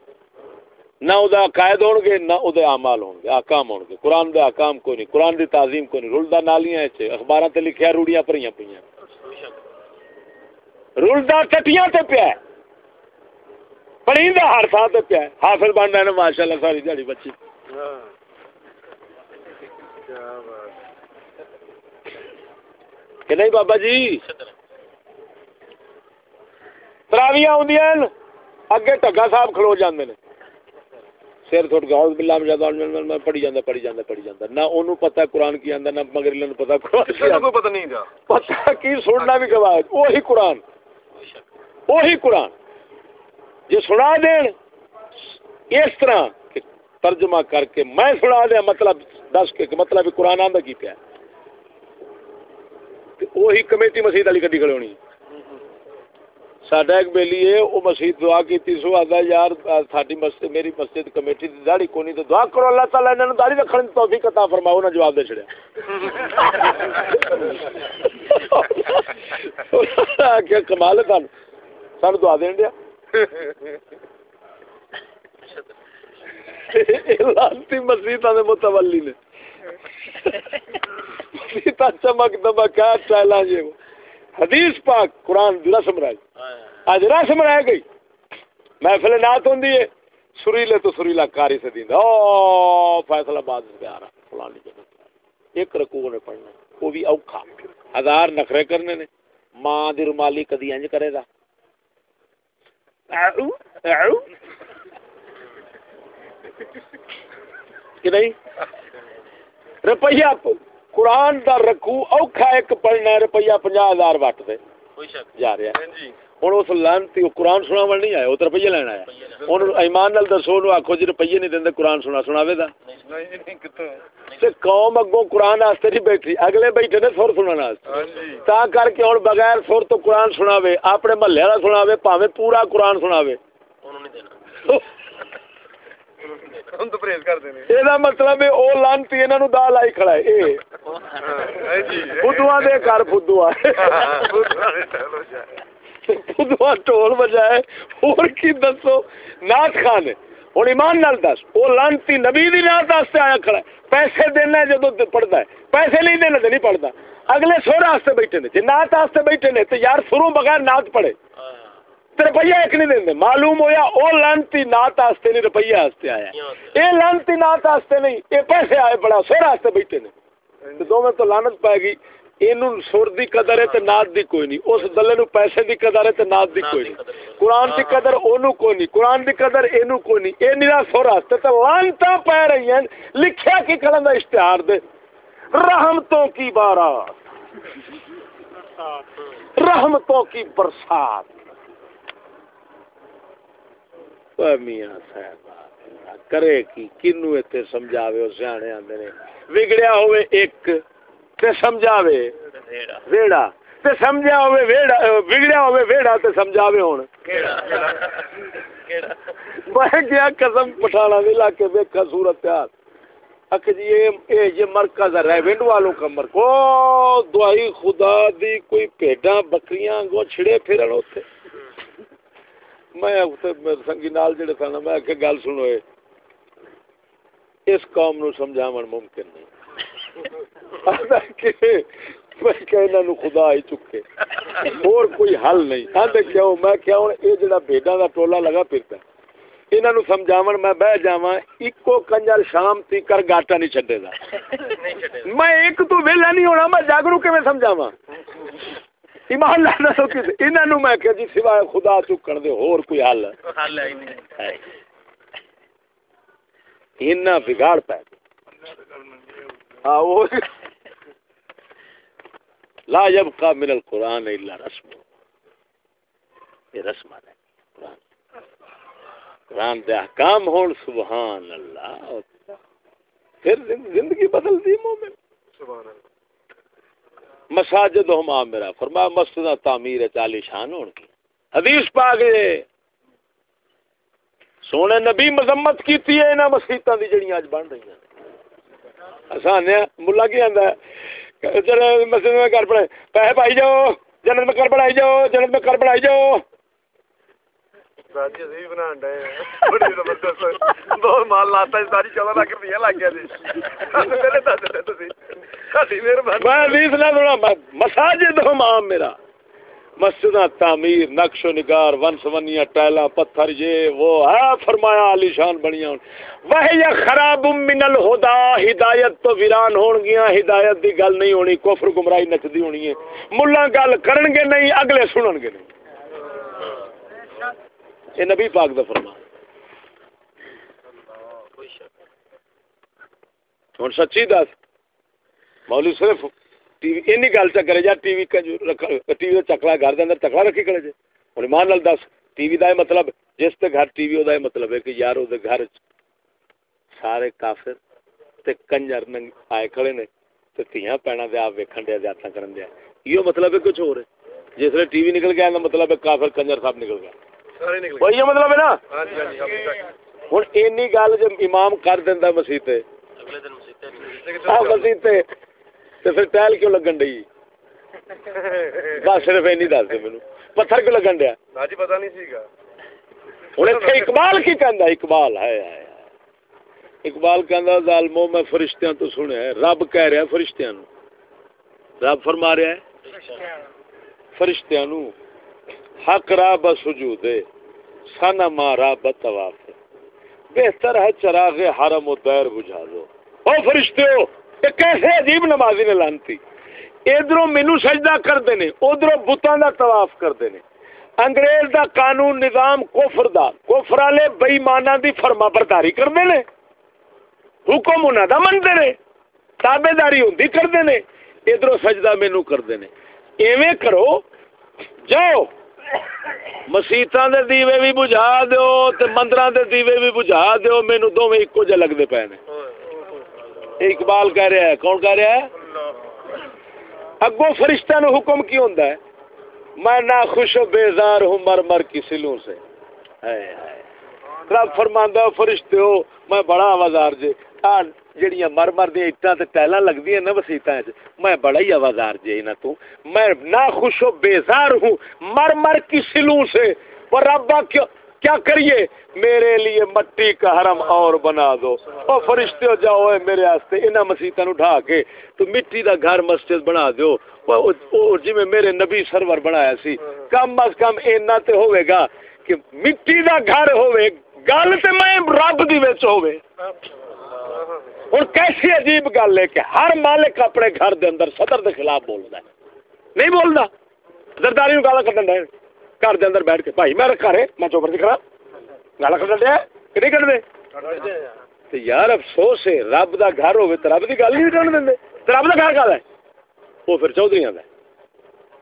نہ او دا قائد ہون گے، نہ او دے اعمال ہون گے احکام ہون گے۔ قرآن دے احکام کوئی نہیں، قرآن دی تعظیم کوئی نہیں۔ رلدا نالیاں اچ اخباراں تے لکھیا، روڑیاں پریاں پیاں رلدا ٹٹیاں تے پیا ہے۔ پڑھیندا ہر تھاں تے پیا حافظ بن رہے نے ماشاءاللہ ساری دیہڑی بچی۔ ہاں۔ کیا بات۔ کہ نہیں بابا جی؟ تراویاں آدیاں اگے ٹگا صاحب کھلو جاندے نے۔ سر تھوڑ گاؤں بلا میں پڑھی جاندہ پڑھی جاندہ پڑھی جاندہ نہ انہوں پتہ قرآن کی آندہ نہ مگر پتہ قرآن نہیں پتہ کی سننا بھی گواہ وہی قرآن۔ وہی قرآن۔ یہ سنا دین اس طرح ترجمہ کر کے میں سنا دیا مطلب دس کے مطلب قرآن آندہ کی پیا وہی کمیٹی مسجد والی گڈی کھڑی ہونی ساڈا ایک بیلی ہے وہ مسجد دعا کی سو آتا یار ساری مسجد میری مسجد کمیٹی کی داڑھی کونی تو دعا کرو اللہ تعالیٰ انہوں نے داڑھی رکھنے کی توفیق عطا فرماؤ نہ جواب دے چڑیا کیا کمال ہے سان سان دعا دین دیا لانتی متولی نے سیتا چمک دمک ہے ٹائلا یہ وہ حدیث پاک قرآن دی رسم گئی آج رسم رہ گئی۔ محفل نات ہوں ہے۔ سریلے تو سریلا کاری سے دیندا۔ او فیصلہ باد سے آ رہا۔ فلانی جگہ۔ ایک رکوع نے پڑھنا وہ بھی اوکھا۔ ہزار نخرے کرنے نے۔ ماں دی رومالی کدی انج کرے گا؟ اعو اعو۔ کہ نہیں؟ روپیہ قرآن دا رکو اوکھا ایک پڑھنا ہے روپیہ پنجا ہزار وٹ دے جا رہا ہے ہوں اس لانتی قرآن سنا نہیں آیا وہ تو روپیے لینا آیا ہوں ایمان نال دسو نو آخو جی روپیے نہیں دیں قرآن سنا سناوے دا قوم اگوں قرآن واسطے نہیں بیٹھی اگلے بیٹھے نے سر سننا تا کر کے ہوں بغیر سر تو قرآن سناوے اپنے محلے والا سناوے پاوے پورا قرآن سناوے مطلب لانتی دا لائی کھڑا ہے دے ٹول بجائے اور کی دسو نعت خان ہوں ایمان نال دس وہ لانتی نبی دی نعت واسطے آیا کھڑا ہے پیسے دینا جدو پڑھتا ہے پیسے نہیں دینا تو نہیں پڑھتا اگلے سور واسطے بیٹھے نے جی نعت واسطے بیٹھے نے تو یار سروں بغیر نعت پڑھے روپیہ ایک نہیں دیں معلوم ہویا او لانتی نعت واسطے نہیں روپیہ واسطے آیا اے لانتی نعت واسطے نہیں اے پیسے آئے بڑا سور واسطے بیٹھے نے تے دو میں تو لانت پائے گی اینوں سر دی قدر ہے تے نعت دی کوئی نہیں اس دلے نو پیسے دی قدر ہے تے نعت دی کوئی نہیں قرآن دی قدر اونوں کوئی نہیں قرآن دی قدر اینوں کوئی نہیں اے نرا سر واسطے تے لانتاں پے رہی ہیں لکھیا کی کلم دا اشتہار دے رحمتوں کی بارات رحمتوں کی برسات اوے میاں صاحب کرے کی کنو ایتھے سمجھاوے او سیانے آندے نے وگڑیا ہوئے ایک تے سمجھاوے ویڑا تے سمجھا ہوئے ویڑا بگڑیا ہوئے ویڑا تے سمجھاوے ہون میں گیا قسم پٹھانا دے علاقے ویکھا صورت حال اک جی یہ یہ مرکز ہے ریونڈ والوں کا مرکز او دعائی خدا دی کوئی پیڈاں بکریاں گو چھڑے پھرن اوتھے میں سنگی نال جڑے سن میں کہ گل سنو اس قوم نو سمجھاون ممکن نہیں۔ آندا کہ میں کہ انہاں نو خدا ہی چکے۔ اور کوئی حل نہیں۔ آندے کیوں میں کیا اے جڑا بھیڈاں دا ٹولا لگا پھرتا انہاں نو سمجھاون میں بہ جاواں اکو کنجر شام تیکر گاٹا نہیں چھڈے دا میں ایک تو ویلا نہیں ہونا میں جاگرو کیویں سمجھاواں؟ ایمان لا دسو کہ انہاں نو میں کہ جی سوائے خدا چکن دے اور کوئی حل حل ہے انہاں بگاڑ پے۔ ہاں وہ لا يبقى من القرآن الا رسم۔ یہ رسم ہے۔ قرآن۔ قرآن دے احکام ہون سبحان اللہ۔ پھر زند- زندگی بدل دی مومن۔ سبحان اللہ۔ مساجد ہم میرا فرمایا مسجد تعمیر چالی شان ہون کی۔ حدیث پا گئے سونے نبی مذمت کیتی ہے، انہاں مسیتاں دی جڑیاں اج بن رہی ہیں۔ اساں نے ملا کی آندا ہے؟ چلو مسجد میں کر پڑے پیسے پائی جاؤ جنت میں کر بنائی جاؤ جنت میں کر بنائی جاؤ۔ راجی اسی ڈے بڑی زبردست مال لاتا ہے ساری چودہ لاکھ روپیہ لگ گیا جی میرے دس دے تسی مہربانی میں حدیث نہ سنا مساجد ہم عام میرا مسجد تعمیر نقش و نگار ون سونیاں ٹائلاں پتھر یہ وہ ہے فرمایا علی شان بنیاں وہ یا خراب من الہدا ہدایت تو ویران ہون گیاں ہدایت دی گل نہیں ہونی کفر گمراہی نچدی ہونی ہے ملا گل کرن گے نہیں اگلے سنن گے نہیں یہ نبی پاک دا فرمان۔ ہوں سچی دس۔ مولوی صرف ٹی وی اینی گل چ کرے جا، ٹی وی ٹی وی چکلا گھر دے اندر چکلا رکھی کرے جے ہوں ایمان نال دس، ٹی وی دا مطلب جس تے گھر ٹی وی دا مطلب ہے کہ یار او دے گھر سارے کافر تے کنجر ننگ آئے کھڑے نے تے تھیاں پینا دے آپ ویکھن دے زیادہ کرن دے۔ یہ مطلب ہے کچھ اور ہے۔ جس لے ٹی وی نکل گیا دا مطلب ہے کافر کنجر سب نکل گیا۔ وہی مطلب ہے نا ہاں جی ہاں جی ہوں اینی گل جب امام کر آ مسیح تے تے پھر ٹائل کیوں لگن ڈئی بس صرف اینی دس دے مینوں پتھر کیوں لگن ڈیا پتہ نہیں ہوں اتنے اقبال کی کہندا اقبال ہے۔ اقبال کہندا ظالمو میں فرشتیاں تو سنیا ہے رب کہہ رہا ہے فرشتیاں نو رب فرما رہا ہے فرشتیاں نو حق را بسجود سنا ما را بطواف بہتر ہے چراغ حرم و دیر بجھا دو۔ او فرشتے ہو یہ کیسے عجیب نمازی نے لانتی۔ ادھر مینو سجدہ کرتے ہیں ادھر بتان کا طواف کرتے ہیں انگریز دا قانون نظام کوفر دا کوفر والے بئیمانا دی فرما برداری کرتے ہیں حکم انہوں دا منتے ہیں تابے داری ہوں کرتے ہیں ادھر سجدہ مینو کرتے ہیں ایویں کرو، جاؤ۔ مسیطاں دے دیوے بھی بجھا دیو تے مندراں دے دیوے بھی بجھا دیو مینوں دوویں اکو جے لگدے پے نے اقبال کہہ رہا ہے کون کہہ رہا ہے اگوں فرشتہ نو حکم کی ہوندا ہے میں نہ خوش و بیزار ہوں مر مر کی سلوں سے رب فرماندا فرشتے ہو میں بڑا آوازار جے جڑیاں مر مر دی اٹاں تے ٹائلاں لگدیاں نا وسیتاں وچ میں بڑا ہی آوازار جے نہ تو میں نہ خوش و بیزار ہوں مر مر کی سلوں سے پر ربا کیوں کیا کریے میرے لیے مٹی کا حرم اور بنا دو او فرشتے ہو جاؤ اے میرے واسطے انہاں مسیتاں نو ڈھا کے تو مٹی دا گھر مسجد بنا دیو او جی میں میرے نبی سرور بنایا سی کم از کم اینا تے ہوے گا کہ مٹی دا گھر ہوے گل تے میں رب دی وچ ہوے ہوں کیسی عجیب گل ہے کہ ہر مالک اپنے گھر دے اندر صدر دے خلاف بولتا ہے۔ نہیں بولتا۔ زرداری نو گالا کٹن ڈے گھر دے اندر بیٹھ کے، بھائی میرا گھر ہے، میں چوپر دکھ رہا گالا کٹن دیا کہ نہیں کٹ دے؟ یار افسوس ہے، رب دا گھر ہوے تو رب دی گل نہیں کرن دیں تو رب دا گھر کا ہے؟ وہ پھر چودھری آتا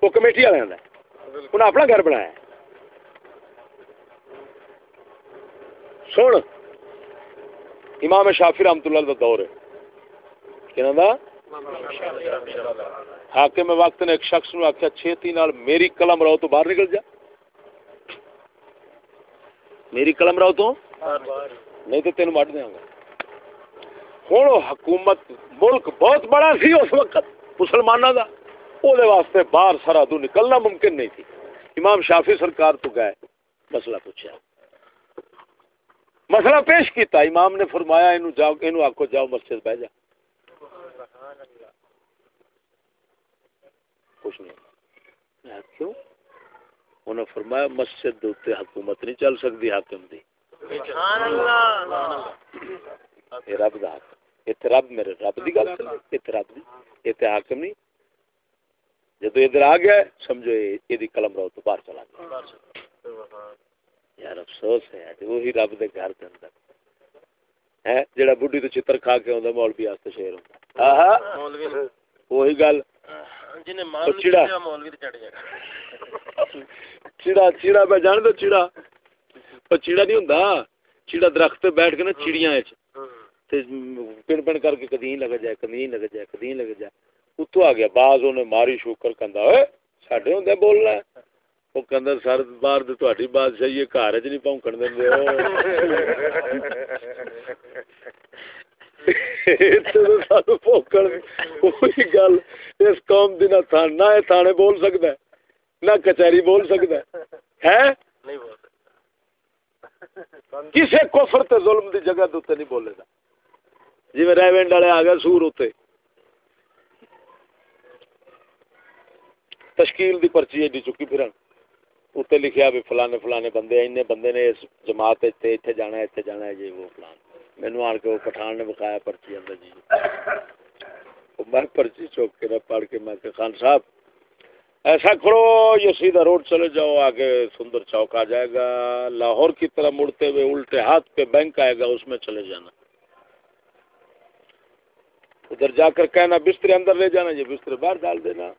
وہ کمیٹی والے آتا انہیں اپنا گھر بنایا سن امام شافی رحمت اللہ کا دور ہے۔ کہنا دا؟ حاکم وقت نے ایک شخص نے آخیا چھتی نال میری قلم رہو تو باہر نکل جا۔ میری قلم رہو تو؟ نہیں تو تین مٹ دیا گا۔ ہوں حکومت ملک بہت بڑا سی اس وقت مسلمانوں کا وہ واسطے باہر سرحدوں نکلنا ممکن نہیں تھی۔ امام شافی سرکار تو گئے، مسئلہ پوچھا۔ مسئلہ پیش کیتا امام نے فرمایا اینو جاؤ اینو آکو جاؤ مسجد بہ جا۔ کچھ نہیں۔ کیوں؟ انہوں نے فرمایا مسجد حکومت نہیں چل سکتی حاکم دی۔ رب دا رب میرے رب دی گل رب دی۔ حاکم نہیں جدو ادھر آ گیا سمجھو یہ قلم رو تو باہر چلا گیا۔ یار افسوس ہے وہی رب دے گھر دے اندر ہے جڑا بڈھی تو چتر کھا کے آندا مولوی واسطے شیر ہوندا۔ ہاں مولوی وہی گل۔ جنے مان چڑا مولوی تے چڑھ جائے چڑا چڑا میں جان دو چڑا او چڑا نہیں ہوندا۔ چڑا درخت تے بیٹھ کے نا چڑیاں وچ تے پن پن کر کے کدی لگ جائے کدی لگ جائے کدی لگ جائے۔ اتو آ گیا باز اونے ماری شوکر کندا اوئے ساڈے ہوندے بولنا۔ وہ کہندا سر باہر تے تہاڈی بادشاہی گھر وچ نہیں پونکن دیندے او سانو پونکن کوئی گل اس قوم دی نہ تھان نہ تھانے بول سکدا ہے نہ کچہری بول سکدا ہے ہے نہیں بول کسے کفر تے ظلم دی جگہ تے نہیں بولے دا جی ریونڈ والے آ گئے سور اتنے تشکیل دی پرچی ایڈی چکی پھرن اتنے لکھیا بھی فلانے فلانے بندے این بندے نے اس جماعت اتنے جانا اتنے جانا ہے جی وہ فلان مینو آن کے وہ پٹھان نے بکھایا پرچی اندر جی میں پرچی چوک کے نہ پڑھ کے میں کہ خان صاحب ایسا کرو یہ سیدھا روڈ چلے جاؤ آگے سندر چوک آ جائے گا لاہور کی طرح مڑتے ہوئے الٹے ہاتھ پہ بینک آئے گا اس میں چلے جانا ادھر جا کر کہنا بستر اندر لے جانا یہ بستر باہر ڈال دینا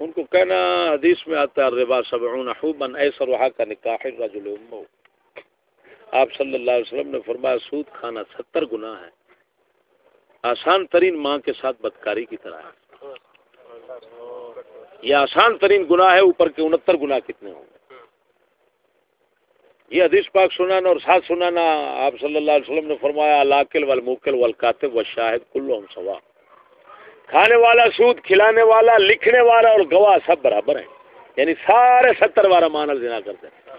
ان کو کہنا حدیث میں آتا ہے ربا سبعون حوبا ایسر وہاں کا نکاح رجل امو. آپ صلی اللہ علیہ وسلم نے فرمایا، سود کھانا ستر گناہ ہے آسان ترین ماں کے ساتھ بدکاری کی طرح ہے۔ یہ آسان ترین گناہ ہے، اوپر کے انہتر گناہ کتنے ہوں گے؟ یہ حدیث پاک سنانا اور ساتھ سنانا، آپ صلی اللہ علیہ وسلم نے فرمایا لاکل والموکل والکاتب والشاہد، کلہم سوا کھانے والا سود، کھلانے والا، لکھنے والا اور گواہ سب برابر ہیں۔ یعنی سارے ستر وارا مانل دینا کرتے ہیں۔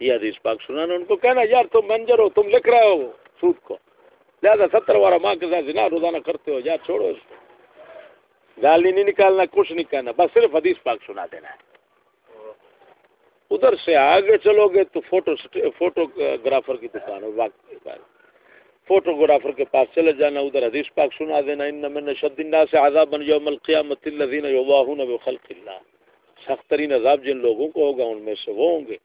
یہ حدیث پاک سنانا، ان کو کہنا، یار تم منجر ہو، تم لکھ رہے ہو سود کو۔ لہذا ستر وارا ماں کے ساتھ زنا، روزانہ کرتے ہو یار چھوڑو اس کو۔ گالی نہیں نکالنا، کچھ نہیں کہنا، بس صرف حدیث پاک سنا دینا ہے۔ ادھر سے آگے چلو گے تو فوٹو فوٹو گرافر کی دکان ہے۔ فوٹوگرافر کے پاس چلے جانا، ادھر حدیث پاک سنا دینا، ان من شد الناس سے عذاب یوم القیامت الذین یواہون بخلق اللہ۔ سخت ترین عذاب جن لوگوں کو ہوگا، ان میں سے وہ ہوں گے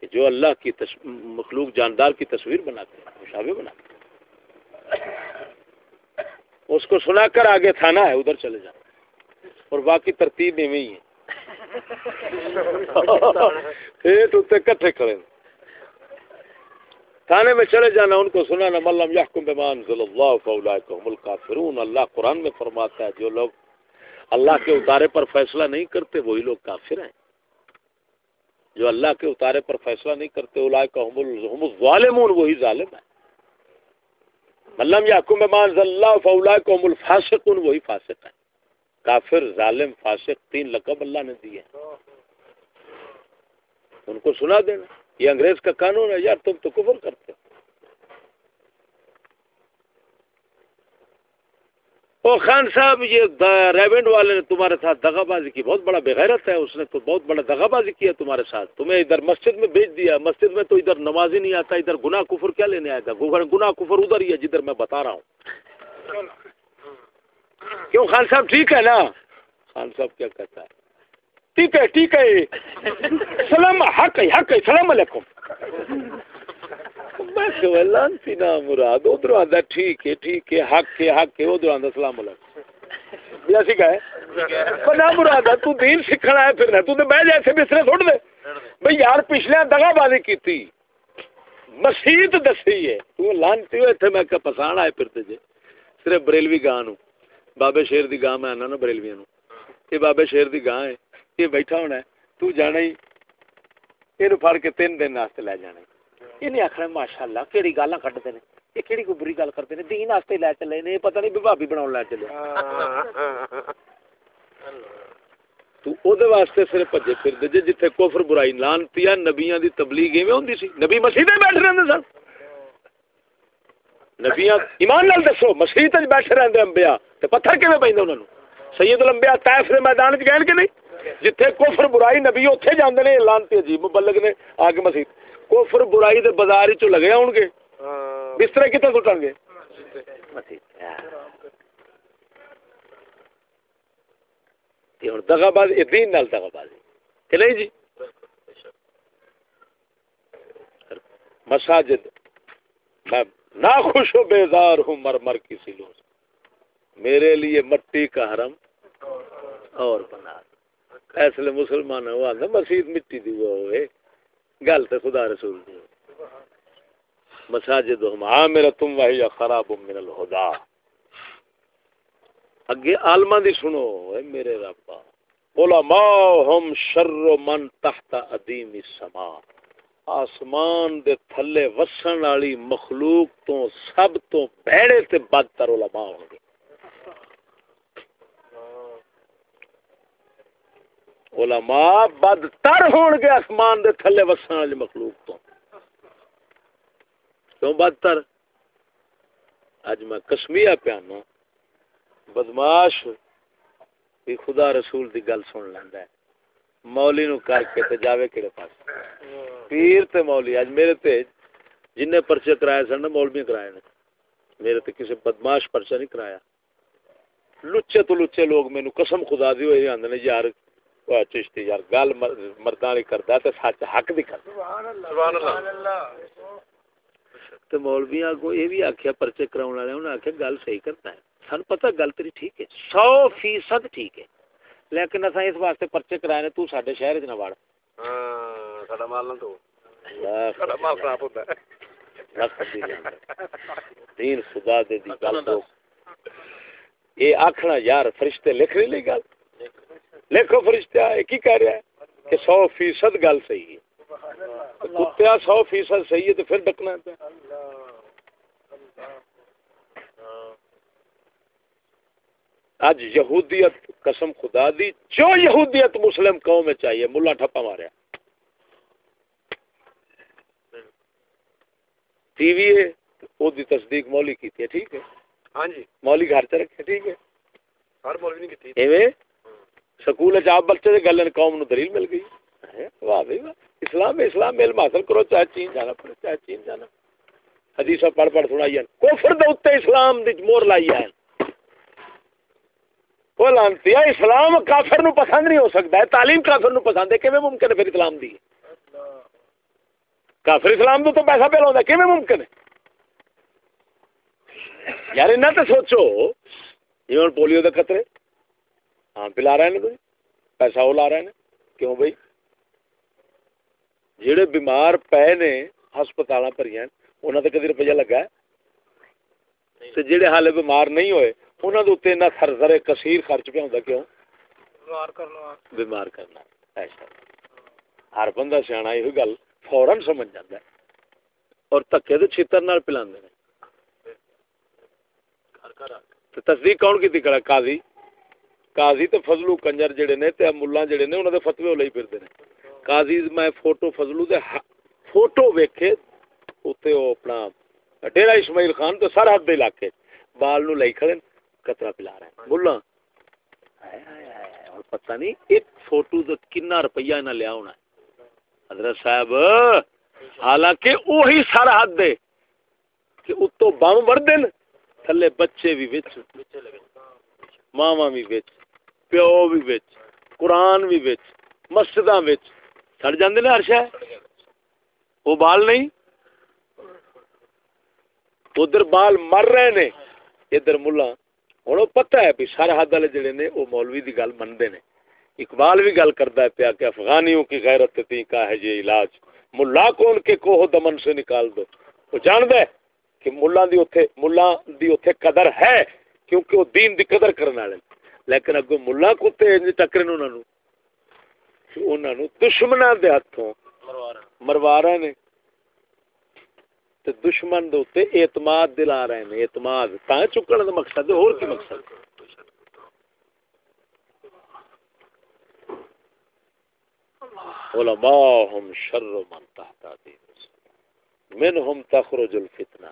کہ جو اللہ کی تص... مخلوق جاندار کی تصویر بناتے ہیں، مشابہ بناتے ہیں۔ اس کو سنا کر آگے تھانا ہے، ادھر چلے جانا۔ اور باقی ترتیب میں ہی ہے۔ کٹھے کھڑے تھانے میں چلے جانا، ان کو سنا نہ ملم یحکم بمان ذل اللہ فاولئک الکافرون، اللہ قرآن میں فرماتا ہے، جو لوگ اللہ کے اتارے پر فیصلہ نہیں کرتے، وہی لوگ کافر ہیں۔ جو اللہ کے اتارے پر فیصلہ نہیں کرتے اولئک هم الظالمون، وہی ظالم ہیں۔ ملم یحکم بمان ذل اللہ فاولئک هم الفاسقون، وہی فاسق ہیں۔ کافر، ظالم، فاسق، تین لقب اللہ نے دیے ان کو سنا دینا۔ یہ انگریز کا قانون ہے، یار تم تو کفر کرتے او خان صاحب، یہ ریونڈ والے نے تمہارے ساتھ دغا بازی کی، بہت بڑا بغیرت ہے۔ اس نے تو بہت بڑا دغا بازی کیا تمہارے ساتھ۔ تمہیں ادھر مسجد میں بھیج دیا۔ مسجد میں تو ادھر نماز ہی نہیں آتا۔ ادھر گناہ کفر کیا لینے آیا تھا؟ گناہ کفر ادھر ہی ہے جدھر میں بتا رہا ہوں۔ کیوں خان صاحب ٹھیک ہے نا؟ خان صاحب کیا کہتا ہے؟ ٹھیک ہے ٹھیک ہے۔ سلام، حق ہے حق ہے، سلام علیکم۔ میں لانتی نا مراد، ادھر آدھا ٹھیک ہے ٹھیک ہے، حق ہے حق ہے، ادھر آدھا سلام علیکم۔ یہ سکھا ہے نہ مراد تو دین سیکھنا ہے پھر تو بہ جائے سے بسترے چھوڑ دے۔ بھائی یار پچھلے دگا بازی کی تھی مسیت دسی ہے۔ تو لانتی ہوئے تھے، میں کہ پسان آئے پھر تجھے صرف بریلوی گاہ نو بابے شیر دی گاہ میں آنا نا بریلوی نو یہ بابے شیر دی گاہ ہے۔ یہ بیٹھا ہونا ہے، تو جانا ہی۔ یہ پھڑ کے تین دن واسطے لے جانا یہ آخنا ماشاء اللہ کہڑی گالاں کٹتے ہیں یہ کہڑی کوئی بری گل کرتے ہیں؟ دین واسطے لے چلے نے، پتہ نہیں بھابی بنا لے چلے۔ تو او دے واسطے صرف بھجے پھر دے جے جتھے کفر برائی لانتی نبیاں دی تبلیغ ایویں ہوندی سی، نبی مسیح تے بیٹھ رہندے سن۔ نبیاں ایمان نال دسو، مسیح تے بیٹھے رہندے انبیاء۔ تے پتھر کیویں پیندے انہاں نو سید الانبیاء طائف دے میدان وچ گئے کہ نہیں؟ جتھے کفر برائی نبی اوتھے جاندے نے لانتی عجیب مبلغ نے آگ مسیح۔ کفر برائی دے بازار وچ لگے ہون گے۔ بستر کتے ٹوٹن گے؟ یہ ہن دغا باز دین نال دغا باز کہ نہیں جی؟ مساجد میں ناخوش و بیزار ہوں مر مر سے۔ میرے لیے مٹی کا حرم اور بنا ایسے مسلمان وہ آدھا مسجد مٹی دی وہ ہوئے۔ گل تو خدا رسول دی۔ مساجد ہم عامر تم وحی خراب من الہدا۔ اگے عالمہ دی سنو، اے میرے ربا علماء ہم شر من تحت ادیم السما۔ آسمان دے تھلے وسن والی مخلوق تو سب تو بھڑے تے بدتر علماء ہوں گے۔ علماء بدتر ہون گے آسمان دے تھلے وسن والی مخلوق تو۔ کیوں بدتر؟ اج میں کسمیا پیانا بدماش بھی خدا رسول دی گل سن لیندا ہے۔ مولی نو کر کے تے جاوے کیڑے پاس۔ پیر تے مولی اج میرے تے جن نے پرچے کرائے سن مولوی کرائے نے۔ میرے تے کسی بدماش پرچہ نہیں کرایا۔ لچے تو لچے لوگ مینوں قسم خدا دی ہوئی آندے نے، یار چشتی یار گل مرداں والی کردا تے سچ حق دی کردا سبحان اللہ سبحان اللہ تے مولویاں کو یہ بھی آکھیا پرچے کراون والے انہاں آکھیا گل صحیح کرتا ہے سن پتہ گل تیری ٹھیک ہے سو فیصد ٹھیک ہے لیکن اساں اس واسطے پرچے کرائے نے تو ساڈے شہر وچ نہ وڑ ہاں ساڈا مال نہ تو اللہ ساڈا مال خراب ہوندا ہے رکھ دی دین خدا دے دی گل تو یہ آکھنا یار فرشتے لکھ لئی گل لکھو فرشتہ یہ کی کہہ رہا ہے کہ سو فیصد گل صحیح ہے۔ کتیا سو فیصد صحیح ہے تو پھر ڈکنا ہے۔ اج یہودیت قسم خدا دی جو یہودیت مسلم قوم میں چاہیے ملا ٹھپا ماریا۔ ٹی وی ہے دی تصدیق مولی کی تھی ٹھیک ہے؟ ہاں جی۔ مولی گھر چ رکھے ٹھیک ہے؟ ہر مولوی نے کیتی ایویں؟ سکول چ آپ بچے دے گلن قوم نو دلیل مل گئی واہ بھائی واہ اسلام اسلام علم حاصل کرو چاہے چین جانا پڑے چاہے چین جانا حدیث پڑھ پڑھ سنائی ہیں کفر دے اتنے اسلام دی مور لائی ہے وہ لانتی ہے اسلام کافر نو پسند نہیں ہو سکتا ہے تعلیم کافر نو پسند ہے کیویں ممکن ہے پھر اسلام دی کافر اسلام تو تو پیسہ پہ لاؤں کیویں ممکن ہے یار انہیں تو سوچو یہ پولیو دے خطرے ہاں پلا رہے ہیں پیسہ وہ لا رہے ہیں کیوں بھائی؟ جہے بیمار پے نے ہسپتال پر انہوں نے کدی روپیہ لگا ہے؟ تو جہے حال بیمار نہیں ہوئے انہوں کے اتنے سر سر کثیر خرچ پہ ہوتا کیوں؟ بیمار کرنا۔ ایسا۔ ہر بندہ سیاح یہ گل فورن سمجھ جاتا ہے۔ اور تکے تو چھتر پلا تصدیق کون کی قاضی؟ قاضی تو فضلو کنجر جڑے نے تے ملا جڑے نے انہوں دے فتوی لئی پھردے نے۔ قاضی جی، میں فوٹو فضلو دے فوٹو ویکھے، اوتے او اپنا ڈیرا اسماعیل خان تو سرحد دے علاقے بال نو لئی کھڑے کترا پلا رہے ہیں۔ ملا اور پتہ نہیں ایک فوٹو تو کنا روپیہ انہاں لیا ہونا ہے۔ حضرت صاحب، حالانکہ وہی سرحد دے کہ اتو بم مردن تھلے بچے بھی وچ ماوا بھی وچ پیو بھی وچ، قرآن بھی وچ، مسجداں وچ۔ سڑ جاندے نے ہر شے؟ وہ بال نہیں؟ ادھر بال مر رہے نے۔ ادھر ملا۔ ہوں پتہ ہے بھی سرحد والے جڑے نے وہ مولوی دی گل منتے نے۔ اقبال بھی گل کرتا ہے پیا کہ افغانیوں کی غیرت تی کا ہے یہ علاج۔ ملا کو ان کے کوہ دمن سے نکال دو۔ وہ جان دے کہ ملا دی اوتھے ملا دی اوتھے قدر ہے، کیونکہ وہ دین دی قدر کرنے والے لیکن اگو ملا کتے ٹکرے انہوں نے انہوں نے دے ہاتھوں مروا رہے نے۔ تے دشمن دے اوتے اعتماد دلا رہے ہیں اعتماد۔ تا چکن دا مقصد اور کی مقصد علماء شر من تحت دین۔ منہم تخرج الفتنہ۔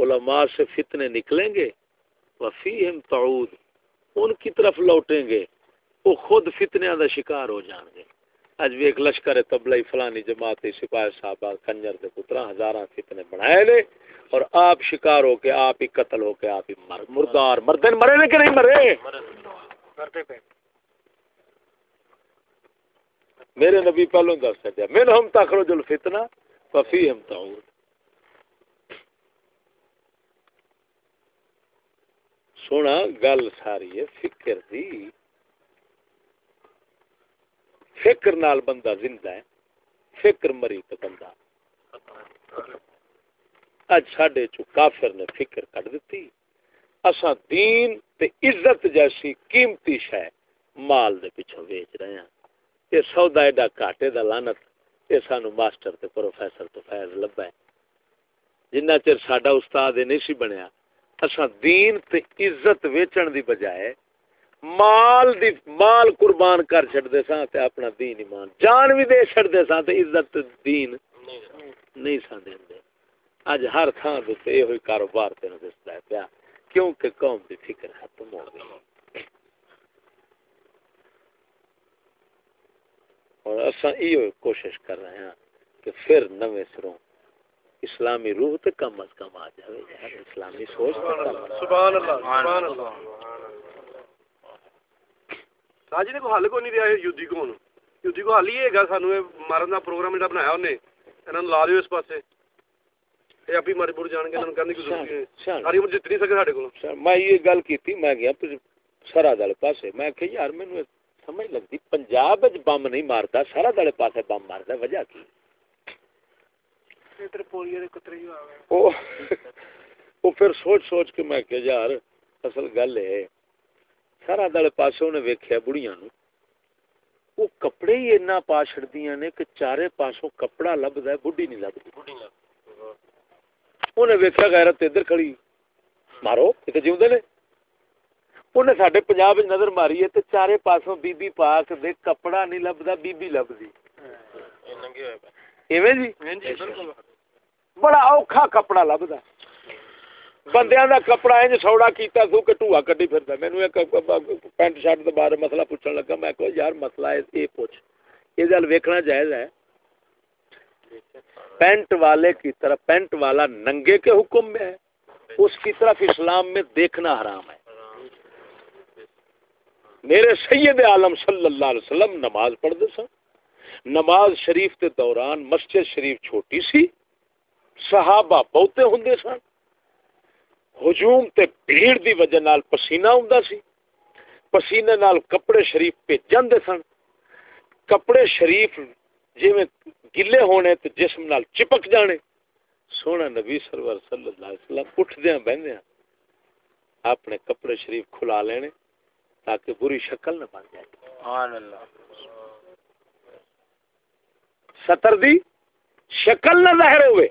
علماء سے فتنے نکلیں گے۔ وفیہم تعود۔ ان کی طرف لوٹیں گے، وہ خود فتنیا دا شکار ہو جان گے۔ اج بھی ایک لشکر تبلئی فلانی جماعت سپاہی صاحب کنجر دے پترا ہزاراں فتنے بنائے نے اور آپ شکار ہو کے، آپ ہی قتل ہو کے، آپ ہی مر مردار، مردن مرے نے کہ نہیں مرے؟ میرے نبی پہلو دس دیا۔ من ہم تخرج الفتنہ وفی ہم تعود۔ سونا گل ساری ہے فکر دی فکر نال بندہ زندہ ہے فکر مری تو بندہ اج ساڈے چو کافر نے فکر کٹ دیتی اساں دین تے عزت جیسی قیمتی شے مال دے پیچھے ویچ رہے ہیں یہ سودا ایڈا کاٹے دا لعنت یہ سانو ماسٹر تے پروفیسر تو فیض لبا ہے جنہ چر ساڈا استاد نہیں سی بنیا اساں دین تے عزت ویچن دی بجائے مال دی، مال قربان کر چھڑدے ساں تے اپنا دین ایمان، جان بھی دے چھڑدے ساں تے عزت دین نہیں ساں دیندے اج ہر تھاں تے یہ ہوئی کاروبار تے دسدا ہے پیا، کیونکہ قوم دی فکر ختم ہو گئی۔ اور اساں ایو کوشش کر رہے ہیں کہ پھر نویں سروں اسلامی روح تے کم از کم آ جائے یار اسلامی سوچ سبحان اللہ سبحان اللہ۔ راجی نے کو حل کو نہیں دیا یودی کو یودی کو حل ہی ہے گا سانو مارن دا پروگرام جڑا بنایا اونے انہاں لا دیو اس پاسے۔ اے اپی مر مر جان گے انہاں کرنے کی ضرورت نہیں شان- ساری عمر جت نہیں سکے ساڈے کول سر میں یہ گل کیتی میں گیا سرحد والے پاسے۔ میں کہ یار مینوں سمجھ لگਦੀ پنجاب وچ بم نہیں ماردا پاسے بم ماردا وجہ کی ادھر پولیو دے کترے ہی آ گئے وہ پھر سوچ سوچ کے میں کہ یار اصل گل ہے سرحد والے پاسے انہیں ویکھیا بڑیاں نو وہ کپڑے ہی اتنا پا نے کہ چارے پاسوں کپڑا لبدا ہے بڈھی نہیں لبدی۔ انہیں ویکھیا غیرت ادھر کھڑی۔ مارو تو جیوندے نے۔ انہیں ساڈے پنجاب وچ نظر ماری ہے تے چارے پاسوں بی بی پاک دے کپڑا نہیں لبدا بی بی لبدی۔ پہ ایویں جی؟ جی بالکل۔ بڑا اوکھا کپڑا لبدا بندیاں دا کپڑا انج سوڑا کیتا سو کہ ٹوہا کڈی پھردا مینوں ایک پینٹ شرٹ دے بارے مسئلہ پوچھن لگا میں کہ یار مسئلہ اے اے پوچھ اے گل ویکھنا جائز ہے پینٹ والے کی طرف پینٹ والا ننگے کے حکم میں ہے اس کی طرف اسلام میں دیکھنا حرام ہے میرے سید عالم صلی اللہ علیہ وسلم نماز پڑھتے سن نماز شریف کے دوران مسجد شریف چھوٹی سی صحابہ بہتے ہوں سن۔ ہجوم تے بھیڑ دی وجہ نال پسینہ ہوں سی۔ پسینے نال کپڑے شریف پہ سن۔ کپڑے شریف جی میں گلے ہونے تے جسم نال چپک جانے۔ سونا نبی سرور صلی اللہ علیہ وسلم اٹھ دیا بہن اپنے کپڑے شریف کھلا لینے تاکہ بری شکل نہ بن جائے۔ سبحان اللہ۔ ستر دی شکل نہ ظاہر ہوئے۔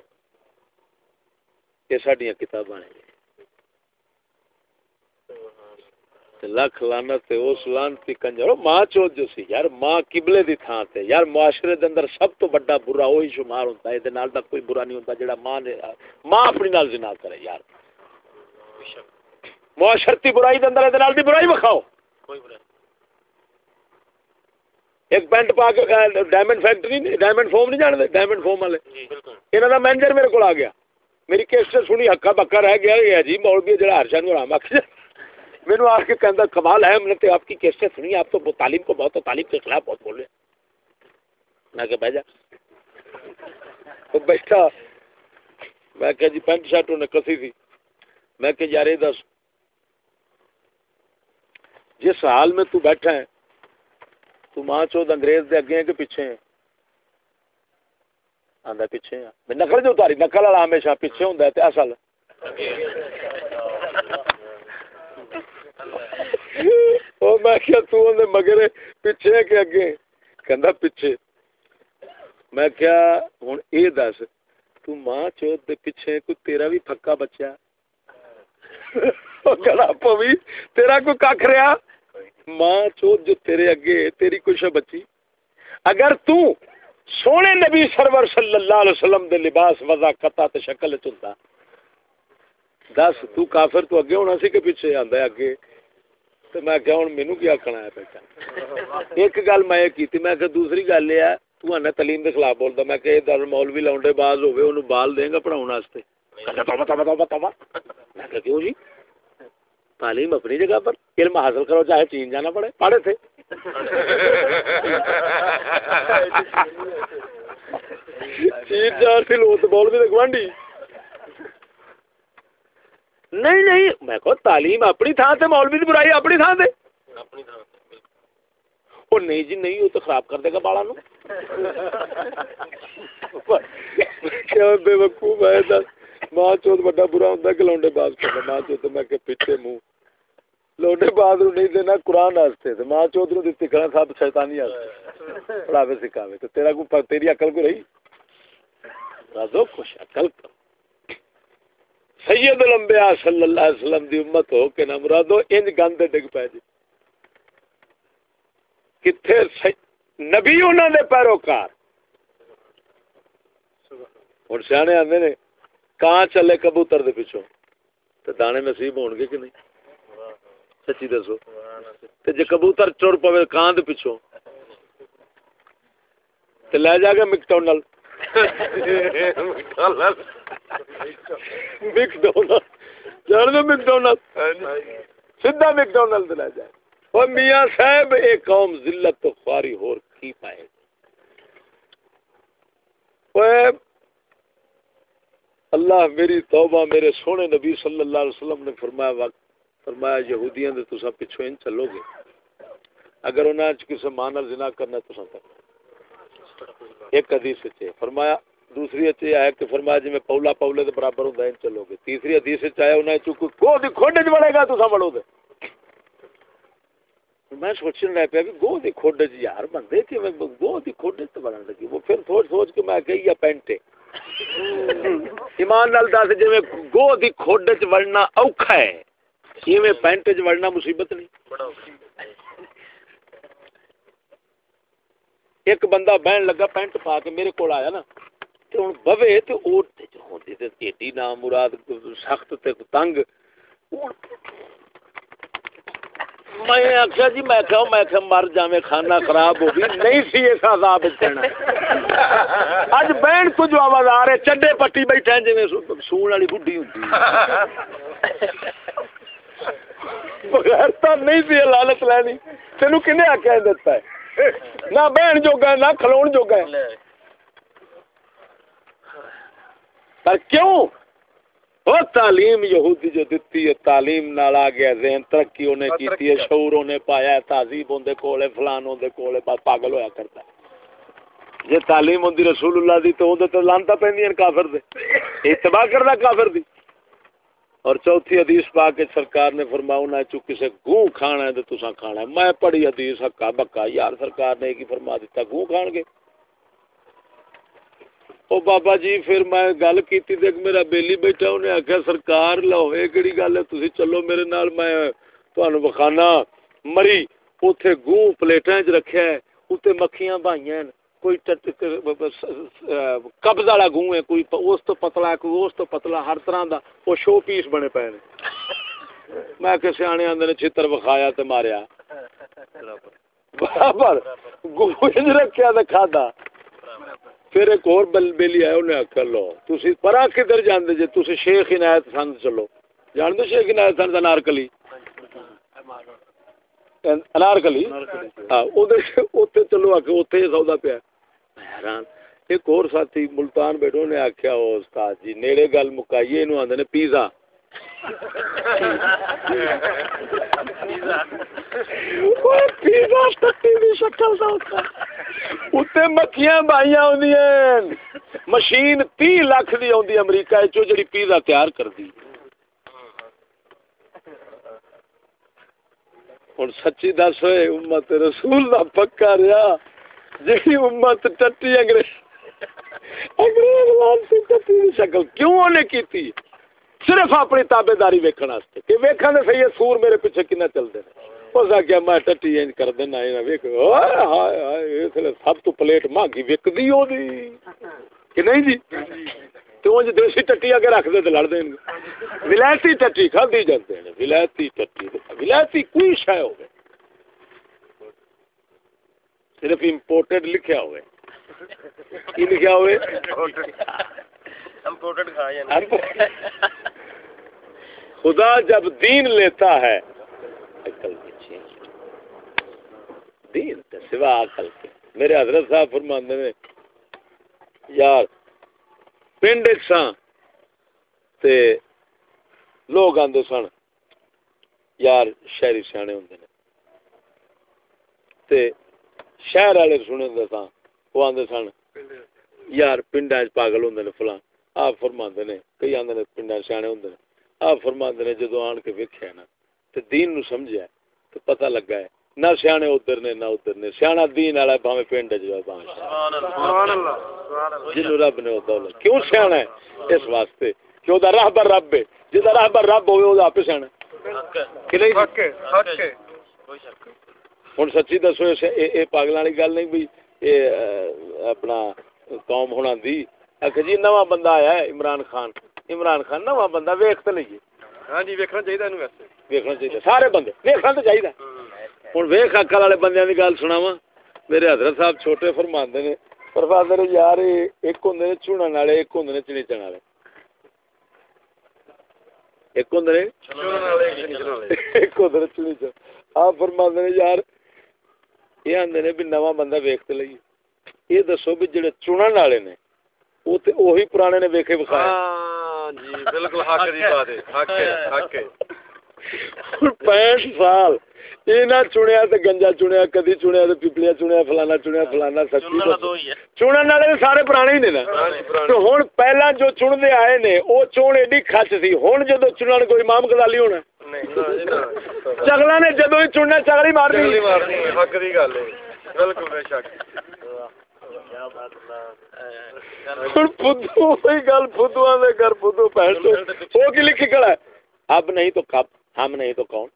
یہ سڈیا کتاباں نے۔ لکھ لانت اس لانتی کنجر ماں چوت جو سی یار ماں قبلے دی تھان تے یار معاشرے دے اندر سب تو بڑا برا وہی شمار ہوتا ہے نال دا کوئی برا نہیں ہوتا جڑا ماں نے ماں اپنی نال زنا کرے یار۔ معاشرتی برائی دے اندر اے نال دی برائی بکھاؤ کوئی ایک پینٹ پا کے ڈائمنڈ فیکٹری ڈائمنڈ فوم نہیں جانتے ڈائمنڈ فوم والے۔ جی بالکل۔ انہوں دا مینیجر میرے کو آ گیا۔ میری کیسٹ سنی، ہکا بکا رہ گیا، یہ جی مولوی جڑا ہر شان آرام آخ میرے آ کے کہہ کمال ہے ہم نے تو آپ کی کیسٹیں سنی، آپ تو تعلیم کو بہت، تعلیم کے خلاف بہت بول رہے میں کہ بہ جا۔ وہ بیٹھا۔ میں کہ جی پینٹ شرٹ انہیں کسی تھی میں کہ یار، یہ دس۔ جس حال میں تو بیٹھا ہے، تو ماں چود انگریز دے اگے ہیں کہ پیچھے ہیں؟ آندا پیچھے میں نقل جو اتاری نقل والا ہمیشہ پیچھے ہوندا ہے تے اصل او میں کیا تو اندے مگرے پیچھے ہے کہ اگے کہندا پیچھے میں کیا ہن اے دس تو ماں چود دے پیچھے کوئی تیرا بھی پھکا بچہ او گلا پوی تیرا کوئی ککھ رہا ماں چود جو تیرے اگے تیری کچھ بچی اگر تو سونے نبی سرور صلی اللہ علیہ وسلم دے لباس وضا قطع تے شکل چلتا دس، تو کافر تو اگے ہونا سی کہ پیچھے آندا ہے اگے؟ تے میں کہ ہن مینوں کیا کھنا ہے بیٹا ایک گل میں یہ کیتی، میں کہ دوسری گل یہ ہے، تو انا تعلیم دے خلاف بولدا، میں کہ در مولوی لاونڈے باز ہوے اونوں بال دیں گا پڑھاون واسطے۔ کہتا توبہ توبہ توبہ توبہ۔ میں کہ کیوں جی؟ تعلیم اپنی جگہ پر علم حاصل کرو چاہے چین جانا پڑے پڑھے تھے چین جا سے لو تو بول بھی گوانڈی۔ نہیں نہیں میں کو تعلیم اپنی تھان سے مولوی کی برائی اپنی تھان سے اپنی وہ نہیں جی نہیں وہ تو خراب کر دے گا بالا نو۔ کیا بے وقوف ہے ماں چوت بڑا برا ہوں کہ لونڈے باز کرنا۔ ماں چوت میں کہ پیچھے منہ لونڈے باز نہیں دینا قرآن واسطے تے ماں چوت نو دتی کرنا سب شیطانی واسطے پڑھاوے سکھاوے تو تیرا کو تیری عقل کو رہی رازو خوش عقل سید الانبیاء صلی اللہ علیہ وسلم دی امت ہو کہ نہ مرادو انج گندے ڈگ پے جی کتھے سی- نبی انہوں نے پیروکار ہوں سیانے آدھے نے کہاں چلے کبوتر دے پیچھوں تو دانے نصیب ہون گے کہ نہیں سچی دسو۔ تے جے کبوتر چور پوے کان دے پیچھوں تے لے جا کے مکٹونل مکڈونل جان دے مکڈونل سیدھا مکڈونل تے لے جائے او میاں صاحب اے قوم ذلت تو خواری ہور کی پائے۔ اوے اللہ میری توبہ میرے سونے نبی صلی اللہ علیہ وسلم نے فرمایا وقت فرمایا یہودیاں دے تساں پیچھے ان چلو گے۔ اگر انہاں چ کسے ماں نال زنا کرنا تساں کرنا ایک حدیث وچ فرمایا، دوسری وچ یہ ہے کہ فرمایا جی میں پولا پولے دے برابر ہوندا ان چلو گے۔ تیسری حدیث وچ آیا، انہاں چ کوئی گو دی کھوڈ وچ وڑے گا تساں وڑو گے میں سوچنے لگ پیا کہ گو دی کھوڈ وچ جی یار بندے کہ گو دی کھوڈ وچ بڑن لگی۔ وہ پھر سوچ سوچ کے میں کہی یا پینٹ ایمان نال دس جی گو دی کھوڈ چ وڑنا اوکھا ہے۔ ایویں پینٹ چ وڑنا مصیبت نہیں۔ ایک بندہ بہن لگا پینٹ پا کے میرے کول آیا نا، تے ہن بوے تے او ہوندی تے ایڈی نا مراد سخت تے تنگ۔ میں آخیا جی میں کہا میں کہ مر جاویں کھانا خراب ہو گئی۔ نہیں سی اس عذاب وچ اج بہن تو جو آواز آ رہے، چڈے پٹی بیٹھے ہیں جی سون والی بڈھی ہوتی بغیر تو نہیں سی لالت لینی تینوں کنے آخیا دتا ہے؟ نہ بہن جوگا ہے نہ کھلو جوگا ہے۔ پر کیوں؟ وہ تعلیم یہودی جو دیتی ہے تعلیم نال آ گیا ذہن ترقی انہیں کیتی ہے شعور انہیں پایا ہے تہذیب اندے کول ہے فلان اندے کول ہے بس پاگل ہویا کرتا ہے۔ یہ تعلیم ہوندی رسول اللہ دی تو اندے تے لانتا پیندیاں کافر دے۔ اتباع کردا کافر دی۔ اور چوتھی حدیث پا کے سرکار نے فرمایا نہ چ کسے گوں کھانا ہے تے تساں کھانا ہے۔ میں پڑھی حدیث، حقا بکا یار سرکار نے کی فرما دیتا گوں کھان گے؟ او بابا جی پھر میں گل کیتی تے میرا بیلی بیٹھا، انہیں آخیا سرکار لو یہ کہڑی گل ہے؟ تسی چلو میرے نال، میں تانوں بخانا مری، اوتھے گوں پلیٹاں وچ رکھیا ہے اوتے مکھیاں بھائیاں کوئی قبض والا گوں ہے کوئی اس تو پتلا کوئی اس تو پتلا ہر طرح دا وہ شو پیس بنے پے نے۔ میں کہ سیانے آندے نے چھتر وکھایا تے ماریا۔ برابر۔ گوں رکھیا تے کھادا۔ پھر ایک اور بل بیلی آیا انہیں آخر لو تھی پرا کدھر جانے جی تھی شیخ عنایت سند چلو۔ جان دو شیخ عنایت سند انارکلی۔ انارکلی؟ ہاں اتنے چلو آ کے اتنے سودا پیا۔ حیران۔ ایک اور ساتھی ملتان بیٹھو نے آخیا استاد جی نیڑے گل مکائیے یہ آدھے پیزا۔ مکھیاں بائیاں مشین تی لاکھ دی آدھی امریکہ جڑی پیزا تیار کر دی ہوں سچی دس ہوئے امت رسول کا پکا رہا جی امت ٹٹی انگریز انگریز واسطے ٹٹی دی شکل کیوں انہیں کی صرف اپنی تابے داری ویکن واسطے۔ کہ ویکھن دے صحیح سور میرے پیچھے کنا چلتے ہیں اس آخیا میں ٹٹی اینج کر دینا ویک اس لیے سب تو پلیٹ مہنگی وکدی ہو کہ نہیں جی؟ تو انج دیسی ٹٹی اگر رکھ دے تو لڑ دیں گے ولایتی ٹٹی کھدی جاتے ہیں ولایتی ٹٹی ولایتی کوئی شے ہو صرف امپورٹڈ لکھیا ہوئے۔ کی لکھیا ہوئے؟ خدا جب دین لیتا ہے عقل پیچھے دین سوا عقل کے۔ میرے حضرت صاحب فرماندے نے یار پنڈ سن تے لوگ آندے سن یار شہری سیانے ہوندے نے۔ تے شہر والے سنے سن وہ آندے سن یار پنڈا پاگل ہوندے نے فلاں آپ فرماندے نے کئی آندے نے پنڈا سیانے ہوندے نے آپ فرماندے نے جدو آن کے ویکھیا نا تے دین نو سمجھیا تے پتہ لگا ہے نہ سیانے ادھر نے نہ ادھر نے سیاح دین والا بھاویں پنڈ جو ہے بھاویں سبحان اللہ جنوں رب نے دولت کیوں سیاح ہے؟ اس واسطے کہ او دا راہبر رب ہے جدا راہبر رب ہوے او دا آپ سیاح کہ نہیں؟ حق ہے حق ہے۔ ہن سچی دسو اے پاگلاں والی گل نہیں بھئی اے اپنا قوم ہونا دی کہ جی نواں بندہ آیا ہے عمران خان عمران خان نواں بندہ ویکھ تے لئیے ہاں جی ویکھنا چاہیے ویکھنا چاہیے سارے بندے ویکھنا تے چاہیے ہوں ویخ اکل والے بندے کی گل سنا وا میرے حضرت صاحب چھوٹے فرماندے نے فرماندے نے یار ایک ہوں نے چڑن والے ایک ہوں نے چنیچن والے ایک ہوں ایک ہوں چنیچن آپ فرماندے نے یار یہ آدھے نے بھی نواں بندہ ویخ لئیے یہ دسو بھی جڑے چنن والے نے وہ تو وہی پرانے نے ویکھے بخایا جی بالکل حق دی بات ہے حق ہے حق ہے پینٹ سال یہ نہ چنیا تو گنجا چنیا کدی چنیا تو پیپلیاں چنیا فلانا چنیا فلانا سچی چنن والے سارے پرانے ہی نے نا تو ہوں پہلا جو چنتے آئے نے وہ چون ایڈی خچ سی ہوں جدو چنن کوئی امام گدالی ہونا چگلا نے جدو ہی چننا چگلی مارنی ہے بالکل بے شک گل فدو گھر فدو پہنچ وہ کی لکھی کڑا ہے اب نہیں تو کب ہم نہیں تو کون؟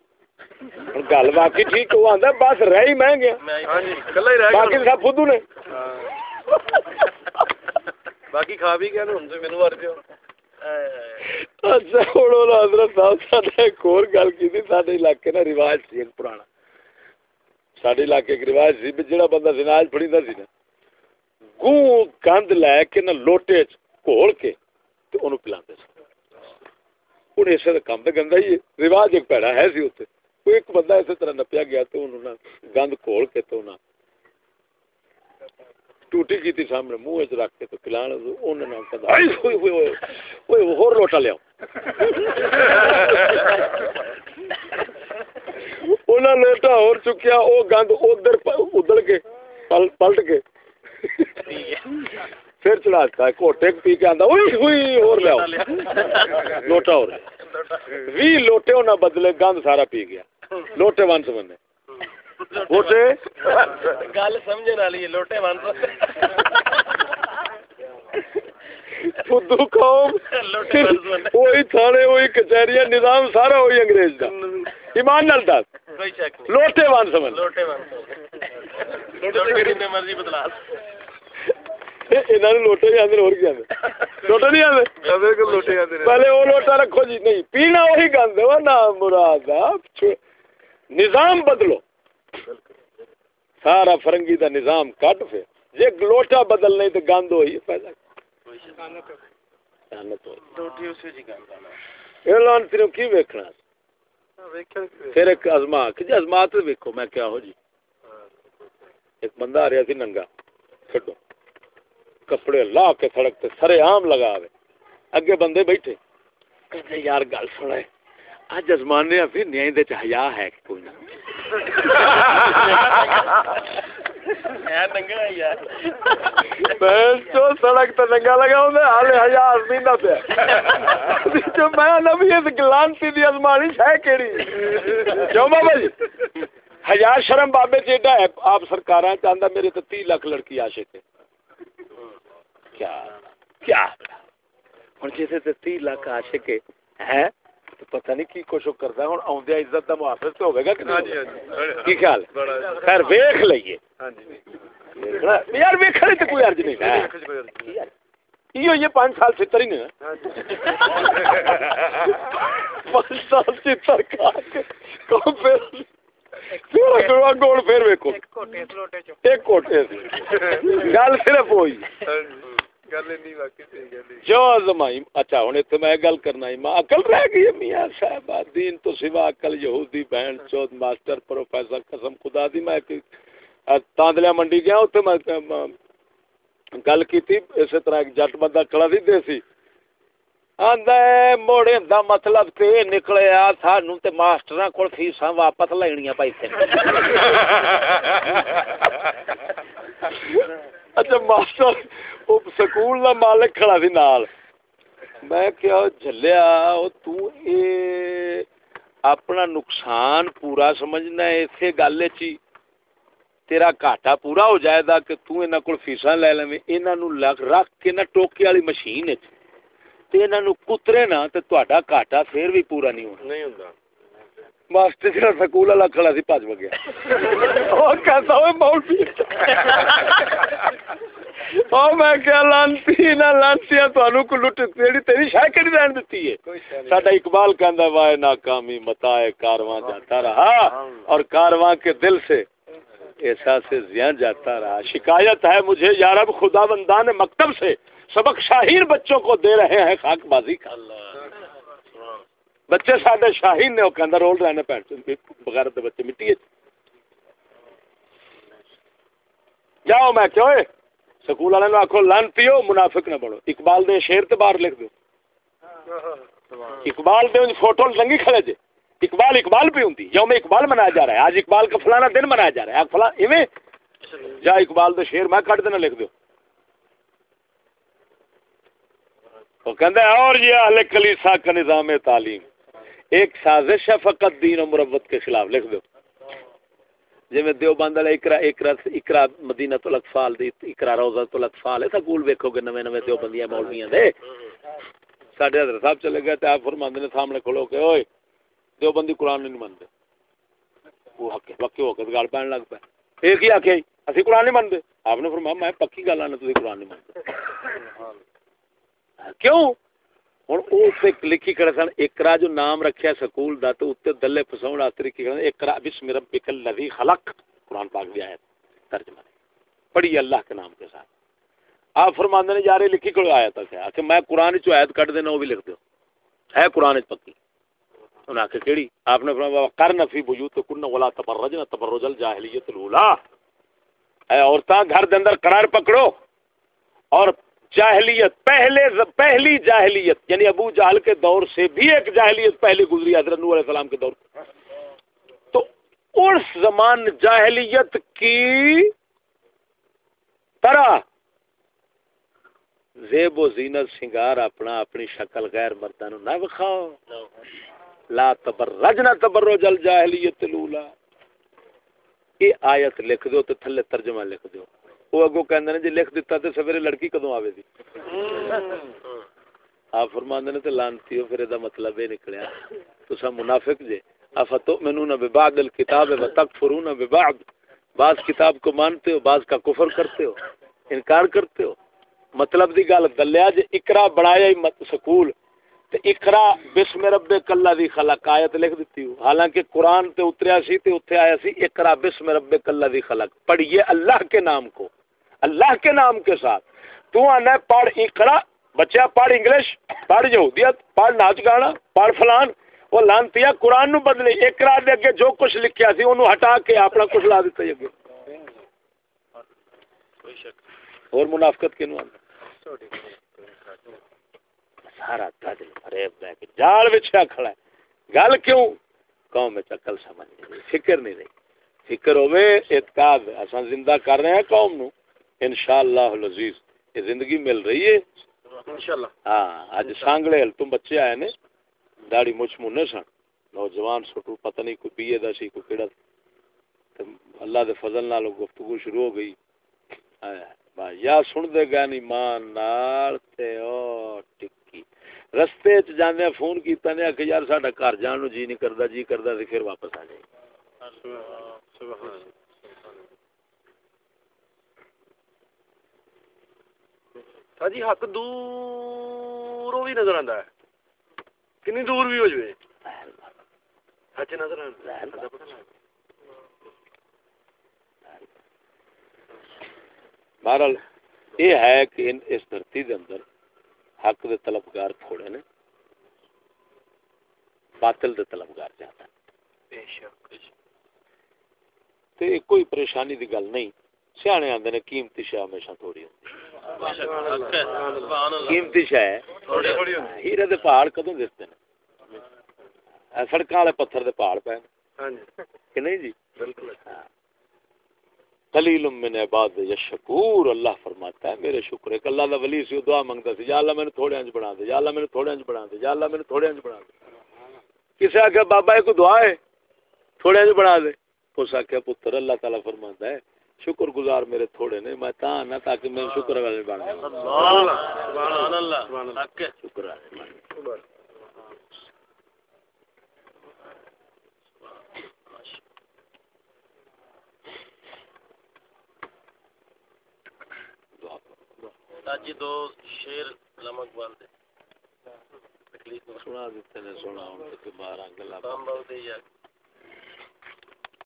گل باقی ٹھیک وہ آتا بس رہ ہی میں گیا۔ باقی سب فدو نے۔ باقی کھا بھی گیا ہوں مینو مر دیو اچھا ہوں حضرت صاحب ایک اور گل کی سارے علاقے نا رواج سی ایک پرانا۔ سارے علاقے ایک رواج سی جہاں بندہ سناج پڑی سی نا۔ گوں گند لے کے نہ لوٹے گھول کے سن۔ ہن اسے دا کام تے گندا ہی ہے رواج ایک پیڑا ہے سی اوتے کوئی ایک بندہ اسی طرح نپیا گیا تو انہوں نے گند کھول کے تو انہاں ٹوٹی کی تھی سامنے منہ وچ رکھ کے تو کھلان انہوں نے کہا ہوئے ہوئے ہوئے ہور لوٹا لیاؤ انہاں لوٹا اور چکیا او گند ادھر ادھر کے پلٹ کے پھر چڑھاتا ہے کوٹے پی کے آندا اوئے ہوئے اور لیاؤ لوٹا اور۔ وی لوٹے انہاں بدلے گند سارا پی گیا۔ لوٹے ون سمنے لوٹے گل سمجھن والی ہے لوٹے ون فدو قوم۔ وہی تھانے وہی کچہریاں نظام سارا وہی انگریز دا۔ ایمان نال دس۔ لوٹے ون سمن لوٹے ون لوٹے مرضی بدلا۔ لوٹے پہلے وہ لوٹا رکھو جی نہیں پینا وہی گند ہے مراد نظام بدلو سارا فرنگی دا نظام کٹ پھر جے لوٹا بدل نہیں تو گند ہوئی پیدا جی کی ویکھنا پھر ایک ازما کہ جی ازما تو ویکھو میں کیا ہو جی ایک بندہ آ رہا سی ننگا چھڈو کپڑے لا کے سڑک تے سرے عام لگا وے اگے بندے بیٹھے۔ کہتے یار گل سنا ہے اج ازمانے آ پھر نیاں دے چ حیا ہے کوئی نہ۔ سڑک ننگا لگا حیا ازمیندا پیا۔ جو میں نہ بھی اس گلانتی دی ازمانی ہے کیڑی؟ کیوں بابا جی؟ حیا شرم بابے جیڈا ہے آپ سرکاراں چاہندا میرے تے 30 لاکھ لڑکی عاشق ہے کیا کیا ہن جیسے 30 لاکھ عاشق ہے ہے تو پتہ نہیں کی کچھ کردا ہن اوندے عزت دا محافظ تو ہوے گا کہ ہاں جی ہاں ہوگا؟ جی۔ کی خیال؟ خیر ویکھ لئیے۔ ہاں جی۔ یار ویکھنے تے کوئی عرض نہیں۔ ہے یہ یہ پانچ سال ستر ہی نہیں ہاں جی۔ پانچ سال پھر؟ پھر اگڑا گول پھر ویکھو۔ کوٹے لوٹے چو ایک کوٹے۔ سے گل صرف ہوئی۔ جو ازمائی اچھا ہوں اتنے میں گل کرنا ماں عقل رہ گئی میاں صاحب دین تو سوا عقل یہودی بہن چود ماسٹر پروفیسر قسم خدا دی میں تاندلیا منڈی گیا اتنے میں گل کی اسی طرح ایک جٹ بندہ کھڑا سی دیسی۔ آندا ہے موڑے دا مطلب تے نکلیا سانو تے ماسٹراں کول فیساں واپس لینیاں پیسے اچھا ماسٹر، وہ سکول دا مالک کھڑا سی نال۔ میں کیا جھلیا، او تو اے اپنا نقصان پورا سمجھنا ہے اسی گل وچ تیرا گھاٹا پورا ہو جائے گا کہ تو انہاں کول فیساں لے لویں۔ انہاں نو لگ رکھ کے نہ ٹوکے والی مشین وچ تے انہاں نو کترے نہ تے تہاڈا گھاٹا پھر بھی پورا نہیں ہونا۔ نہیں ہوندا۔ ماسٹر جڑا سکول والا کھڑا سی بھج گیا او کہتا ہوئے مولوی او میں کیا لانتی نہ تانوں کو لٹ تیری تیری شے رہن دتی ہے ساڈا اقبال کہندا وائے ناکامی متا کارواں جاتا رہا اور کارواں کے دل سے احساس زیان جاتا رہا شکایت ہے مجھے یارب خدا بندان مکتب سے سبق شاہین بچوں کو دے رہے ہیں خاک بازی کا بچے ساڈے شاہین نے وہ کہندا رول رہے ہیں پینٹ بغیر بچے مٹی جاؤ میں کیوں اے، سکول والے آخو لانتی ہو منافق نہ بڑھو اقبال دے شیر تے باہر لکھ دو۔ اقبال دے فوٹو لنگی کھڑے جے۔ اقبال اقبال بھی ہوں یوم اقبال منایا جا رہا ہے۔ آج اقبال کا فلانا دن منایا جا رہا ہے۔ فلاں، ایویں۔ جا اقبال دے شیر میں کٹ دینا لکھ دو۔ وہ کہندا ہے اور یہ اہل کلیسا کا نظام تعلیم۔ ایک سازش ہے فقط دین و مربت کے خلاف، لکھ دو۔ جی میں دیوبند والے اقرا اقرا اقرا مدینہ تو الاطفال دی، اقرا روزہ الاطفال ہے، سکول ویکھو گے نویں نویں دیوبندیاں، مولویاں دے۔ ساڈے حضرت صاحب چلے گئے تے آپ فرماندے نے سامنے کھلو کے، اوئے، دیوبندی قرآن نہیں منتے وہ ہکے پکے ہو کے گل پہن لگ پے۔ ایک ہی آخیا اسی قرآن نہیں منتے آپ نے فرمایا، میں پکی گل آنا تھی قرآن نہیں منتے کیوں؟ ہوں وہ لکھی کھڑے سن اقرا جو نام رکھیا سکول دا تو اتنے دلے فساؤ واسطے لکھی کھڑے اقرا بسم ربک الذی خلق قرآن پاک بھی آیا ترجمہ پڑھی اللہ کے نام کے ساتھ آپ فرماندے نے یار یہ لکھی کوئی آیت ہے کہ میں قرآن چ آیت کٹ دینا وہ بھی لکھ دو ہے قرآن چ پکی انہوں نے آخر کیڑی آپ نے فرمایا کر نفی بجوت کن ولا تبرجنا تبرج الجاہلیت الاولى اے عورتاں گھر دے اندر قرار پکڑو اور جاہلیت، پہلے پہلی جاہلیت یعنی ابو جہل کے دور سے بھی ایک جاہلیت پہلے گزری، حضرت نور علیہ السلام کے دور تو اس زمان جاہلیت کی طرح زیب و زینت سنگار اپنا اپنی شکل غیر مردانو نہ بخاؤ لا تبرجنا تبرج الجاہلیت الاولى یہ آیت لکھ دو تے تھلے ترجمہ لکھ دو۔ وہ اگو کہندے نے جی لکھ دیتا تے سویرے لڑکی کدوں آوے دی آپ فرماندے نے تے لانتی ہو پھر مطلب یہ نکلیا۔ تسا منافق جے۔ افتؤمنون ببعض الكتاب وتکفرون ببعض۔ بعض کتاب کو مانتے ہو بعض کا کفر کرتے ہو انکار کرتے ہو۔ مطلب دی گل دلیا جے اقرا بنایا ہی مت سکول۔ تے اقرا بسم ربک اللہ دی خلق آیت لکھ دیتی ہو۔ حالانکہ قرآن تے اتریا سی تے اتھے آیا سی اقرا بسم ربک اللہ دی خلق۔ پڑھیے اللہ کے نام کو۔ اللہ کے نام کے ساتھ۔ تو آنا پڑھ اقرا بچہ پڑھ انگلش پڑھ یہودیت پڑھ ناچ گانا پڑھ فلان۔ وہ لانتیا قرآن نو بدلے۔ اقرا دے اگے جو کچھ لکھیا سی انہوں ہٹا کے اپنا کچھ لا دیتا اگے۔ اور منافقت کینو آندا؟ سارا گج ارے بہ کے جال بچھا کھڑا ہے۔ گل کیوں؟ قوم وچ عقل سمجھ نہیں فکر نہیں رہی۔ فکر ہوے اعتقاد اساں زندہ کر رہے ہیں قوم نو۔ انشاءاللہ العزیز یہ زندگی مل رہی ہے؟ ہاں اج سانگڑے ہل تم بچے آئے نے؟ داڑھی مچ منے سن۔ نوجوان سٹو پتہ نہیں کوئی بی اے دا سی کوئی کیڑا۔ اللہ دے فضل نال گفتگو شروع ہو گئی۔ یا سن دے گا نہیں ماں نال تے او ٹکی۔ رستے چ جاندے فون کیتا نے کہ یار ساڈا گھر جان نو جی نہیں کردا جی کردا تے پھر واپس آ جائے سبحان اللہ۔ جی حق دوروں بھی نظر آتا ہے کنی دور بھی ہو جائے سچ نظر آتا بہرحال یہ ہے کہ اس دھرتی دے اندر حق دے طلبگار تھوڑے نے باطل دے طلبگار زیادہ بے شک تے کوئی پریشانی دی گل نہیں سیانے آندے نے قیمتی شے ہمیشہ تھوڑی ہوندی قیمتی شے ہیرے دے پہاڑ کدوں دستے نے؟ سڑکاں والے پتھر دے پہاڑ پے کہ نہیں جی؟ ہاں۔ بالکل قلیل من عباد یشکور، اللہ فرماتا ہے، میرے شکر ہے کہ اللہ دا ولی سی دعا منگتا سی۔ یا اللہ میں تھوڑے انج بنا دے، یا اللہ میں تھوڑے انج بنا دے، یا اللہ میں تھوڑے انج بنا دے۔ کسے آکھیا بابا یہ کوئی دعا ہے؟ تھوڑے انج بنا دے۔ اس آکھیا پتر، اللہ تعالی فرماتا ہے شکر گزار میرے تھوڑے نے میں تاں نہ تاکہ میں شکر والے بن ہے شکر۔ اج دو شیر علامہ اقبال دے۔ تکلیف سنا دیتے نے سنا ہوں کہ بارہ گلا